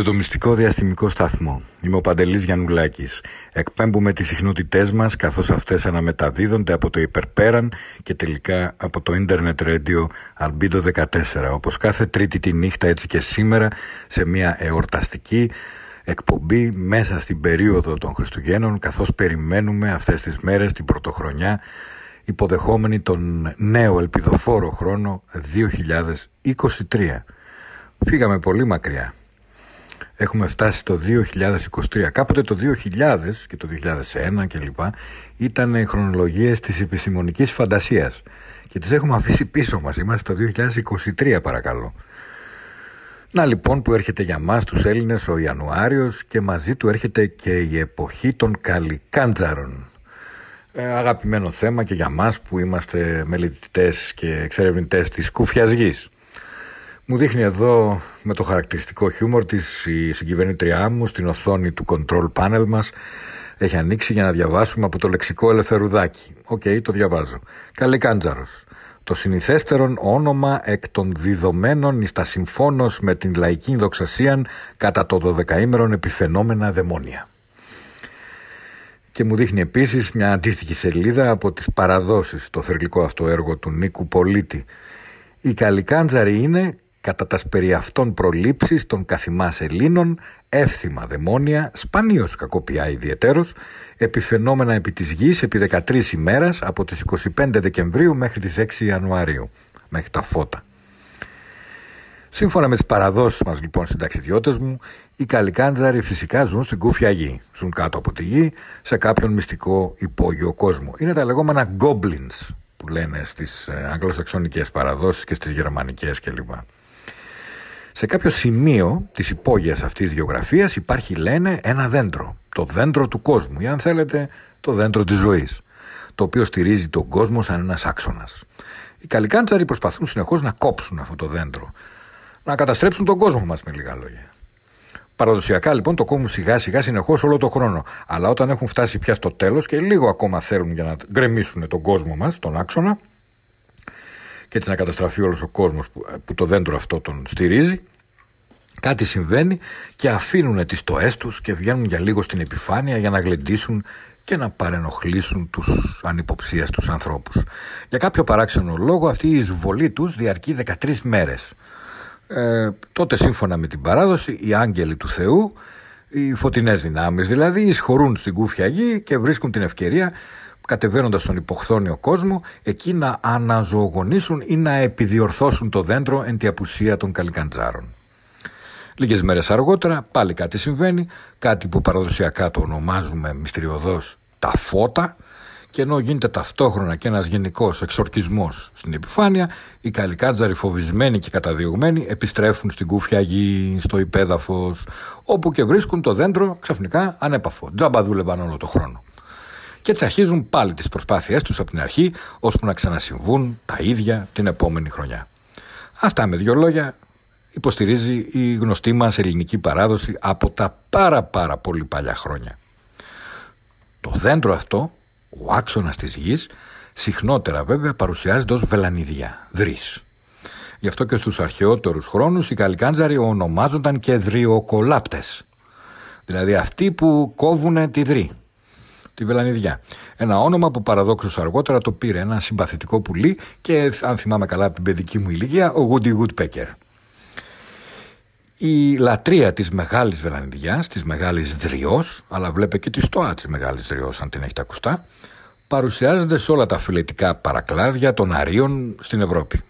Speaker 1: Ακούτε το μυστικό διαστημικό σταθμό. Είμαι ο Παντελής Γιαννουλάκης. Εκπέμπουμε τις συχνότητές μας καθώς αυτές αναμεταδίδονται από το υπερπέραν και τελικά από το Internet Radio Albedo 14 όπως κάθε τρίτη τη νύχτα έτσι και σήμερα σε μια εορταστική εκπομπή μέσα στην περίοδο των Χριστουγέννων καθώς περιμένουμε αυτές τις μέρες την πρωτοχρονιά υποδεχόμενοι τον νέο ελπιδοφόρο χρόνο 2023. Φύγαμε πολύ μακριά. Έχουμε φτάσει στο 2023. Κάποτε το 2000 και το 2001 κλπ. ήταν οι χρονολογίες της επιστημονικής φαντασίας και τις έχουμε αφήσει πίσω μας. Είμαστε το 2023 παρακαλώ. Να λοιπόν που έρχεται για μας τους Έλληνες ο Ιανουάριος και μαζί του έρχεται και η εποχή των καλικάντζαρων. Ε, αγαπημένο θέμα και για μας που είμαστε μελετητές και εξερευνητές της κούφιας γης. Μου δείχνει εδώ με το χαρακτηριστικό χιούμορ της η συγκυβερνήτριά μου στην οθόνη του control panel μας έχει ανοίξει για να διαβάσουμε από το λεξικό ελευθερουδάκι. Οκ, το διαβάζω. Καλικάντζαρος. Το συνηθέστερον όνομα εκ των διδομένων εις τα συμφώνως με την λαϊκή δοξασίαν κατά το δωδεκαήμερον επιφαινόμενα δαιμόνια. Και μου δείχνει επίσης μια αντίστοιχη σελίδα από τις παραδόσεις, το θρυλικό αυτό έργο του Νίκου Πολίτη. Η Καλικάντζαρη είναι κατά τας περί αυτών προλήψεις των καθημάς Ελλήνων, εύθυμα δαιμόνια, σπανίως κακοπιά ιδιαιτέρως, επιφαινόμενα επί της γης επί 13 ημέρας από τις 25 Δεκεμβρίου μέχρι τις 6 Ιανουαρίου, μέχρι τα φώτα. Σύμφωνα με τις παραδόσεις μας λοιπόν συνταξιδιώτες μου, οι καλικάντζαροι φυσικά ζουν στην κούφια γη. Ζουν κάτω από τη γη, σε κάποιον μυστικό υπόγειο κόσμο. Είναι τα λεγόμενα goblins που λένε στις ε, αγγλοσαξονικές παραδόσεις και στις γερμανικές κλπ. Σε κάποιο σημείο της υπόγειας αυτής της γεωγραφίας υπάρχει λένε ένα δέντρο. Το δέντρο του κόσμου ή αν θέλετε το δέντρο της ζωής. Το οποίο στηρίζει τον κόσμο σαν ένας άξονας. Οι καλικάντσαροι προσπαθούν συνεχώς να κόψουν αυτό το δέντρο. Να καταστρέψουν τον κόσμο μας με λίγα λόγια. Παραδοσιακά λοιπόν το κόβουν σιγά σιγά συνεχώς όλο το χρόνο. Αλλά όταν έχουν φτάσει πια στο τέλος και λίγο ακόμα θέλουν για να γκρεμίσουν τον κόσμο μας, τον άξονα, και έτσι να καταστραφεί όλος ο κόσμος που, που το δέντρο αυτό τον στηρίζει, κάτι συμβαίνει και αφήνουν τις στοέ τους και βγαίνουν για λίγο στην επιφάνεια για να γλεντήσουν και να παρενοχλήσουν τους ανυποψίαστους ανθρώπους. Για κάποιο παράξενο λόγο αυτή η εισβολή τους διαρκεί 13 μέρες. Ε, τότε σύμφωνα με την παράδοση οι άγγελοι του Θεού, οι φωτεινές δυνάμεις δηλαδή, εισχωρούν στην κούφια γη και βρίσκουν την ευκαιρία κατεβαίνοντας στον υποχθόνιο κόσμο εκεί να αναζωογονήσουν ή να επιδιορθώσουν το δέντρο εν τη απουσία των καλικαντζάρων. Λίγες μέρες αργότερα πάλι κάτι συμβαίνει, κάτι που παραδοσιακά το ονομάζουμε μυστηριωδώς τα φώτα και ενώ γίνεται ταυτόχρονα και ένας γενικός εξορκισμός στην επιφάνεια, οι καλικάτζαροι φοβισμένοι και καταδιωγμένοι επιστρέφουν στην κούφια γη, στο υπέδαφος, όπου και βρίσκουν το δέντρο ξαφνικά ανέπαφο. Τζάμπα δούλευαν όλο το χρόνο. Και έτσι αρχίζουν πάλι τις προσπάθειές τους από την αρχή, ώσπου να ξανασυμβούν τα ίδια την επόμενη χρονιά. Αυτά με δύο λόγια υποστηρίζει η γνωστή μας ελληνική παράδοση από τα πάρα πάρα πολύ παλιά χρόνια. Το δέντρο αυτό, ο άξονας της γης, συχνότερα βέβαια παρουσιάζεται ως βελανιδιά, δρύς. Γι' αυτό και στους αρχαιότερους χρόνους οι καλικάντζαροι ονομάζονταν και δριοκολάπτες. Δηλαδή αυτοί που κόβουν τη δρύ, τη βελανιδιά. Ένα όνομα που παραδόξως αργότερα το πήρε ένα συμπαθητικό πουλί και αν θυμάμαι καλά από την παιδική μου ηλικία ο Woody Woodpecker. Η λατρεία της μεγάλης βελανιδιάς, της μεγάλης δριός, αλλά βλέπε και τη στοά της μεγάλης δριός αν την έχετε ακουστά, παρουσιάζεται σε όλα τα φιλετικά παρακλάδια των Αρίων στην Ευρώπη.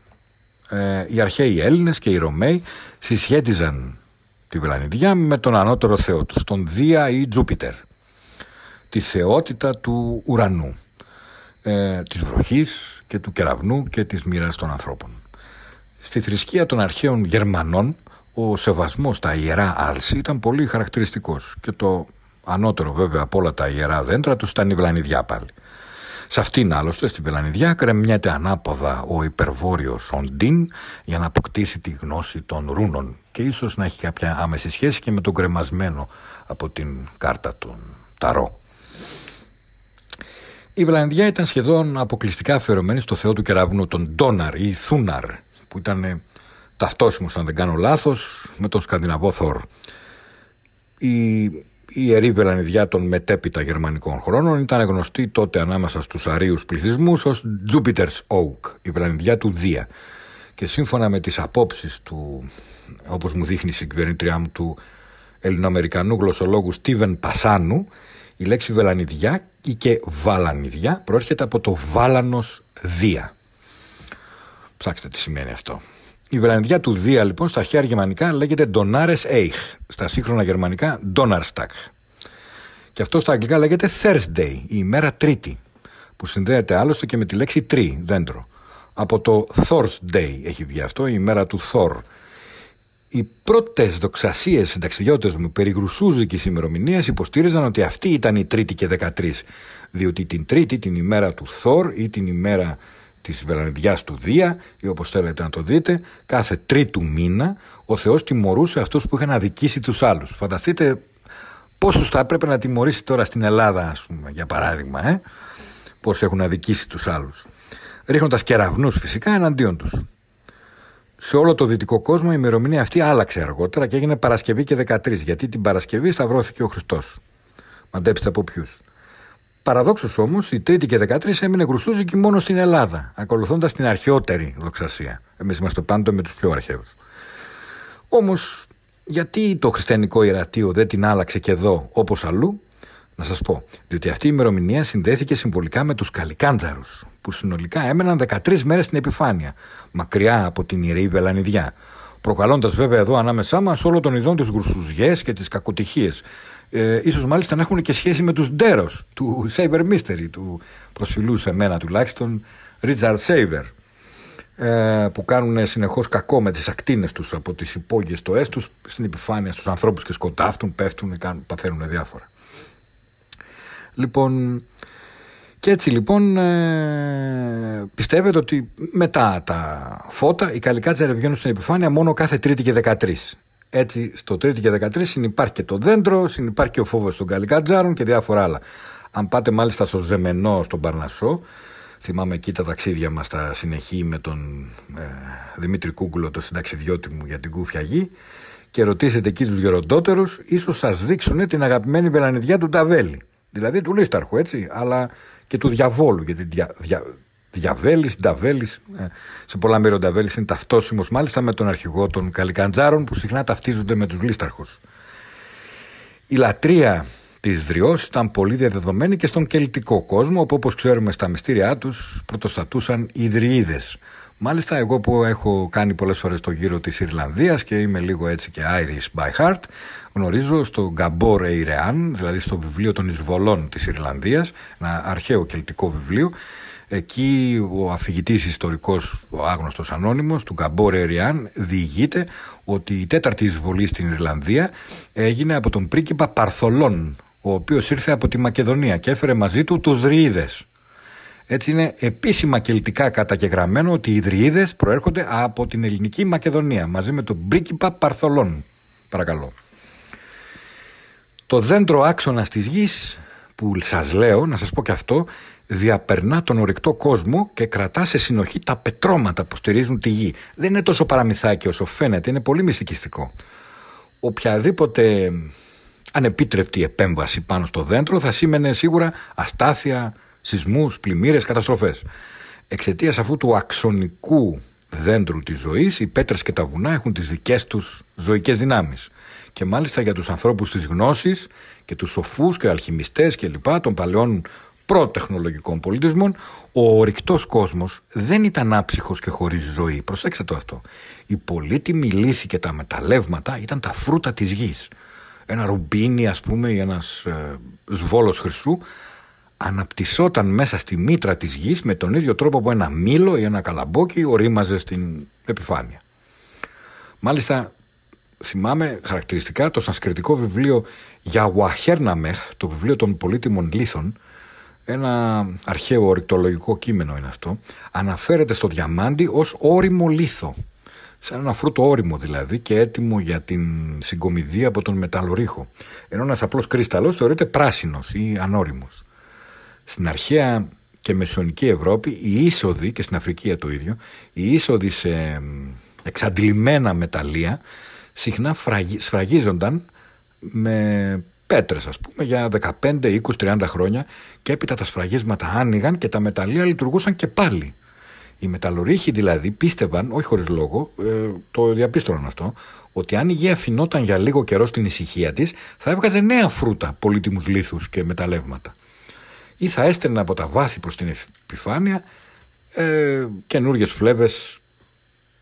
Speaker 1: Ε, οι αρχαίοι Έλληνες και οι Ρωμαίοι συσχέτιζαν τη βελανιδιά με τον ανώτερο θεό τους, τον Δία ή Τζούπιτερ, τη θεότητα του ουρανού, ε, της βροχής και του κεραυνού και της μοίρας των ανθρώπων. Στη θρησκεία των αρχαίων Γερμανών ο σεβασμός στα ιερά άλση ήταν πολύ χαρακτηριστικός και το ανώτερο βέβαια από όλα τα ιερά δέντρα τους ήταν η βλανιδιά πάλι. Σε αυτήν άλλωστε στην Πελανιδιά κρεμιέται ανάποδα ο υπερβόρειος Οντίν για να αποκτήσει τη γνώση των ρούνων και ίσως να έχει κάποια άμεση σχέση και με τον κρεμασμένο από την κάρτα των Ταρό. Η Βελανδιά ήταν σχεδόν αποκλειστικά αφιερωμένη στο θεό του κεραυνού, τον Ντόναρ ή Θούναρ, που ήταν ταυτόσιμος, αν δεν κάνω λάθος, με τον Σκανδιναβό Θόρ. Η, η ιερή βελανιδιά των μετέπειτα γερμανικών χρόνων ήταν γνωστή τότε ανάμεσα στους αρίους πληθυσμούς ως Jupiter's Oak, η βελανιδιά του Δία. Και σύμφωνα με τις απόψεις του, όπως μου δείχνει η συγκυβερνήτριά μου, του ελληνοαμερικανού γλωσσολόγου Στίβεν Πασάνου, η λέξη βελανιδιά ή και βαλανιδιά προέρχεται από το βάλανος Δία. Ψάξτε τι σημαίνει αυτό. Η βελανιδιά του Δία λοιπόν στα αρχαία γερμανικά λέγεται Donares Eich, στα σύγχρονα γερμανικά Donnerstag. Και αυτό στα αγγλικά λέγεται Thursday, η ημέρα Τρίτη, που συνδέεται άλλωστε και με τη λέξη τρί, δέντρο. Από το Thursday έχει βγει αυτό, η ημέρα του Thor. Οι πρώτες δοξασίες συνταξιδιώτες μου περί γρουσούζικης ημερομηνίας υποστήριζαν ότι αυτή ήταν η Τρίτη και 13. Διότι την Τρίτη, την ημέρα του Θόρ ή την ημέρα της βελανιδιά του Δία, ή όπως θέλετε να το δείτε, κάθε τρίτου μήνα ο Θεός τιμωρούσε αυτούς που είχαν αδικήσει τους άλλους. Φανταστείτε πόσους θα έπρεπε να τιμωρήσει τώρα στην Ελλάδα, ας πούμε, για παράδειγμα, ε; πώ έχουν αδικήσει τους άλλους. Ρίχνοντας κεραυνούς φυσικά εναντίον τους. Σε όλο το δυτικό κόσμο η ημερομηνία αυτή άλλαξε αργότερα και έγινε Παρασκευή και 13, γιατί την Παρασκευή σταυρώθηκε ο Χριστός. Μαντέψτε από ποιους. Παραδόξως όμως, η Τρίτη και 13 έμεινε γρουσούζικη μόνο στην Ελλάδα, ακολουθώντας την αρχαιότερη δοξασία. Εμείς είμαστε πάντοτε με τους πιο αρχαίους. Όμως, γιατί το χριστιανικό ιερατείο δεν την άλλαξε και εδώ όπως αλλού, να σας πω. Διότι αυτή η ημερομηνία συνδέθηκε συμβολικά με τους Καλικάντζαρους, που συνολικά έμεναν 13 μέρες στην επιφάνεια, μακριά από την ιερή Βελανιδιά. Προκαλώντας βέβαια εδώ ανάμεσά μας όλο τον ειδών τι γρουσουζιές και τι κακοτυχίες. Ε, ίσως μάλιστα να έχουν και σχέση με τους Ντέρος του Saber Mystery του προσφυλού σε μένα τουλάχιστον Richard Saber ε, που κάνουν συνεχώς κακό με τις ακτίνες τους από τις υπόγειες το τους στην επιφάνεια στους ανθρώπους και σκοτάφτουν, πέφτουν, κάνουν, παθαίνουν διάφορα. Λοιπόν, και έτσι λοιπόν ε, πιστεύετε ότι μετά τα φώτα οι καλικάτσερε βγαίνουν στην επιφάνεια μόνο κάθε Τρίτη και 13. Έτσι στο Τρίτη και 13 συνυπάρχει και το δέντρο, συνυπάρχει και ο φόβος των καλικάτζαρων και διάφορα άλλα. Αν πάτε μάλιστα στο Ζεμενό, στον Παρνασσό, θυμάμαι εκεί τα ταξίδια μας τα συνεχή με τον ε, Δημήτρη Κούγκουλο, το συνταξιδιώτη μου για την Κούφια Γη και ρωτήσετε εκεί τους γεροντότερους, ίσως σας δείξουν την αγαπημένη βελανιδιά του Νταβέλη. Δηλαδή του Λίσταρχου, έτσι, αλλά και του Διαβόλου, γιατί δια, δια, Διαβέλης, Νταβέλης, ε, σε πολλά μέρη ο Νταβέλης είναι ταυτόσιμος μάλιστα με τον αρχηγό των Καλικαντζάρων που συχνά ταυτίζονται με τους Λίσταρχους. Η λατρεία της Δριός ήταν πολύ διαδεδομένη και στον κελτικό κόσμο όπου όπως ξέρουμε στα μυστήριά τους πρωτοστατούσαν οι Δριίδες. Μάλιστα εγώ που έχω κάνει πολλές φορές το γύρο της Ιρλανδίας και είμαι λίγο έτσι και Irish by heart γνωρίζω στο Γκαμπόρ Eirean, δηλαδή στο βιβλίο των εισβολών της Ιρλανδίας, ένα αρχαίο κελτικό βιβλίο Εκεί ο αφηγητής ιστορικός, ο άγνωστος ανώνυμος του Γκαμπόρ Εριάν διηγείται ότι η τέταρτη εισβολή στην Ιρλανδία έγινε από τον πρίγκιπα Παρθολών ο οποίος ήρθε από τη Μακεδονία και έφερε μαζί του τους Δριίδες. Έτσι είναι επίσημα κελτικά καταγεγραμμένο ότι οι Δριίδες προέρχονται από την ελληνική Μακεδονία μαζί με τον πρίγκιπα Παρθολών. Παρακαλώ. Το δέντρο άξονας της γης που σας λέω, να σας πω και αυτό, διαπερνά τον ορυκτό κόσμο και κρατά σε συνοχή τα πετρώματα που στηρίζουν τη γη. Δεν είναι τόσο παραμυθάκι όσο φαίνεται, είναι πολύ μυστικιστικό. Οποιαδήποτε ανεπίτρεπτη επέμβαση πάνω στο δέντρο θα σήμαινε σίγουρα αστάθεια, σεισμούς, πλημμύρες, καταστροφές. Εξαιτίας αυτού του αξονικού δέντρου της ζωής, οι πέτρες και τα βουνά έχουν τις δικές τους ζωικές δυνάμεις. Και μάλιστα για τους ανθρώπους της γνώσης και τους σοφούς και αλχημιστές και λοιπά των παλαιών προτεχνολογικών πολιτισμών, ο ορυκτός κόσμος δεν ήταν άψυχος και χωρίς ζωή. Προσέξτε το αυτό. Η πολύτιμη λύθη και τα μεταλλεύματα ήταν τα φρούτα της γης. Ένα ρουμπίνι ας πούμε ή ένας ε, σβόλος χρυσού αναπτυσσόταν μέσα στη μήτρα της γης με τον ίδιο τρόπο που ένα μήλο ή ένα καλαμπόκι ορίμαζε στην επιφάνεια. Μάλιστα θυμάμαι χαρακτηριστικά το σανσκριτικό βιβλίο για Βαχέρναμεχ, το βιβλίο των πολύτιμων λίθων, ένα αρχαίο ορυκτολογικό κείμενο είναι αυτό, αναφέρεται στο διαμάντι ως όριμο λίθο. Σαν ένα φρούτο όριμο δηλαδή και έτοιμο για την συγκομιδία από τον μεταλλορύχο. Ενώ ένας απλός κρύσταλλος θεωρείται πράσινος ή ανώριμος. Στην αρχαία και μεσαιωνική Ευρώπη οι είσοδοι και στην Αφρική το ίδιο, οι είσοδοι σε εξαντλημένα μεταλλεία συχνά φραγι- σφραγίζονταν με πέτρες ας πούμε για 15, 20, 30 χρόνια και έπειτα τα σφραγίσματα άνοιγαν και τα μεταλλεία λειτουργούσαν και πάλι. Οι μεταλλορύχοι δηλαδή πίστευαν, όχι χωρίς λόγο, ε, το διαπίστωναν αυτό, ότι αν η γη αφινόταν για λίγο καιρό στην ησυχία της θα έβγαζε νέα φρούτα, πολύτιμους λίθους και μεταλλεύματα. Ή θα έστελνε από τα βάθη προς την επιφάνεια ε, καινούριε φλέβες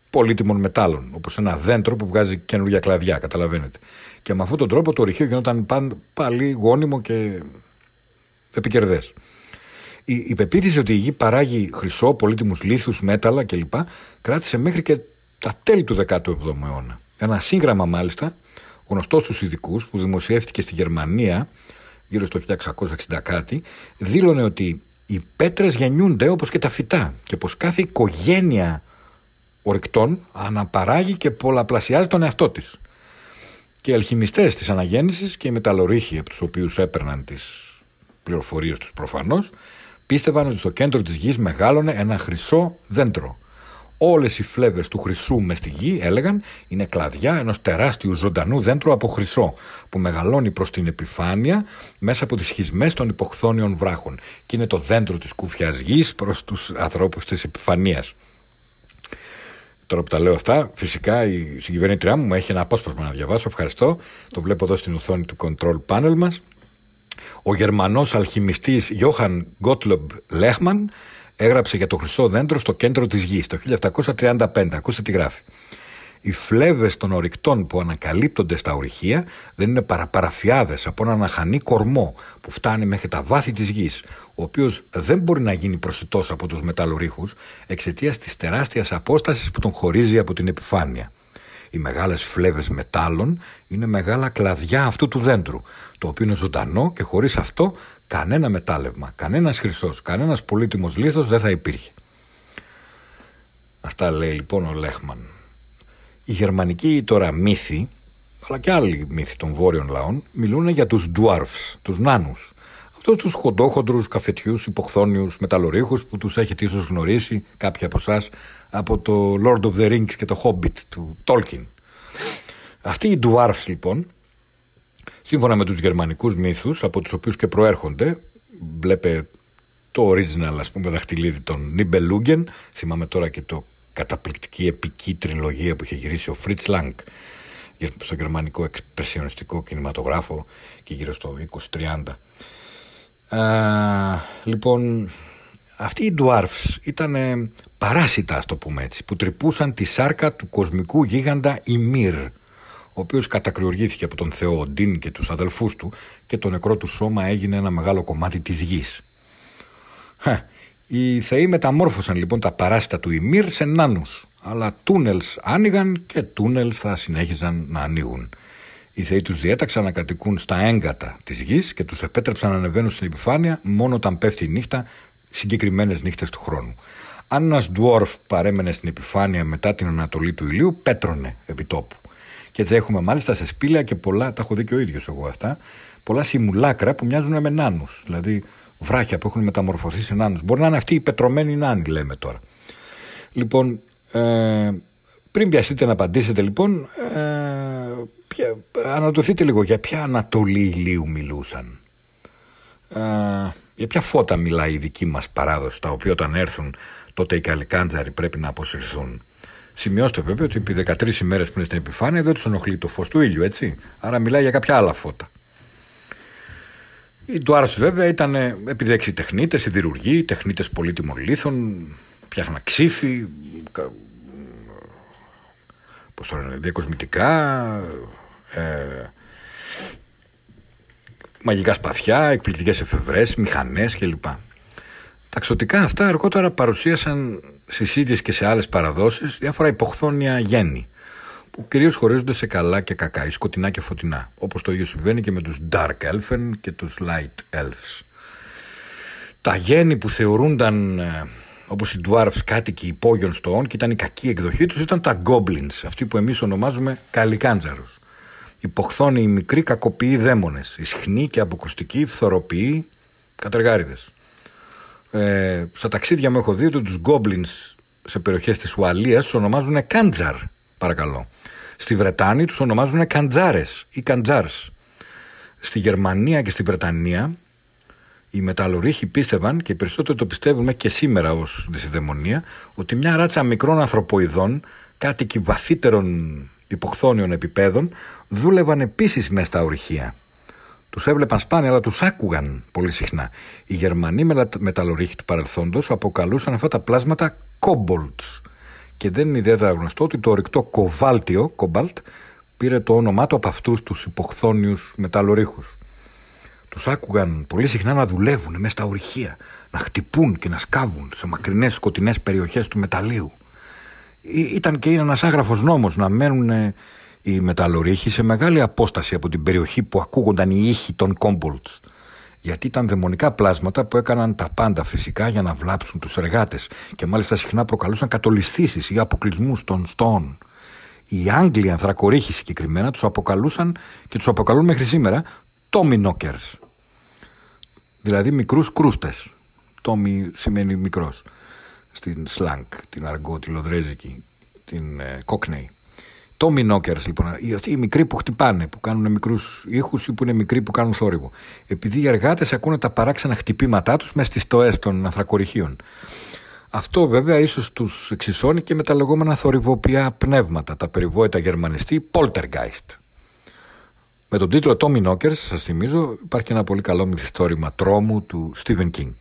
Speaker 1: πολύτιμων μετάλλων, όπως ένα δέντρο που βγάζει καινούργια κλαδιά, καταλαβαίνετε. Και με αυτόν τον τρόπο το ορυχείο γινόταν παν- πάλι γόνιμο και επικερδές. Η, η πεποίθηση ότι η γη παράγει χρυσό, πολύτιμους λίθους, μέταλλα κλπ. κράτησε μέχρι και τα τέλη του 17ου αιώνα. Ένα σύγγραμμα μάλιστα, γνωστό στους ειδικούς που δημοσιεύτηκε στη Γερμανία γύρω στο 1660 κάτι, δήλωνε ότι οι πέτρες γεννιούνται όπως και τα φυτά και πως κάθε οικογένεια ορυκτών αναπαράγει και πολλαπλασιάζει τον εαυτό της. Και οι αλχημιστές της αναγέννησης και οι μεταλλορύχοι από τους οποίους έπαιρναν τις πληροφορίες τους προφανώς πίστευαν ότι στο κέντρο της γης μεγάλωνε ένα χρυσό δέντρο. Όλες οι φλέβες του χρυσού μες στη γη, έλεγαν, είναι κλαδιά ενός τεράστιου ζωντανού δέντρου από χρυσό, που μεγαλώνει προς την επιφάνεια μέσα από τις σχισμές των υποχθόνιων βράχων. Και είναι το δέντρο της κούφιας γης προς τους ανθρώπους της επιφανείας. Τώρα που τα λέω αυτά, φυσικά η συγκυβερνήτριά μου μου έχει ένα απόσπασμα να διαβάσω. Ευχαριστώ. Το βλέπω εδώ στην οθόνη του control panel μας. Ο Γερμανός αλχημιστής Johann Gottlob Lehmann έγραψε για το χρυσό δέντρο στο κέντρο της γης το 1735. Ακούστε τι γράφει. Οι φλέβες των ορυκτών που ανακαλύπτονται στα ορυχεία δεν είναι παρά παραφιάδες από έναν αχανή κορμό που φτάνει μέχρι τα βάθη της γης, ο οποίος δεν μπορεί να γίνει προσιτός από τους μεταλλορύχους εξαιτίας της τεράστιας απόστασης που τον χωρίζει από την επιφάνεια. Οι μεγάλες φλέβες μετάλλων είναι μεγάλα κλαδιά αυτού του δέντρου, το οποίο είναι ζωντανό και χωρίς αυτό κανένα μετάλλευμα, κανένας χρυσός, κανένας πολύτιμος λίθος δεν θα υπήρχε. Αυτά λέει λοιπόν ο Λέχμαν. Οι γερμανικοί τώρα μύθοι, αλλά και άλλοι μύθοι των βόρειων λαών, μιλούν για τους dwarfs, τους νάνους. Αυτούς τους χοντόχοντρους, καφετιούς, υποχθόνιους, μεταλλορύχους που τους έχετε ίσως γνωρίσει κάποιοι από εσάς από το Lord of the Rings και το Hobbit του Tolkien. Αυτοί οι dwarfs λοιπόν, σύμφωνα με τους γερμανικούς μύθους, από τους οποίους και προέρχονται, βλέπε το original ας πούμε δαχτυλίδι των Nibelungen, θυμάμαι τώρα και το καταπληκτική επική τριλογία που είχε γυρίσει ο Fritz Lang στο γερμανικό εξπρεσιονιστικό κινηματογράφο και γύρω στο 2030. Α, λοιπόν, αυτοί οι dwarfs ήταν ε, παράσιτα, ας το πούμε έτσι, που τρυπούσαν τη σάρκα του κοσμικού γίγαντα Ymir, ο οποίος κατακριουργήθηκε από τον θεό Οντίν και τους αδελφούς του και το νεκρό του σώμα έγινε ένα μεγάλο κομμάτι της γης. Χα, οι θεοί μεταμόρφωσαν λοιπόν τα παράσιτα του Ymir σε νάνους, αλλά τούνελς άνοιγαν και τούνελς θα συνέχιζαν να ανοίγουν. Οι θεοί τους διέταξαν να κατοικούν στα έγκατα της γης και τους επέτρεψαν να ανεβαίνουν στην επιφάνεια μόνο όταν πέφτει η νύχτα συγκεκριμένες νύχτες του χρόνου. Αν ένας dwarf παρέμενε στην επιφάνεια μετά την ανατολή του ηλίου, πέτρωνε επί τόπου. Και έτσι έχουμε μάλιστα σε σπήλαια και πολλά, τα έχω δει και ο ίδιος εγώ αυτά, πολλά σιμουλάκρα που μοιάζουν με νάνους. Δηλαδή βράχια που έχουν μεταμορφωθεί σε νάνους. Μπορεί να είναι αυτοί οι πετρωμένοι νάνοι, λέμε τώρα. Λοιπόν, ε, πριν πιαστείτε να απαντήσετε λοιπόν, ε, ποια, αναρωτηθείτε λίγο για ποια Ανατολή ηλίου μιλούσαν; Ε, για ποια φώτα μιλάει η δική μας παράδοση, τα οποία όταν έρθουν τότε οι καλικάντζαροι πρέπει να αποσυρθούν; Σημειώστε βέβαια ότι επί 13 ημέρες πριν στην επιφάνεια δεν τους ενοχλεί το φως του ήλιου, έτσι. Άρα μιλάει για κάποια άλλα φώτα. Οι Ντουάρς βέβαια ήταν επιδέξει τεχνίτες, σιδηρουργοί, τεχνίτες πολύτιμων λίθων, φτιάχναν ξύφη, κα- πώς το λένε, διακοσμητικά, ε, μαγικά σπαθιά, εκπληκτικές εφευρές, μηχανές κλπ. Τα ξωτικά αυτά αργότερα παρουσίασαν στις ίδιες και σε άλλες παραδόσεις διάφορα υποχθόνια γέννη που κυρίως χωρίζονται σε καλά και κακά, ή σκοτεινά και φωτεινά, όπως το ίδιο συμβαίνει και με τους Dark Elfen και τους Light Elves. Τα γέννη που θεωρούνταν ε, όπως οι Dwarfs κάτοικοι υπόγειων στοών και ήταν η κακή εκδοχή τους ήταν τα Goblins, αυτοί που εμείς ονομάζουμε καλικάντζαρους. Υποχθόνοι οι μικροί κακοποιοί δαίμονες, ισχνοί και αποκρουστικοί φθοροποιοί κατεργάριδες. Ε, στα ταξίδια μου έχω δει ότι τους Goblins σε περιοχές της Ουαλίας τους ονομάζουν Κάντζαρ, παρακαλώ. Στη Βρετάνη τους ονομάζουν Καντζάρες ή Καντζάρς. Στη Γερμανία και στη Βρετανία οι μεταλλορύχοι πίστευαν και οι περισσότεροι το πιστεύουμε και σήμερα ως δυσιδαιμονία ότι μια ράτσα μικρών ανθρωποειδών, κάτοικοι βαθύτερων υποχθόνιων επιπέδων, δούλευαν επίσης μέσα στα ορυχεία. Τους έβλεπαν σπάνια, αλλά τους άκουγαν πολύ συχνά. Οι Γερμανοί μελα- μεταλλορύχοι του παρελθόντος αποκαλούσαν αυτά τα πλάσματα kobolds. Και δεν είναι ιδιαίτερα γνωστό ότι το ορυκτό κοβάλτιο, κομπάλτ, πήρε το όνομά του από αυτούς τους υποχθόνιους μεταλλορύχους. Τους άκουγαν πολύ συχνά να δουλεύουν μέσα στα ορυχεία, να χτυπούν και να σκάβουν σε μακρινές σκοτεινές περιοχές του μεταλλίου. Ή- Ήταν και είναι ένας άγραφος νόμος να μένουν ε, οι μεταλλορύχοι σε μεγάλη απόσταση από την περιοχή που ακούγονταν οι ήχοι των κόμπολτς. Γιατί ήταν δαιμονικά πλάσματα που έκαναν τα πάντα φυσικά για να βλάψουν τους εργάτες και μάλιστα συχνά προκαλούσαν κατολιστήσεις ή αποκλεισμούς των στόων. Οι Άγγλοι ανθρακορίχοι συγκεκριμένα τους αποκαλούσαν και τους αποκαλούν μέχρι σήμερα Tommy Knockers. Δηλαδή μικρούς κρούστες. Tommy σημαίνει μικρός. Στην slang, την αργό, τη λοδρέζικη, την ε, cockney. Tommy Knockers λοιπόν, οι, αυτοί οι μικροί που χτυπάνε, που κάνουν μικρούς ήχους ή που είναι μικροί που κάνουν θόρυβο. Επειδή οι εργάτες ακούνε τα παράξενα χτυπήματά τους μέσα στις στοές των ανθρακοριχείων. Αυτό βέβαια ίσως τους εξισώνει και με τα λεγόμενα θορυβοποιά πνεύματα, τα περιβόητα γερμανιστή Poltergeist. Με τον τίτλο Tommy Knockers, σας θυμίζω, υπάρχει ένα πολύ καλό μυθιστόρημα τρόμου του Stephen King.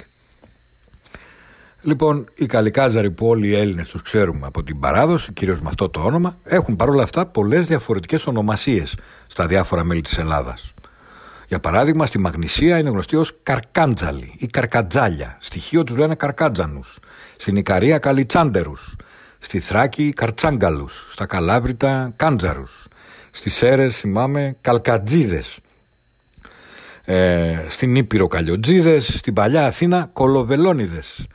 Speaker 1: Λοιπόν, οι καλικάζαροι που όλοι οι Έλληνες τους ξέρουμε από την παράδοση, κυρίως με αυτό το όνομα, έχουν παρόλα αυτά πολλές διαφορετικές ονομασίες στα διάφορα μέλη της Ελλάδας. Για παράδειγμα, στη Μαγνησία είναι γνωστοί ως Καρκάντζαλοι ή Καρκατζάλια. Στοιχείο τους λένε Καρκάτζανους. Στην Ικαρία Καλιτσάντερους. Στη Θράκη Καρτσάγκαλους. Στα Καλάβρητα Κάντζαρους. Στις Σέρες θυμάμαι Καλκατζίδες. Ε, στην Ήπειρο Καλιοτζίδες, στην παλιά Αθήνα Κολοβελόνιδες.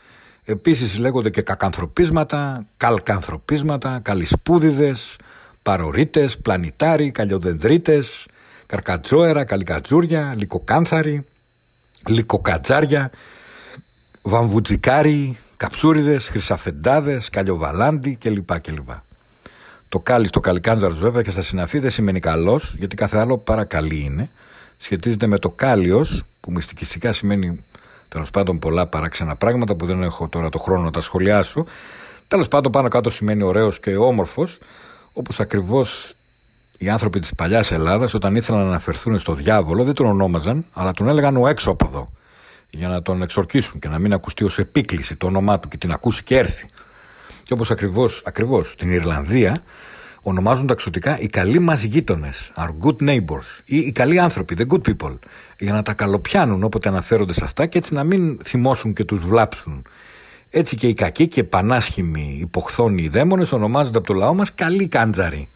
Speaker 1: Επίσης λέγονται και κακανθρωπίσματα, καλκανθρωπίσματα, καλισπούδιδες, παρορίτες, πλανητάρι, καλιοδενδρίτες, καρκατζόερα, καλικατζούρια, λικοκάνθαροι, λικοκατζάρια, βαμβουτζικάρι, καψούριδες, χρυσαφεντάδες, καλιοβαλάντι κλπ. κλπ. Το κάλι στο καλικάντζαρος βέβαια και στα συναφή δεν σημαίνει καλός, γιατί κάθε άλλο παρακαλή είναι. Σχετίζεται με το κάλιος, που μυστικιστικά σημαίνει τέλος πάντων πολλά παράξενα πράγματα που δεν έχω τώρα το χρόνο να τα σχολιάσω. Τέλος πάντων πάνω κάτω σημαίνει ωραίος και όμορφος, όπως ακριβώς οι άνθρωποι της παλιάς Ελλάδας όταν ήθελαν να αναφερθούν στο διάβολο δεν τον ονόμαζαν, αλλά τον έλεγαν ο έξω από εδώ για να τον εξορκίσουν και να μην ακουστεί ως επίκληση το όνομά του και την ακούσει και έρθει. Και όπως ακριβώς, ακριβώς στην Ιρλανδία ονομάζουν τα εξωτικά οι καλοί μας γείτονες, our good neighbors, ή οι καλοί άνθρωποι, the good people, για να τα καλοπιάνουν όποτε αναφέρονται σε αυτά και έτσι να μην θυμώσουν και τους βλάψουν. Έτσι και οι κακοί και πανάσχημοι υποχθόνοι δαίμονες ονομάζονται από το λαό μας καλοί κάντζαροι.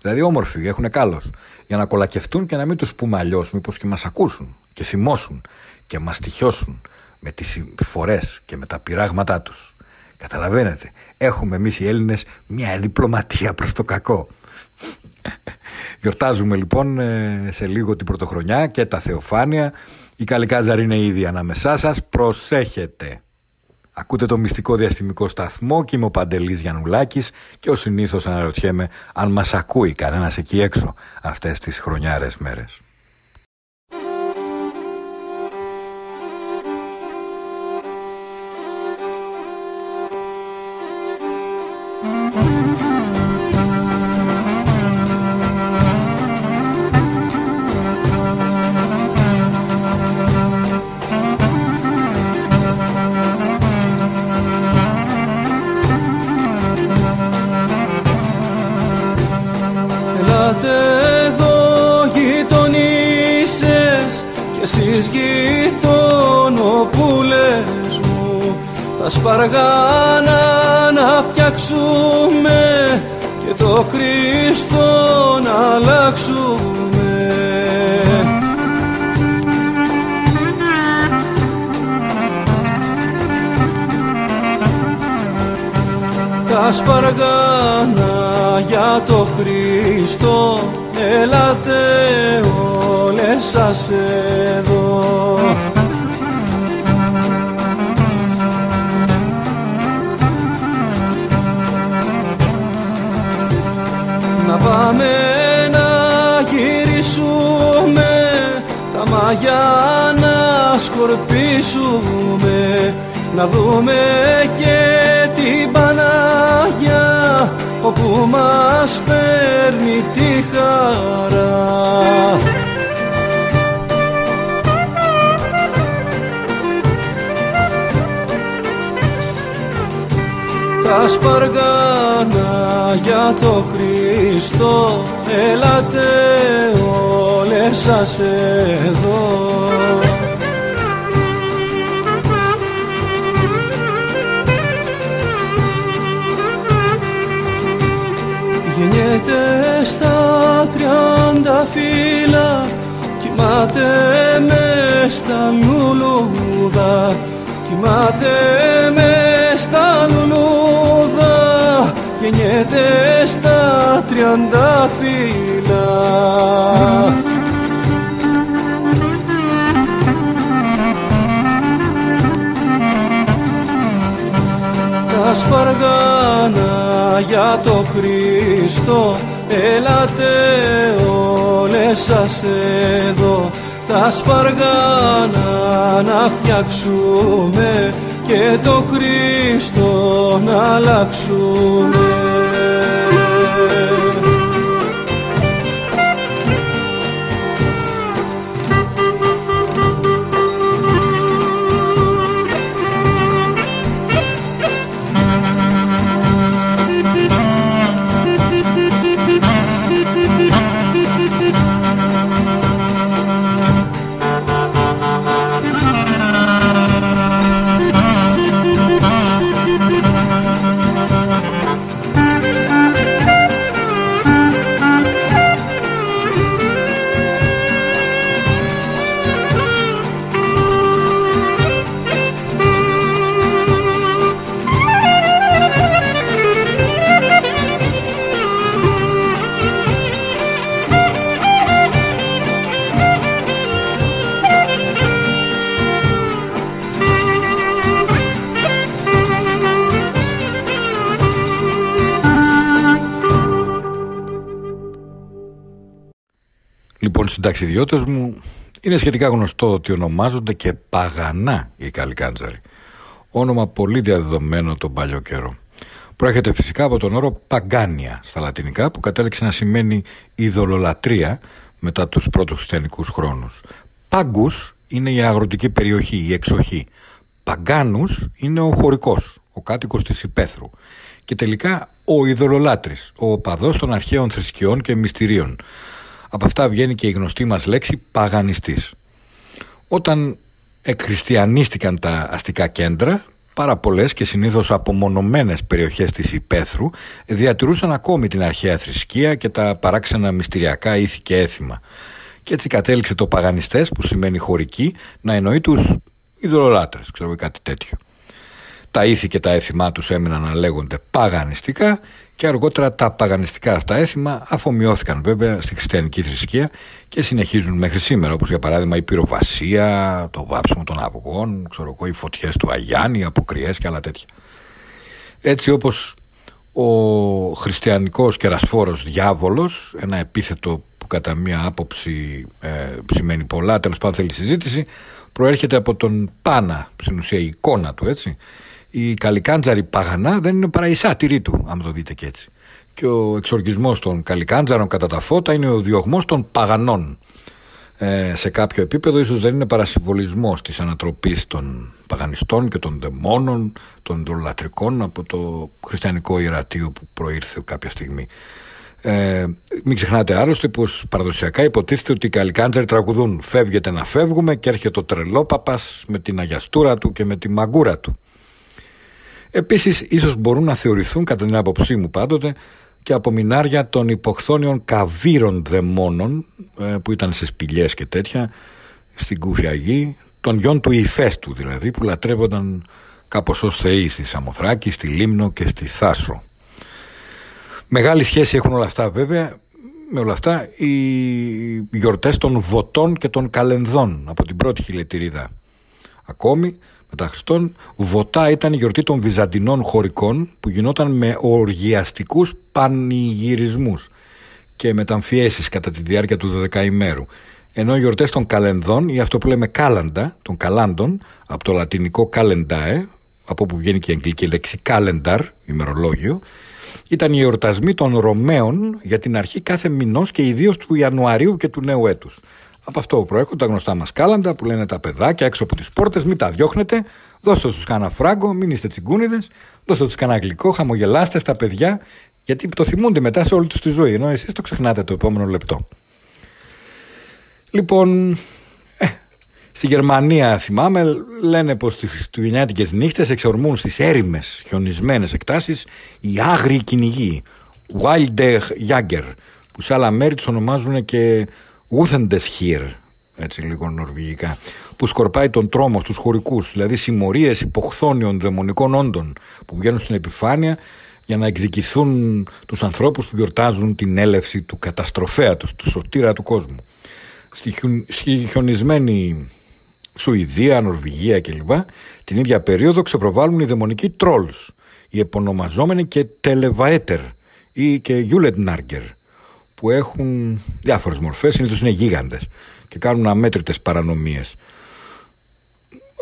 Speaker 1: Δηλαδή όμορφοι, έχουν κάλος. Για να κολακευτούν και να μην τους πούμε αλλιώς, μήπως και μας ακούσουν και θυμώσουν και μας τυχιώσουν με τις φορές και με τα πειράγματά τους. Καταλαβαίνετε, έχουμε εμείς οι Έλληνες μια διπλωματία προς το κακό. Γιορτάζουμε λοιπόν ε, σε λίγο την πρωτοχρονιά και τα Θεοφάνεια. Η Καλικάζαρη είναι ήδη ανάμεσά σας. Προσέχετε. Ακούτε το μυστικό διαστημικό σταθμό και είμαι ο Παντελής Γιαννουλάκης και ως συνήθως αναρωτιέμαι αν μας ακούει κανένας εκεί έξω αυτές τις χρονιάρες μέρες.
Speaker 11: Σπαργάνα να φτιάξουμε και το Χριστό να αλλάξουμε. Τα σπαργάνα για το Χριστό έλατε όλες σας εδώ πάμε να γυρίσουμε τα μαγιά να σκορπίσουμε να δούμε και την Παναγιά όπου μας φέρνει τη χαρά τα σπαργάνα για το Χριστό έλατε όλες σας εδώ. Γεννιέται στα τριάντα φύλλα Κοιμάται μες στα λουλούδα Κοιμάται μες στα λουλούδα Γεννιέται στα τριάντα φύλλα. Τα σπαργάνα για το Χριστό έλατε όλες σας εδώ τα σπαργάνα να φτιάξουμε και το Χριστό να αλλάξουμε
Speaker 1: συνταξιδιώτες μου, είναι σχετικά γνωστό ότι ονομάζονται και παγανά οι καλικάντζαροι. Όνομα πολύ διαδεδομένο τον παλιό καιρό. Προέρχεται φυσικά από τον όρο παγκάνια στα λατινικά που κατέληξε να σημαίνει ειδωλολατρεία μετά τους πρώτους χριστιανικούς χρόνους. Πάγκους είναι η αγροτική περιοχή, η εξοχή. Παγκάνους είναι ο χωρικός, ο κάτοικος της υπαίθρου. Και τελικά ο ειδωλολάτρης, ο οπαδός των αρχαίων θρησκειών και μυστηρίων. Από αυτά βγαίνει και η γνωστή μας λέξη παγανιστής. Όταν εκχριστιανίστηκαν τα αστικά κέντρα, πάρα πολλές και συνήθως απομονωμένες περιοχές της υπαίθρου διατηρούσαν ακόμη την αρχαία θρησκεία και τα παράξενα μυστηριακά ήθη και έθιμα. Και έτσι κατέληξε το παγανιστές που σημαίνει χωρική να εννοεί τους ειδωλολάτρες, ξέρω κάτι τέτοιο. Τα ήθη και τα έθιμά τους έμειναν να λέγονται παγανιστικά και αργότερα τα παγανιστικά αυτά έθιμα αφομοιώθηκαν βέβαια στη χριστιανική θρησκεία και συνεχίζουν μέχρι σήμερα όπως για παράδειγμα η πυροβασία, το βάψιμο των αυγών, ξέρω εγώ, οι φωτιές του Αγιάννη, οι αποκριές και άλλα τέτοια. Έτσι όπως ο χριστιανικός κερασφόρος διάβολος, ένα επίθετο που κατά μία άποψη ε, σημαίνει πολλά, τέλος πάντων θέλει συζήτηση, προέρχεται από τον Πάνα, στην ουσία η εικόνα του έτσι, η καλικάντζαρη παγανά δεν είναι παρά η σάτυρή του, αν το δείτε και έτσι. Και ο εξοργισμός των καλικάντζαρων κατά τα φώτα είναι ο διωγμός των παγανών. Ε, σε κάποιο επίπεδο ίσως δεν είναι παρασυμβολισμός της ανατροπής των παγανιστών και των δαιμόνων, των δολατρικών από το χριστιανικό ιερατείο που προήρθε κάποια στιγμή. Ε, μην ξεχνάτε άλλωστε πως παραδοσιακά υποτίθεται ότι οι καλικάντζαροι τραγουδούν Φεύγετε να φεύγουμε και έρχεται ο τρελόπαπας με την αγιαστούρα του και με τη μαγκούρα του. Επίσης ίσως μπορούν να θεωρηθούν κατά την άποψή μου πάντοτε και απομεινάρια των υποχθόνιων καβύρων δαιμόνων ε, που ήταν σε σπηλιές και τέτοια στην Κούφια Γη, των γιών του Ιφέστου δηλαδή που λατρεύονταν κάπως ως θεοί στη Σαμοθράκη, στη Λίμνο και στη Θάσο. Μεγάλη σχέση έχουν όλα αυτά βέβαια με όλα αυτά οι γιορτές των Βοτών και των Καλενδών από την πρώτη χιλιετηρίδα. Ακόμη μετά Χριστόν, Βοτά ήταν η γιορτή των Βυζαντινών χωρικών που γινόταν με οργιαστικούς πανηγυρισμούς και μεταμφιέσεις κατά τη διάρκεια του δεκαημέρου. Ενώ οι γιορτές των Καλενδών ή αυτό που λέμε κάλαντα, των καλάντων, από το λατινικό calendae, από όπου βγαίνει και η αγγλική λέξη calendar, ημερολόγιο, ήταν οι εορτασμοί των Ρωμαίων για την αρχή κάθε μηνός και ιδίως του Ιανουαρίου και του νέου έτους. Από αυτό προέρχονται τα γνωστά μας κάλαντα που λένε τα παιδάκια έξω από τις πόρτες, μην τα διώχνετε, δώστε τους κανένα φράγκο, μην είστε τσιγκούνιδες, δώστε τους κανένα γλυκό, χαμογελάστε στα παιδιά, γιατί το θυμούνται μετά σε όλη τους τη ζωή, ενώ εσείς το ξεχνάτε το επόμενο λεπτό. Λοιπόν, ε, στη Γερμανία θυμάμαι λένε πως στις χριστουγεννιάτικες νύχτες εξορμούν στις έρημες χιονισμένες εκτάσεις οι άγριοι κυνηγοί Wilder Jagger που σε άλλα μέρη τους ονομάζουν και Ούθεντεσχύρ, έτσι λίγο νορβηγικά, που σκορπάει τον τρόμο στους χωρικούς, δηλαδή συμμορίες υποχθόνιων δαιμονικών όντων που βγαίνουν στην επιφάνεια για να εκδικηθούν τους ανθρώπους που γιορτάζουν την έλευση του καταστροφέα τους, του σωτήρα του κόσμου. Στη, χιον, στη χιονισμένη Σουηδία, Νορβηγία κλπ. την ίδια περίοδο ξεπροβάλλουν οι δαιμονικοί τρόλς, οι επωνομαζόμενοι και τελεβαέτερ ή και γιούλετνάργκερ, που έχουν διάφορες μορφές, συνήθως είναι γίγαντες και κάνουν αμέτρητες παρανομίες.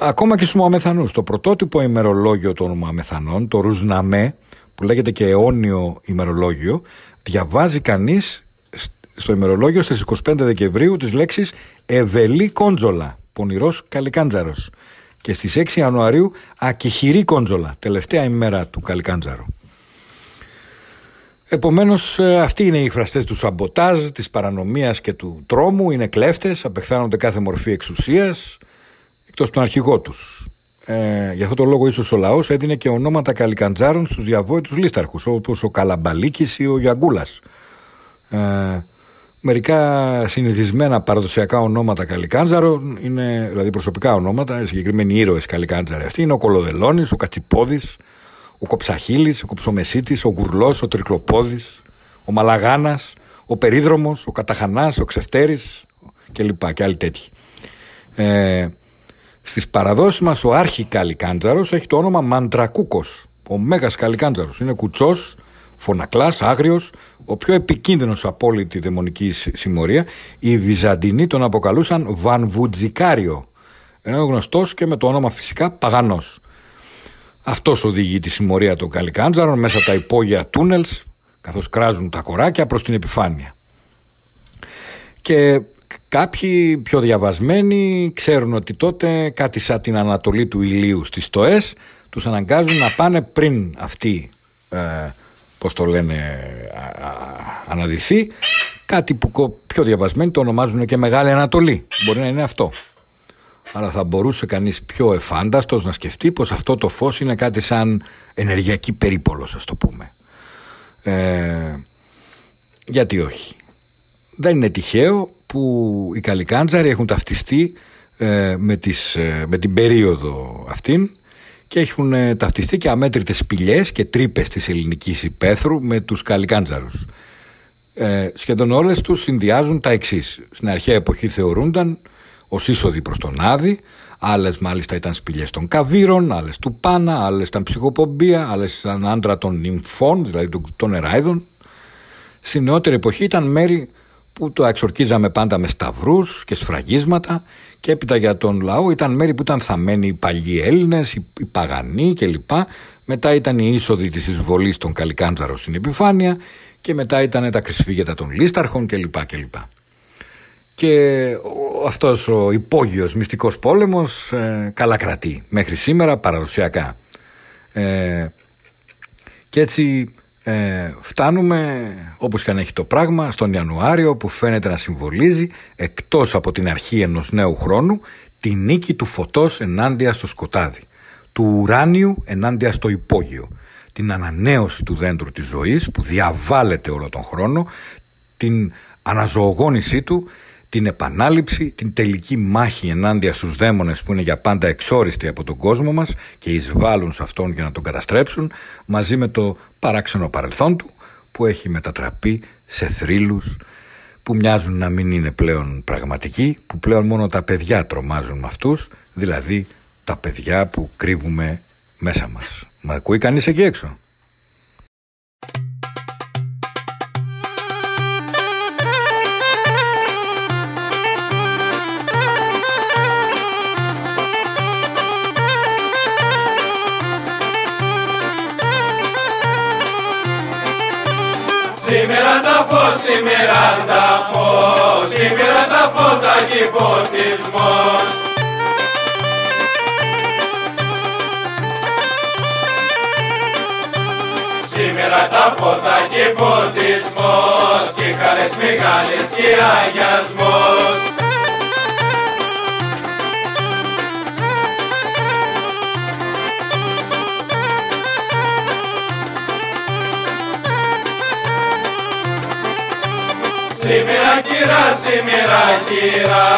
Speaker 1: Ακόμα και στους Μωαμεθανούς. Το πρωτότυπο ημερολόγιο των Μωαμεθανών, το Ρουζναμέ, που λέγεται και αιώνιο ημερολόγιο, διαβάζει κανείς στο ημερολόγιο στις 25 Δεκεμβρίου τις λέξεις Ευελή Κόντζολα, πονηρός Καλικάντζαρος και στις 6 Ιανουαρίου Ακυχηρή Κόντζολα, τελευταία ημέρα του Καλικάντζαρου. Επομένως ε, αυτοί είναι οι εκφραστές του σαμποτάζ, της παρανομίας και του τρόμου, είναι κλέφτες, απεχθάνονται κάθε μορφή εξουσίας, εκτός τον αρχηγό τους. Ε, γι' αυτό το λόγο ίσως ο λαός έδινε και ονόματα καλικαντζάρων στους διαβόητους λίσταρχους, όπως ο Καλαμπαλίκης ή ο Γιαγκούλας. Ε, μερικά συνηθισμένα παραδοσιακά ονόματα καλικάντζαρων, είναι, δηλαδή προσωπικά ονόματα, συγκεκριμένοι ήρωες καλικάντζαροι αυτοί, είναι ο Κολοδελώνης, ο Κατσιπόδης, ο Κοψαχίλης, ο Κοψομεσίτης, ο Γουρλός, ο Τρικλοπόδης, ο Μαλαγάνας, ο Περίδρομος, ο Καταχανάς, ο Ξεφτέρης και λοιπά και άλλοι τέτοιοι. Ε, στις παραδόσεις μας ο Άρχη Καλικάντζαρος έχει το όνομα Μαντρακούκος, ο Μέγας Καλικάντζαρος. Είναι κουτσός, φωνακλάς, άγριος, ο πιο επικίνδυνος από όλη τη δαιμονική συμμορία. Οι Βυζαντινοί τον αποκαλούσαν Βανβουτζικάριο, ενώ γνωστός και με το όνομα φυσικά Παγανός. Αυτός οδηγεί τη συμμορία των Καλικάντζαρων μέσα από τα υπόγεια τούνελς, καθώς κράζουν τα κοράκια προς την επιφάνεια. Και κάποιοι πιο διαβασμένοι ξέρουν ότι τότε κάτι σαν την ανατολή του ηλίου στις στοές τους αναγκάζουν να πάνε πριν αυτή ε, πώς το λένε α, α, αναδυθεί. Κάτι που πιο διαβασμένοι το ονομάζουν και Μεγάλη Ανατολή. Μπορεί να είναι αυτό αλλά θα μπορούσε κανείς πιο εφάνταστος να σκεφτεί πως αυτό το φως είναι κάτι σαν ενεργειακή περίπολος ας το πούμε. Ε, γιατί όχι. Δεν είναι τυχαίο που οι Καλικάντζαροι έχουν ταυτιστεί ε, με, τις, ε, με την περίοδο αυτήν και έχουν ε, ταυτιστεί και αμέτρητες σπηλιές και τρύπες της ελληνικής υπαίθρου με τους Καλικάντζαρους. Ε, σχεδόν όλες τους συνδυάζουν τα εξής. Στην αρχαία εποχή θεωρούνταν ω είσοδοι προς τον Άδη. Άλλες μάλιστα ήταν σπηλιές των καβύρων, άλλες του Πάνα, άλλες ήταν ψυχοπομπία, άλλες ήταν άντρα των νυμφών, δηλαδή των εράιδων. Στην νεότερη εποχή ήταν μέρη που το εξορκίζαμε πάντα με σταυρούς και σφραγίσματα και έπειτα για τον λαό ήταν μέρη που ήταν θαμένοι οι παλιοί Έλληνες, οι παγανοί κλπ. Μετά ήταν οι είσοδοι της εισβολής των Καλικάντζαρων στην επιφάνεια και μετά ήταν τα κρυσφύγετα των Λίσταρχων κλπ. κλπ και αυτός ο υπόγειος μυστικός πόλεμος ε, καλά κρατεί μέχρι σήμερα παραδοσιακά. Ε, και έτσι Ε, φτάνουμε όπως και αν έχει το πράγμα στον Ιανουάριο που φαίνεται να συμβολίζει εκτός από την αρχή ενός νέου χρόνου τη νίκη του φωτός ενάντια στο σκοτάδι του ουράνιου ενάντια στο υπόγειο την ανανέωση του δέντρου της ζωής που διαβάλλεται όλο τον χρόνο την αναζωογόνησή του την επανάληψη, την τελική μάχη ενάντια στους δαίμονες που είναι για πάντα εξόριστοι από τον κόσμο μας και εισβάλλουν σε αυτόν για να τον καταστρέψουν μαζί με το παράξενο παρελθόν του που έχει μετατραπεί σε θρύλους που μοιάζουν να μην είναι πλέον πραγματικοί που πλέον μόνο τα παιδιά τρομάζουν με αυτούς δηλαδή τα παιδιά που κρύβουμε μέσα μας. Μα ακούει κανείς εκεί έξω;
Speaker 16: Σήμερα τα φως, σήμερα τα φως, σήμερα τα φώτα και φωτισμός. Σήμερα τα φώτα και φωτισμός και χαρές μεγάλες και αγιασμός. Σήμερα κυρά, σήμερα κυρά,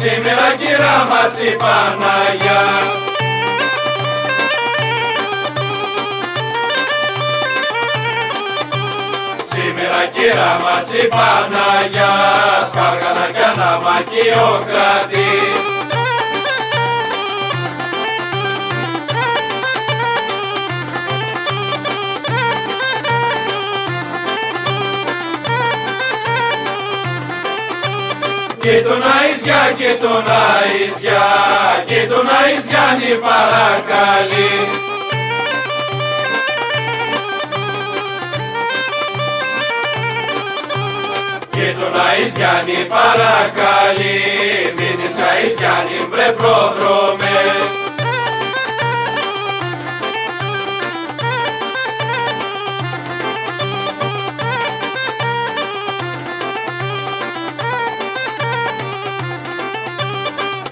Speaker 16: σήμερα κυρά μας η Παναγιά. Σήμερα κυρά μας η Παναγιά, σπάργανα κι αναμακείο Και τον Αϊσιά και τον Αϊσιά και τον Αϊσιάννη παρακαλεί. Και τον Αϊσιάννη παρακαλεί, δίνεις Αϊσιάννη βρε πρόδρομε.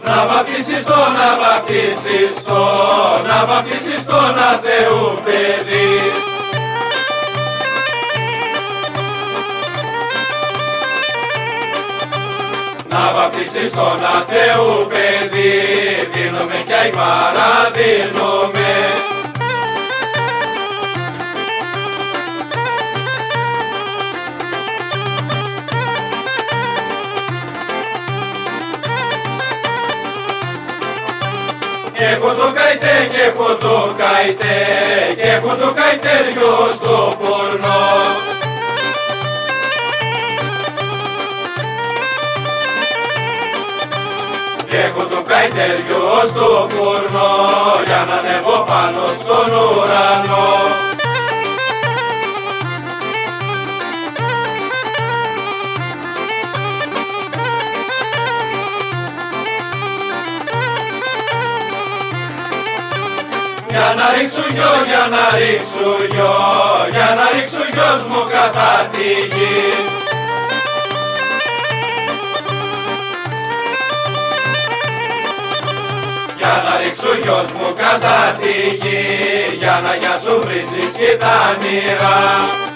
Speaker 16: Να βαφτίσεις το, να βαφτίσεις το, να βαφτίσεις το να Θεού παιδί. Να βαφτίσεις το να Θεού παιδί, δίνομαι κι αι παραδίνομαι. Και έχω το καητέ, και έχω το καητέ, και έχω το καητεριό στο πορνό. Και έχω το καητεριό στο πορνό, για να ανέβω πάνω στον ουρανό. Για να ρίξω γιο, για να ρίξω γιο, για να ρίξω γιος μου κατά τη γη. Για να ρίξω γιος μου κατά τη γη, για να για σου βρήσεις και τα νύχα.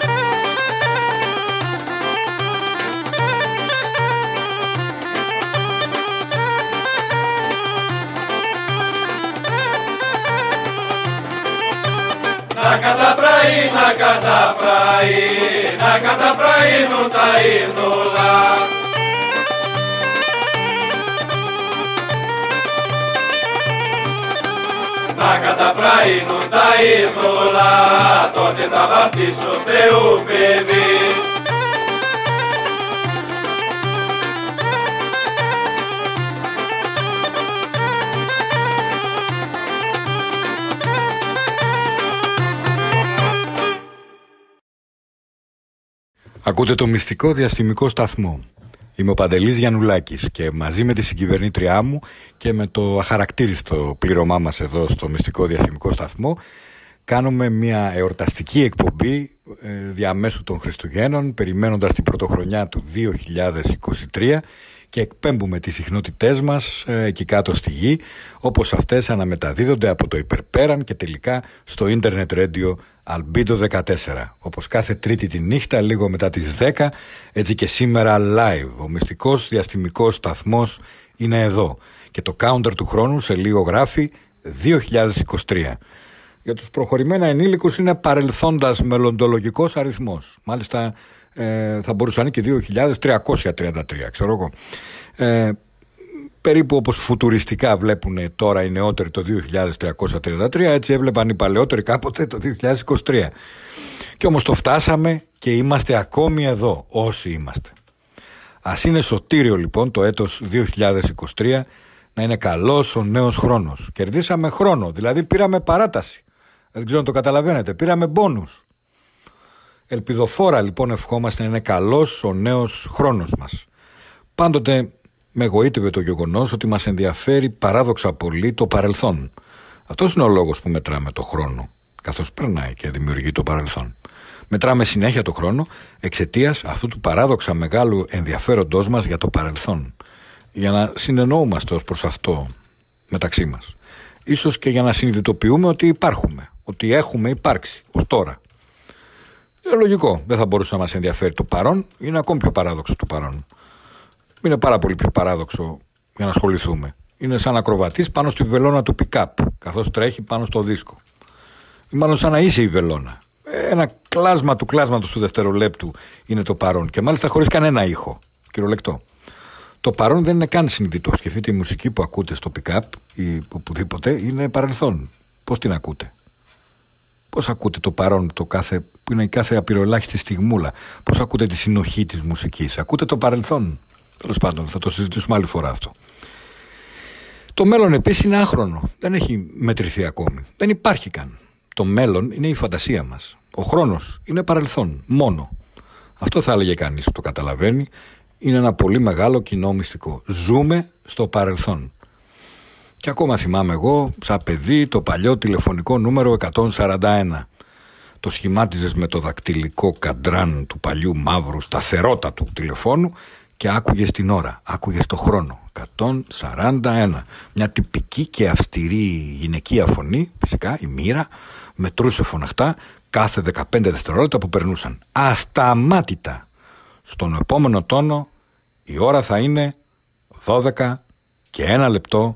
Speaker 16: Να καταπράει, να καταπράει, να καταπραίνουν τα είδωλα. Να καταπραίνουν τα είδωλα, τότε θα βαφτίσω Θεού παιδί.
Speaker 1: Ακούτε το μυστικό διαστημικό σταθμό. Είμαι ο Παντελής Γιαννουλάκης και μαζί με τη συγκυβερνήτριά μου και με το αχαρακτήριστο πλήρωμά μας εδώ στο μυστικό διαστημικό σταθμό κάνουμε μια εορταστική εκπομπή ε, διαμέσου των Χριστουγέννων περιμένοντας την πρωτοχρονιά του 2023 και εκπέμπουμε τις συχνότητές μας ε, εκεί κάτω στη γη όπως αυτές αναμεταδίδονται από το υπερπέραν και τελικά στο ίντερνετ radio Albedo 14 όπως κάθε τρίτη τη νύχτα λίγο μετά τις 10 έτσι και σήμερα live. Ο μυστικός διαστημικός σταθμός είναι εδώ. Και το counter του χρόνου σε λίγο γράφει 2023 για τους προχωρημένα ενήλικους είναι παρελθόντας μελλοντολογικός αριθμός. Μάλιστα ε, θα μπορούσε να είναι και 2.333 ξέρω εγώ. Ε, περίπου όπως φουτουριστικά βλέπουν τώρα οι νεότεροι το 2333 έτσι έβλεπαν οι παλαιότεροι κάποτε το 2023 και όμως το φτάσαμε και είμαστε ακόμη εδώ όσοι είμαστε. Ας είναι σωτήριο λοιπόν το έτος 2023 να είναι καλός ο νέος χρόνος. Κερδίσαμε χρόνο δηλαδή πήραμε παράταση. Δεν ξέρω αν το καταλαβαίνετε πήραμε μπόνους. Ελπιδοφόρα λοιπόν ευχόμαστε να είναι καλός ο νέος χρόνος μας. Πάντοτε με εγωίτευε το γεγονός ότι μας ενδιαφέρει παράδοξα πολύ το παρελθόν. Αυτός είναι ο λόγος που μετράμε το χρόνο, καθώς περνάει και δημιουργεί το παρελθόν. Μετράμε συνέχεια το χρόνο εξαιτίας αυτού του παράδοξα μεγάλου ενδιαφέροντός μας για το παρελθόν. Για να συνεννοούμαστε ως προς αυτό μεταξύ μας. Ίσως και για να συνειδητοποιούμε ότι υπάρχουμε, ότι έχουμε υπάρξει ως τώρα. Είναι λογικό. Δεν θα μπορούσε να μας ενδιαφέρει το παρόν. Είναι ακόμη πιο παράδοξο το παρόν. Είναι πάρα πολύ πιο παράδοξο για να ασχοληθούμε. Είναι σαν ακροβατής πάνω στη βελόνα του pick-up, καθώς τρέχει πάνω στο δίσκο. Ή μάλλον σαν να είσαι η βελόνα. Ένα κλάσμα του κλάσματος του δευτερολέπτου είναι το παρόν. Και μάλιστα χωρίς κανένα ήχο. Κυριολεκτό. Το παρόν δεν είναι καν συνειδητό. Σκεφτείτε η μουσική που ακούτε στο pick-up ή οπουδήποτε είναι παρελθόν. Πώς την ακούτε; Πώς ακούτε το παρόν, το κάθε, που είναι η κάθε απειροελάχιστη στιγμούλα; Πώς ακούτε τη συνοχή της μουσικής; Ακούτε το παρελθόν; Τέλος πάντων, θα το συζητήσουμε άλλη φορά αυτό. Το μέλλον επίσης είναι άχρονο. Δεν έχει μετρηθεί ακόμη. Δεν υπάρχει καν. Το μέλλον είναι η φαντασία μας. Ο χρόνος είναι παρελθόν. Μόνο. Αυτό θα έλεγε κανείς που το καταλαβαίνει. Είναι ένα πολύ μεγάλο κοινό μυστικό. Ζούμε στο παρελθόν. Και ακόμα θυμάμαι εγώ, σαν παιδί, το παλιό τηλεφωνικό νούμερο 141. Το σχημάτιζες με το δακτυλικό καντράν του παλιού μαύρου σταθερότατου τηλεφώνου και άκουγες την ώρα, άκουγες το χρόνο. 141. Μια τυπική και αυστηρή γυναικεία φωνή, φυσικά η μοίρα, μετρούσε φωναχτά κάθε 15 δευτερόλεπτα που περνούσαν. Ασταμάτητα. Στον επόμενο τόνο η ώρα θα είναι 12 και ένα λεπτό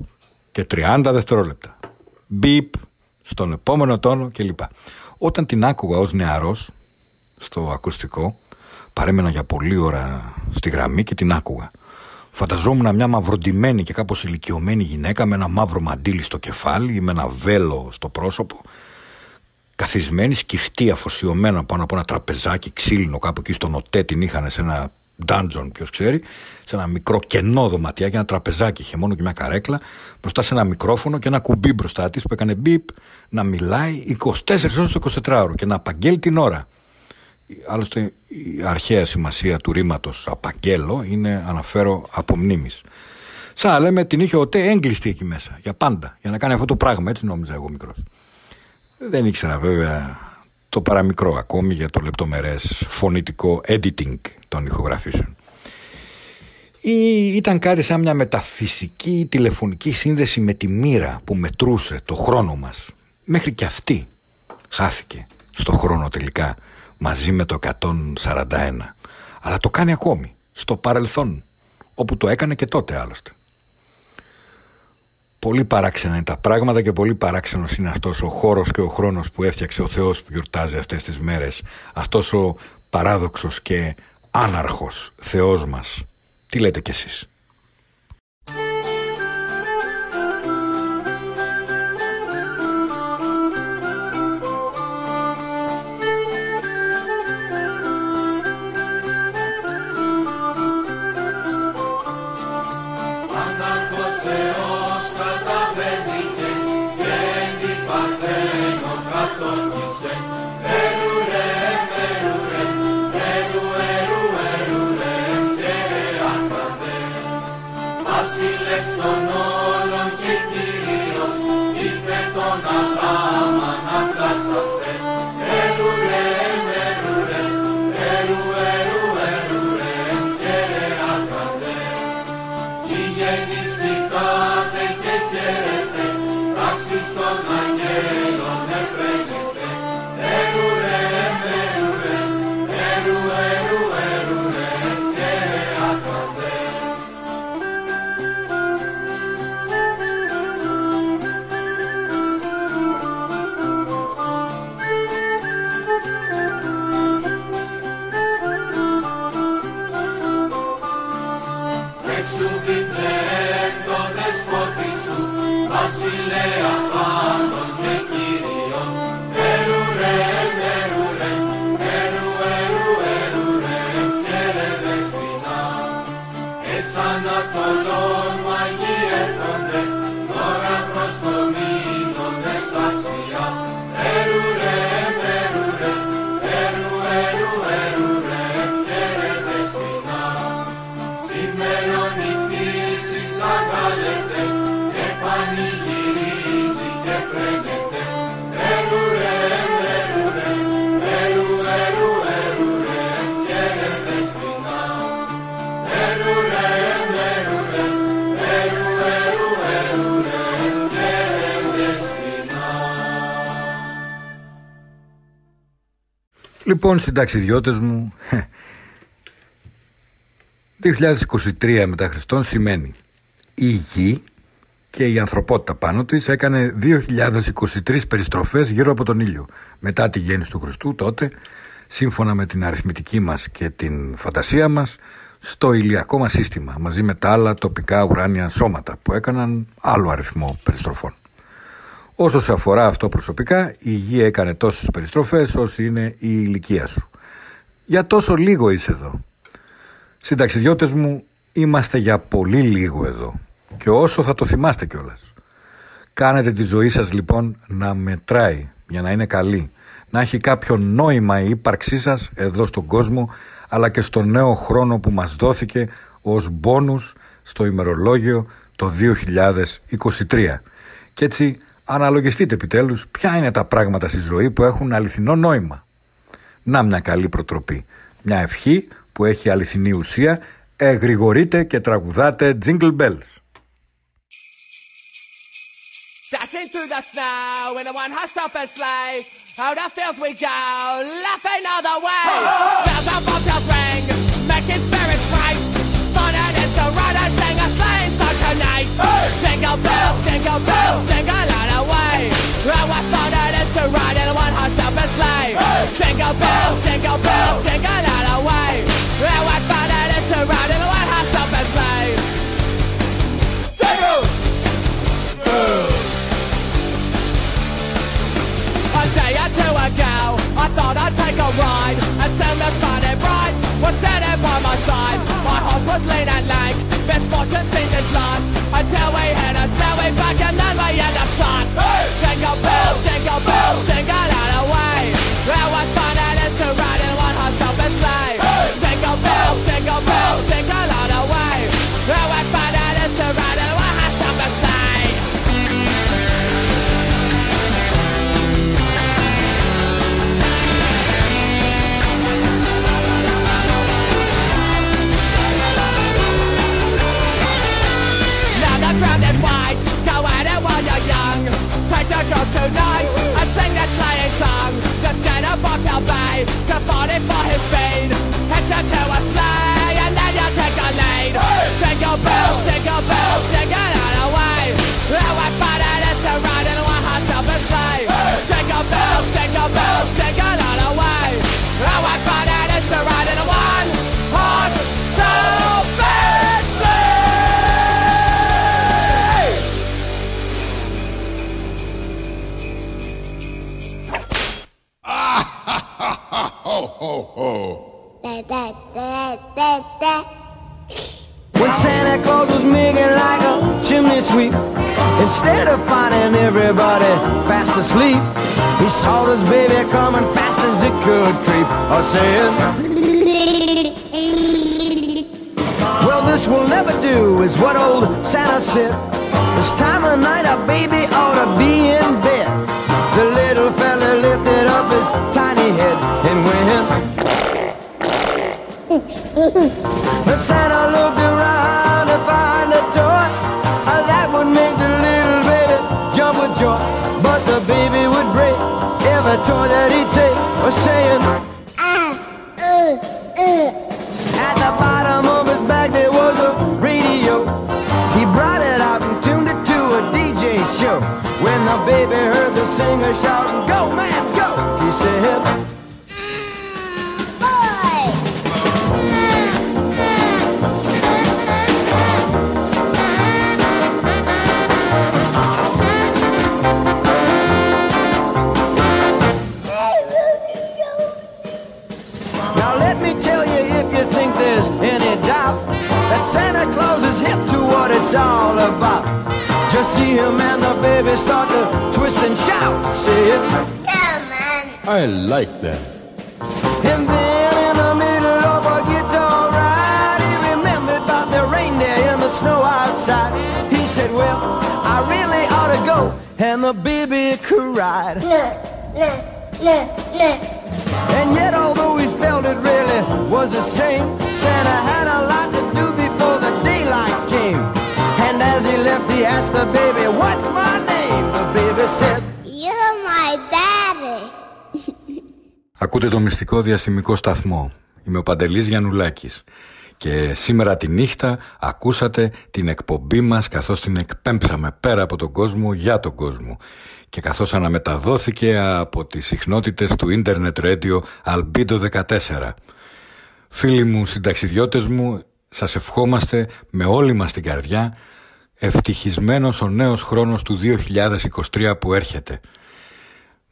Speaker 1: και 30 δευτερόλεπτα. Μπιπ στον επόμενο τόνο κλπ. Όταν την άκουγα ως νεαρός στο ακουστικό, παρέμενα για πολλή ώρα στη γραμμή και την άκουγα. Φανταζόμουν μια μαυροντημένη και κάπως ηλικιωμένη γυναίκα με ένα μαύρο μαντίλι στο κεφάλι ή με ένα βέλο στο πρόσωπο, καθισμένη, σκυφτή, αφοσιωμένα πάνω από ένα τραπεζάκι ξύλινο κάπου εκεί στον ΟΤΕ την είχαν σε ένα dungeon, ποιος ξέρει, σε ένα μικρό κενό δωματιάκι, ένα τραπεζάκι, είχε μόνο και μια καρέκλα, μπροστά σε ένα μικρόφωνο και ένα κουμπί μπροστά της που έκανε μπιπ να μιλάει 24 ώρες το 24ωρο και να απαγγέλει την ώρα. Άλλωστε, η αρχαία σημασία του ρήματος απαγγέλω είναι, αναφέρω, από μνήμης. Σαν να λέμε την είχε ο ΤΕ έγκλειστη εκεί μέσα, για πάντα, για να κάνει αυτό το πράγμα, έτσι νόμιζα εγώ μικρός. Δεν ήξερα βέβαια το παραμικρό ακόμη για το λεπτομερές φωνητικό editing των ηχογραφήσεων. Ή ήταν κάτι σαν μια μεταφυσική τηλεφωνική σύνδεση με τη μοίρα που μετρούσε το χρόνο μας. Μέχρι και αυτή χάθηκε στο χρόνο τελικά μαζί με το 141. Αλλά το κάνει ακόμη στο παρελθόν όπου το έκανε και τότε άλλωστε. Πολύ παράξενα είναι τα πράγματα και πολύ παράξενος είναι αυτός ο χώρος και ο χρόνος που έφτιαξε ο Θεός που γιορτάζει αυτές τις μέρες. Αυτός ο παράδοξος και άναρχος Θεός μας. Τι λέτε κι εσείς; Λοιπόν, συνταξιδιώτες μου, 2023 μετά Χριστόν σημαίνει η γη και η ανθρωπότητα πάνω της έκανε 2023 περιστροφές γύρω από τον ήλιο. Μετά τη γέννηση του Χριστού τότε, σύμφωνα με την αριθμητική μας και την φαντασία μας, στο ηλιακό μας σύστημα, μαζί με τα άλλα τοπικά ουράνια σώματα που έκαναν άλλο αριθμό περιστροφών. Όσο σε αφορά αυτό προσωπικά, η γη έκανε τόσες περιστροφές όσο είναι η ηλικία σου. Για τόσο λίγο είσαι εδώ. Συνταξιδιώτες μου, είμαστε για πολύ λίγο εδώ. Και όσο θα το θυμάστε κιόλας. Κάνετε τη ζωή σας λοιπόν να μετράει, για να είναι καλή. Να έχει κάποιο νόημα η ύπαρξή σας εδώ στον κόσμο, αλλά και στο νέο χρόνο που μας δόθηκε ως μπόνους στο ημερολόγιο το 2023. Και έτσι αναλογιστείτε επιτέλους ποια είναι τα πράγματα στη ζωή που έχουν αληθινό νόημα. Να μια καλή προτροπή. Μια ευχή που έχει αληθινή ουσία. Εγρηγορείτε και τραγουδάτε Jingle Bells.
Speaker 16: Dashing through the snow in a one horse open sleigh. Oh, the fields we go, laughing all the way. Bells on bobtails ring, making Jingle bells, jingle bells, jingle all the way. How I found it is to ride in one horse open sleigh. Jingle bells, jingle bells, jingle all the way. How I found it is to ride in one horse open sleigh. Jingle bells. A day or two ago, I thought I'd take a ride. A similar spotted bride was sitting by my side. My horse was lean and lank misfortune seemed his lot. Until we hit a stairway back and then we end up shot. Jingle bells, jingle bells, jingle Girls tonight I sing their sleighing song. Just get a bobtail bay to party for his speed. Hitch him to a sleigh and then you take the lead. Jingle bells, jingle bells, jingle all the way. Oh, what fun it is to ride in a one horse open sleigh. Jingle bells, jingle bells, jingle all the way. Oh, what fun
Speaker 17: Ho, ho, ho.
Speaker 18: Da, da, da, da, da.
Speaker 4: When Santa Claus was making like a chimney sweep, instead of finding everybody fast asleep, he saw this baby coming fast as it could creep. Or saying, Well, this will never do, is what old Santa said. This time of night, a baby ought to be in bed. The little fella lifted up his tiny head But Santa looked around to find a toy uh, that would make the little baby jump with joy. But the baby would break every toy that he'd take, was saying, At the bottom of his bag there was a radio. He brought it out and tuned it to a DJ show. When the baby heard the singer shouting, Go man, go! He said, Santa Claus is hip to what it's all about. Just see him and the baby start to twist and shout. See it? Come on.
Speaker 5: I like that.
Speaker 4: And then in the middle of a guitar ride, he remembered about the reindeer in the snow outside. He said, Well, I really ought to go. And the baby cried. Look, look, look, look. And yet, although he felt it really was a shame, Santa had a lot And as he left, he asked the baby, What's my name? The baby said,
Speaker 19: You're my daddy.
Speaker 1: Ακούτε το μυστικό διαστημικό σταθμό. Είμαι ο Παντελής Γιαννουλάκης. Και σήμερα τη νύχτα ακούσατε την εκπομπή μας καθώς την εκπέμψαμε πέρα από τον κόσμο για τον κόσμο και καθώς αναμεταδόθηκε από τις συχνότητες του Internet Radio Albedo 14. Φίλοι μου, συνταξιδιώτες μου, σας ευχόμαστε με όλη μας την καρδιά ευτυχισμένος ο νέος χρόνος του 2023 που έρχεται.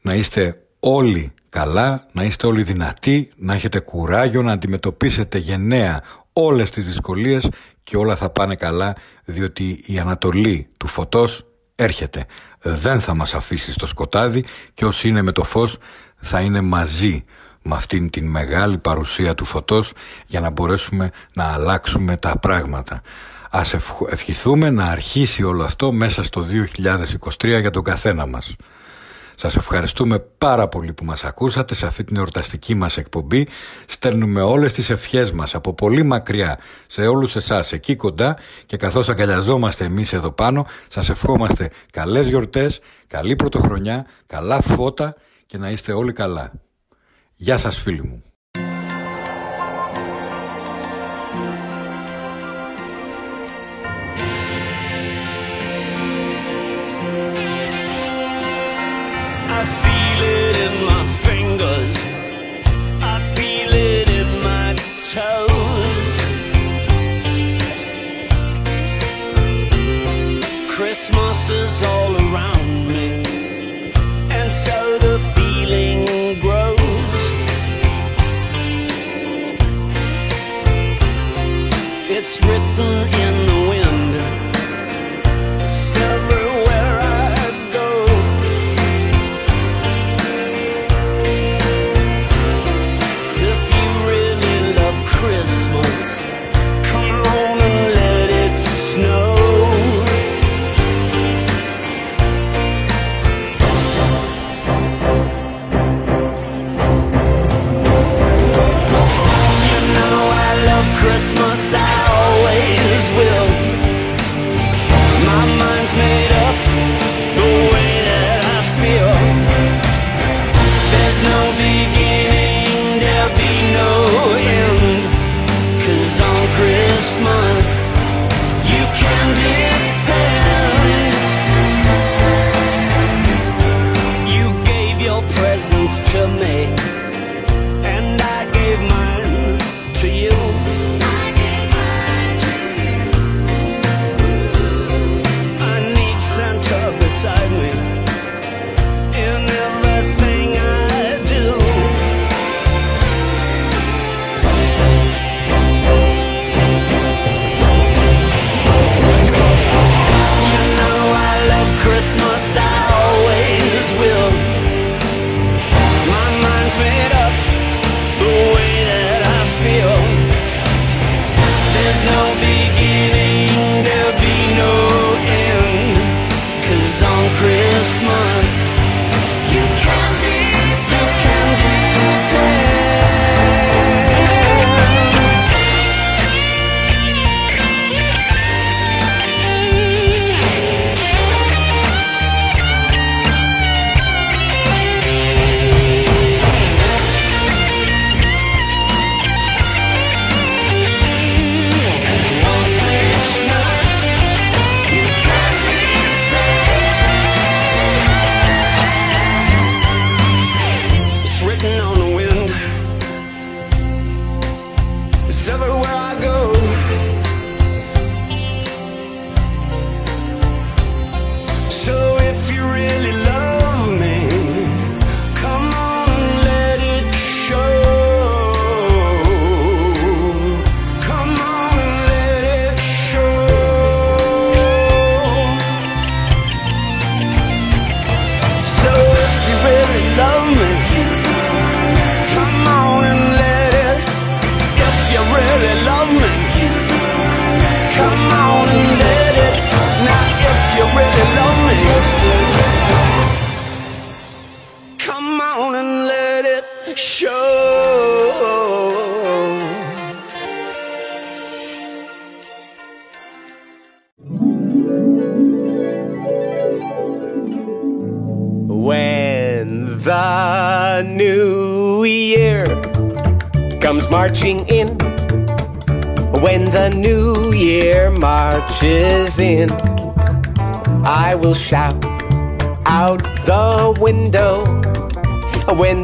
Speaker 1: Να είστε όλοι καλά, να είστε όλοι δυνατοί, να έχετε κουράγιο να αντιμετωπίσετε γενναία όλες τις δυσκολίες και όλα θα πάνε καλά διότι η Ανατολή του φωτός έρχεται. Δεν θα μας αφήσει στο σκοτάδι και όσοι είναι με το φως θα είναι μαζί με αυτήν την μεγάλη παρουσία του φωτός για να μπορέσουμε να αλλάξουμε τα πράγματα. Ας ευχ- ευχηθούμε να αρχίσει όλο αυτό μέσα στο 2023 για τον καθένα μας. Σας ευχαριστούμε πάρα πολύ που μας ακούσατε σε αυτή την εορταστική μας εκπομπή. Στέλνουμε όλες τις ευχές μας από πολύ μακριά σε όλους εσάς εκεί κοντά και καθώς αγκαλιαζόμαστε εμείς εδώ πάνω σας ευχόμαστε καλές γιορτές, καλή πρωτοχρονιά, καλά φώτα και να είστε όλοι καλά. Γεια σας φίλοι μου.
Speaker 20: Is all around me, and so the feeling grows. It's written in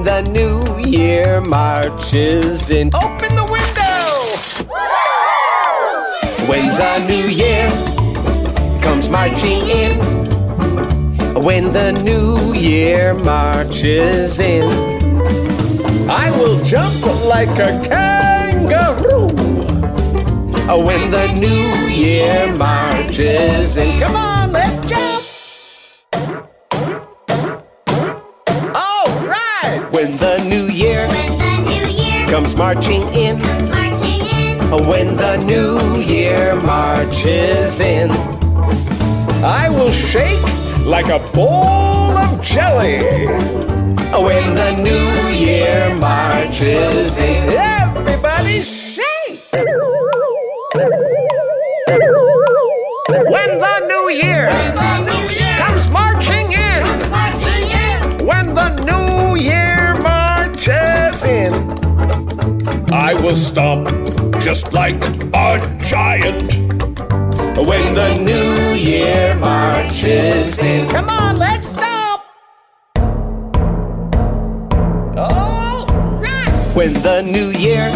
Speaker 20: When the new year marches in, open the window! When the new year comes marching in, when the new year marches in, I will jump like a kangaroo. When the new year marches in, come on, comes marching in, when the new year marches in, I will shake like a bowl of jelly. When the new year marches in, everybody shake! When the new year I will stomp just like a giant. When the new year marches in, come on, let's stomp. Oh, All right. When the new year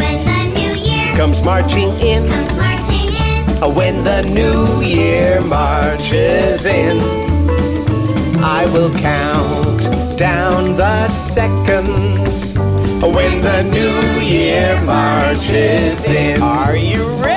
Speaker 20: comes marching in, uh, when the new year marches in, I will count down the seconds. When the new year marches in, are you ready?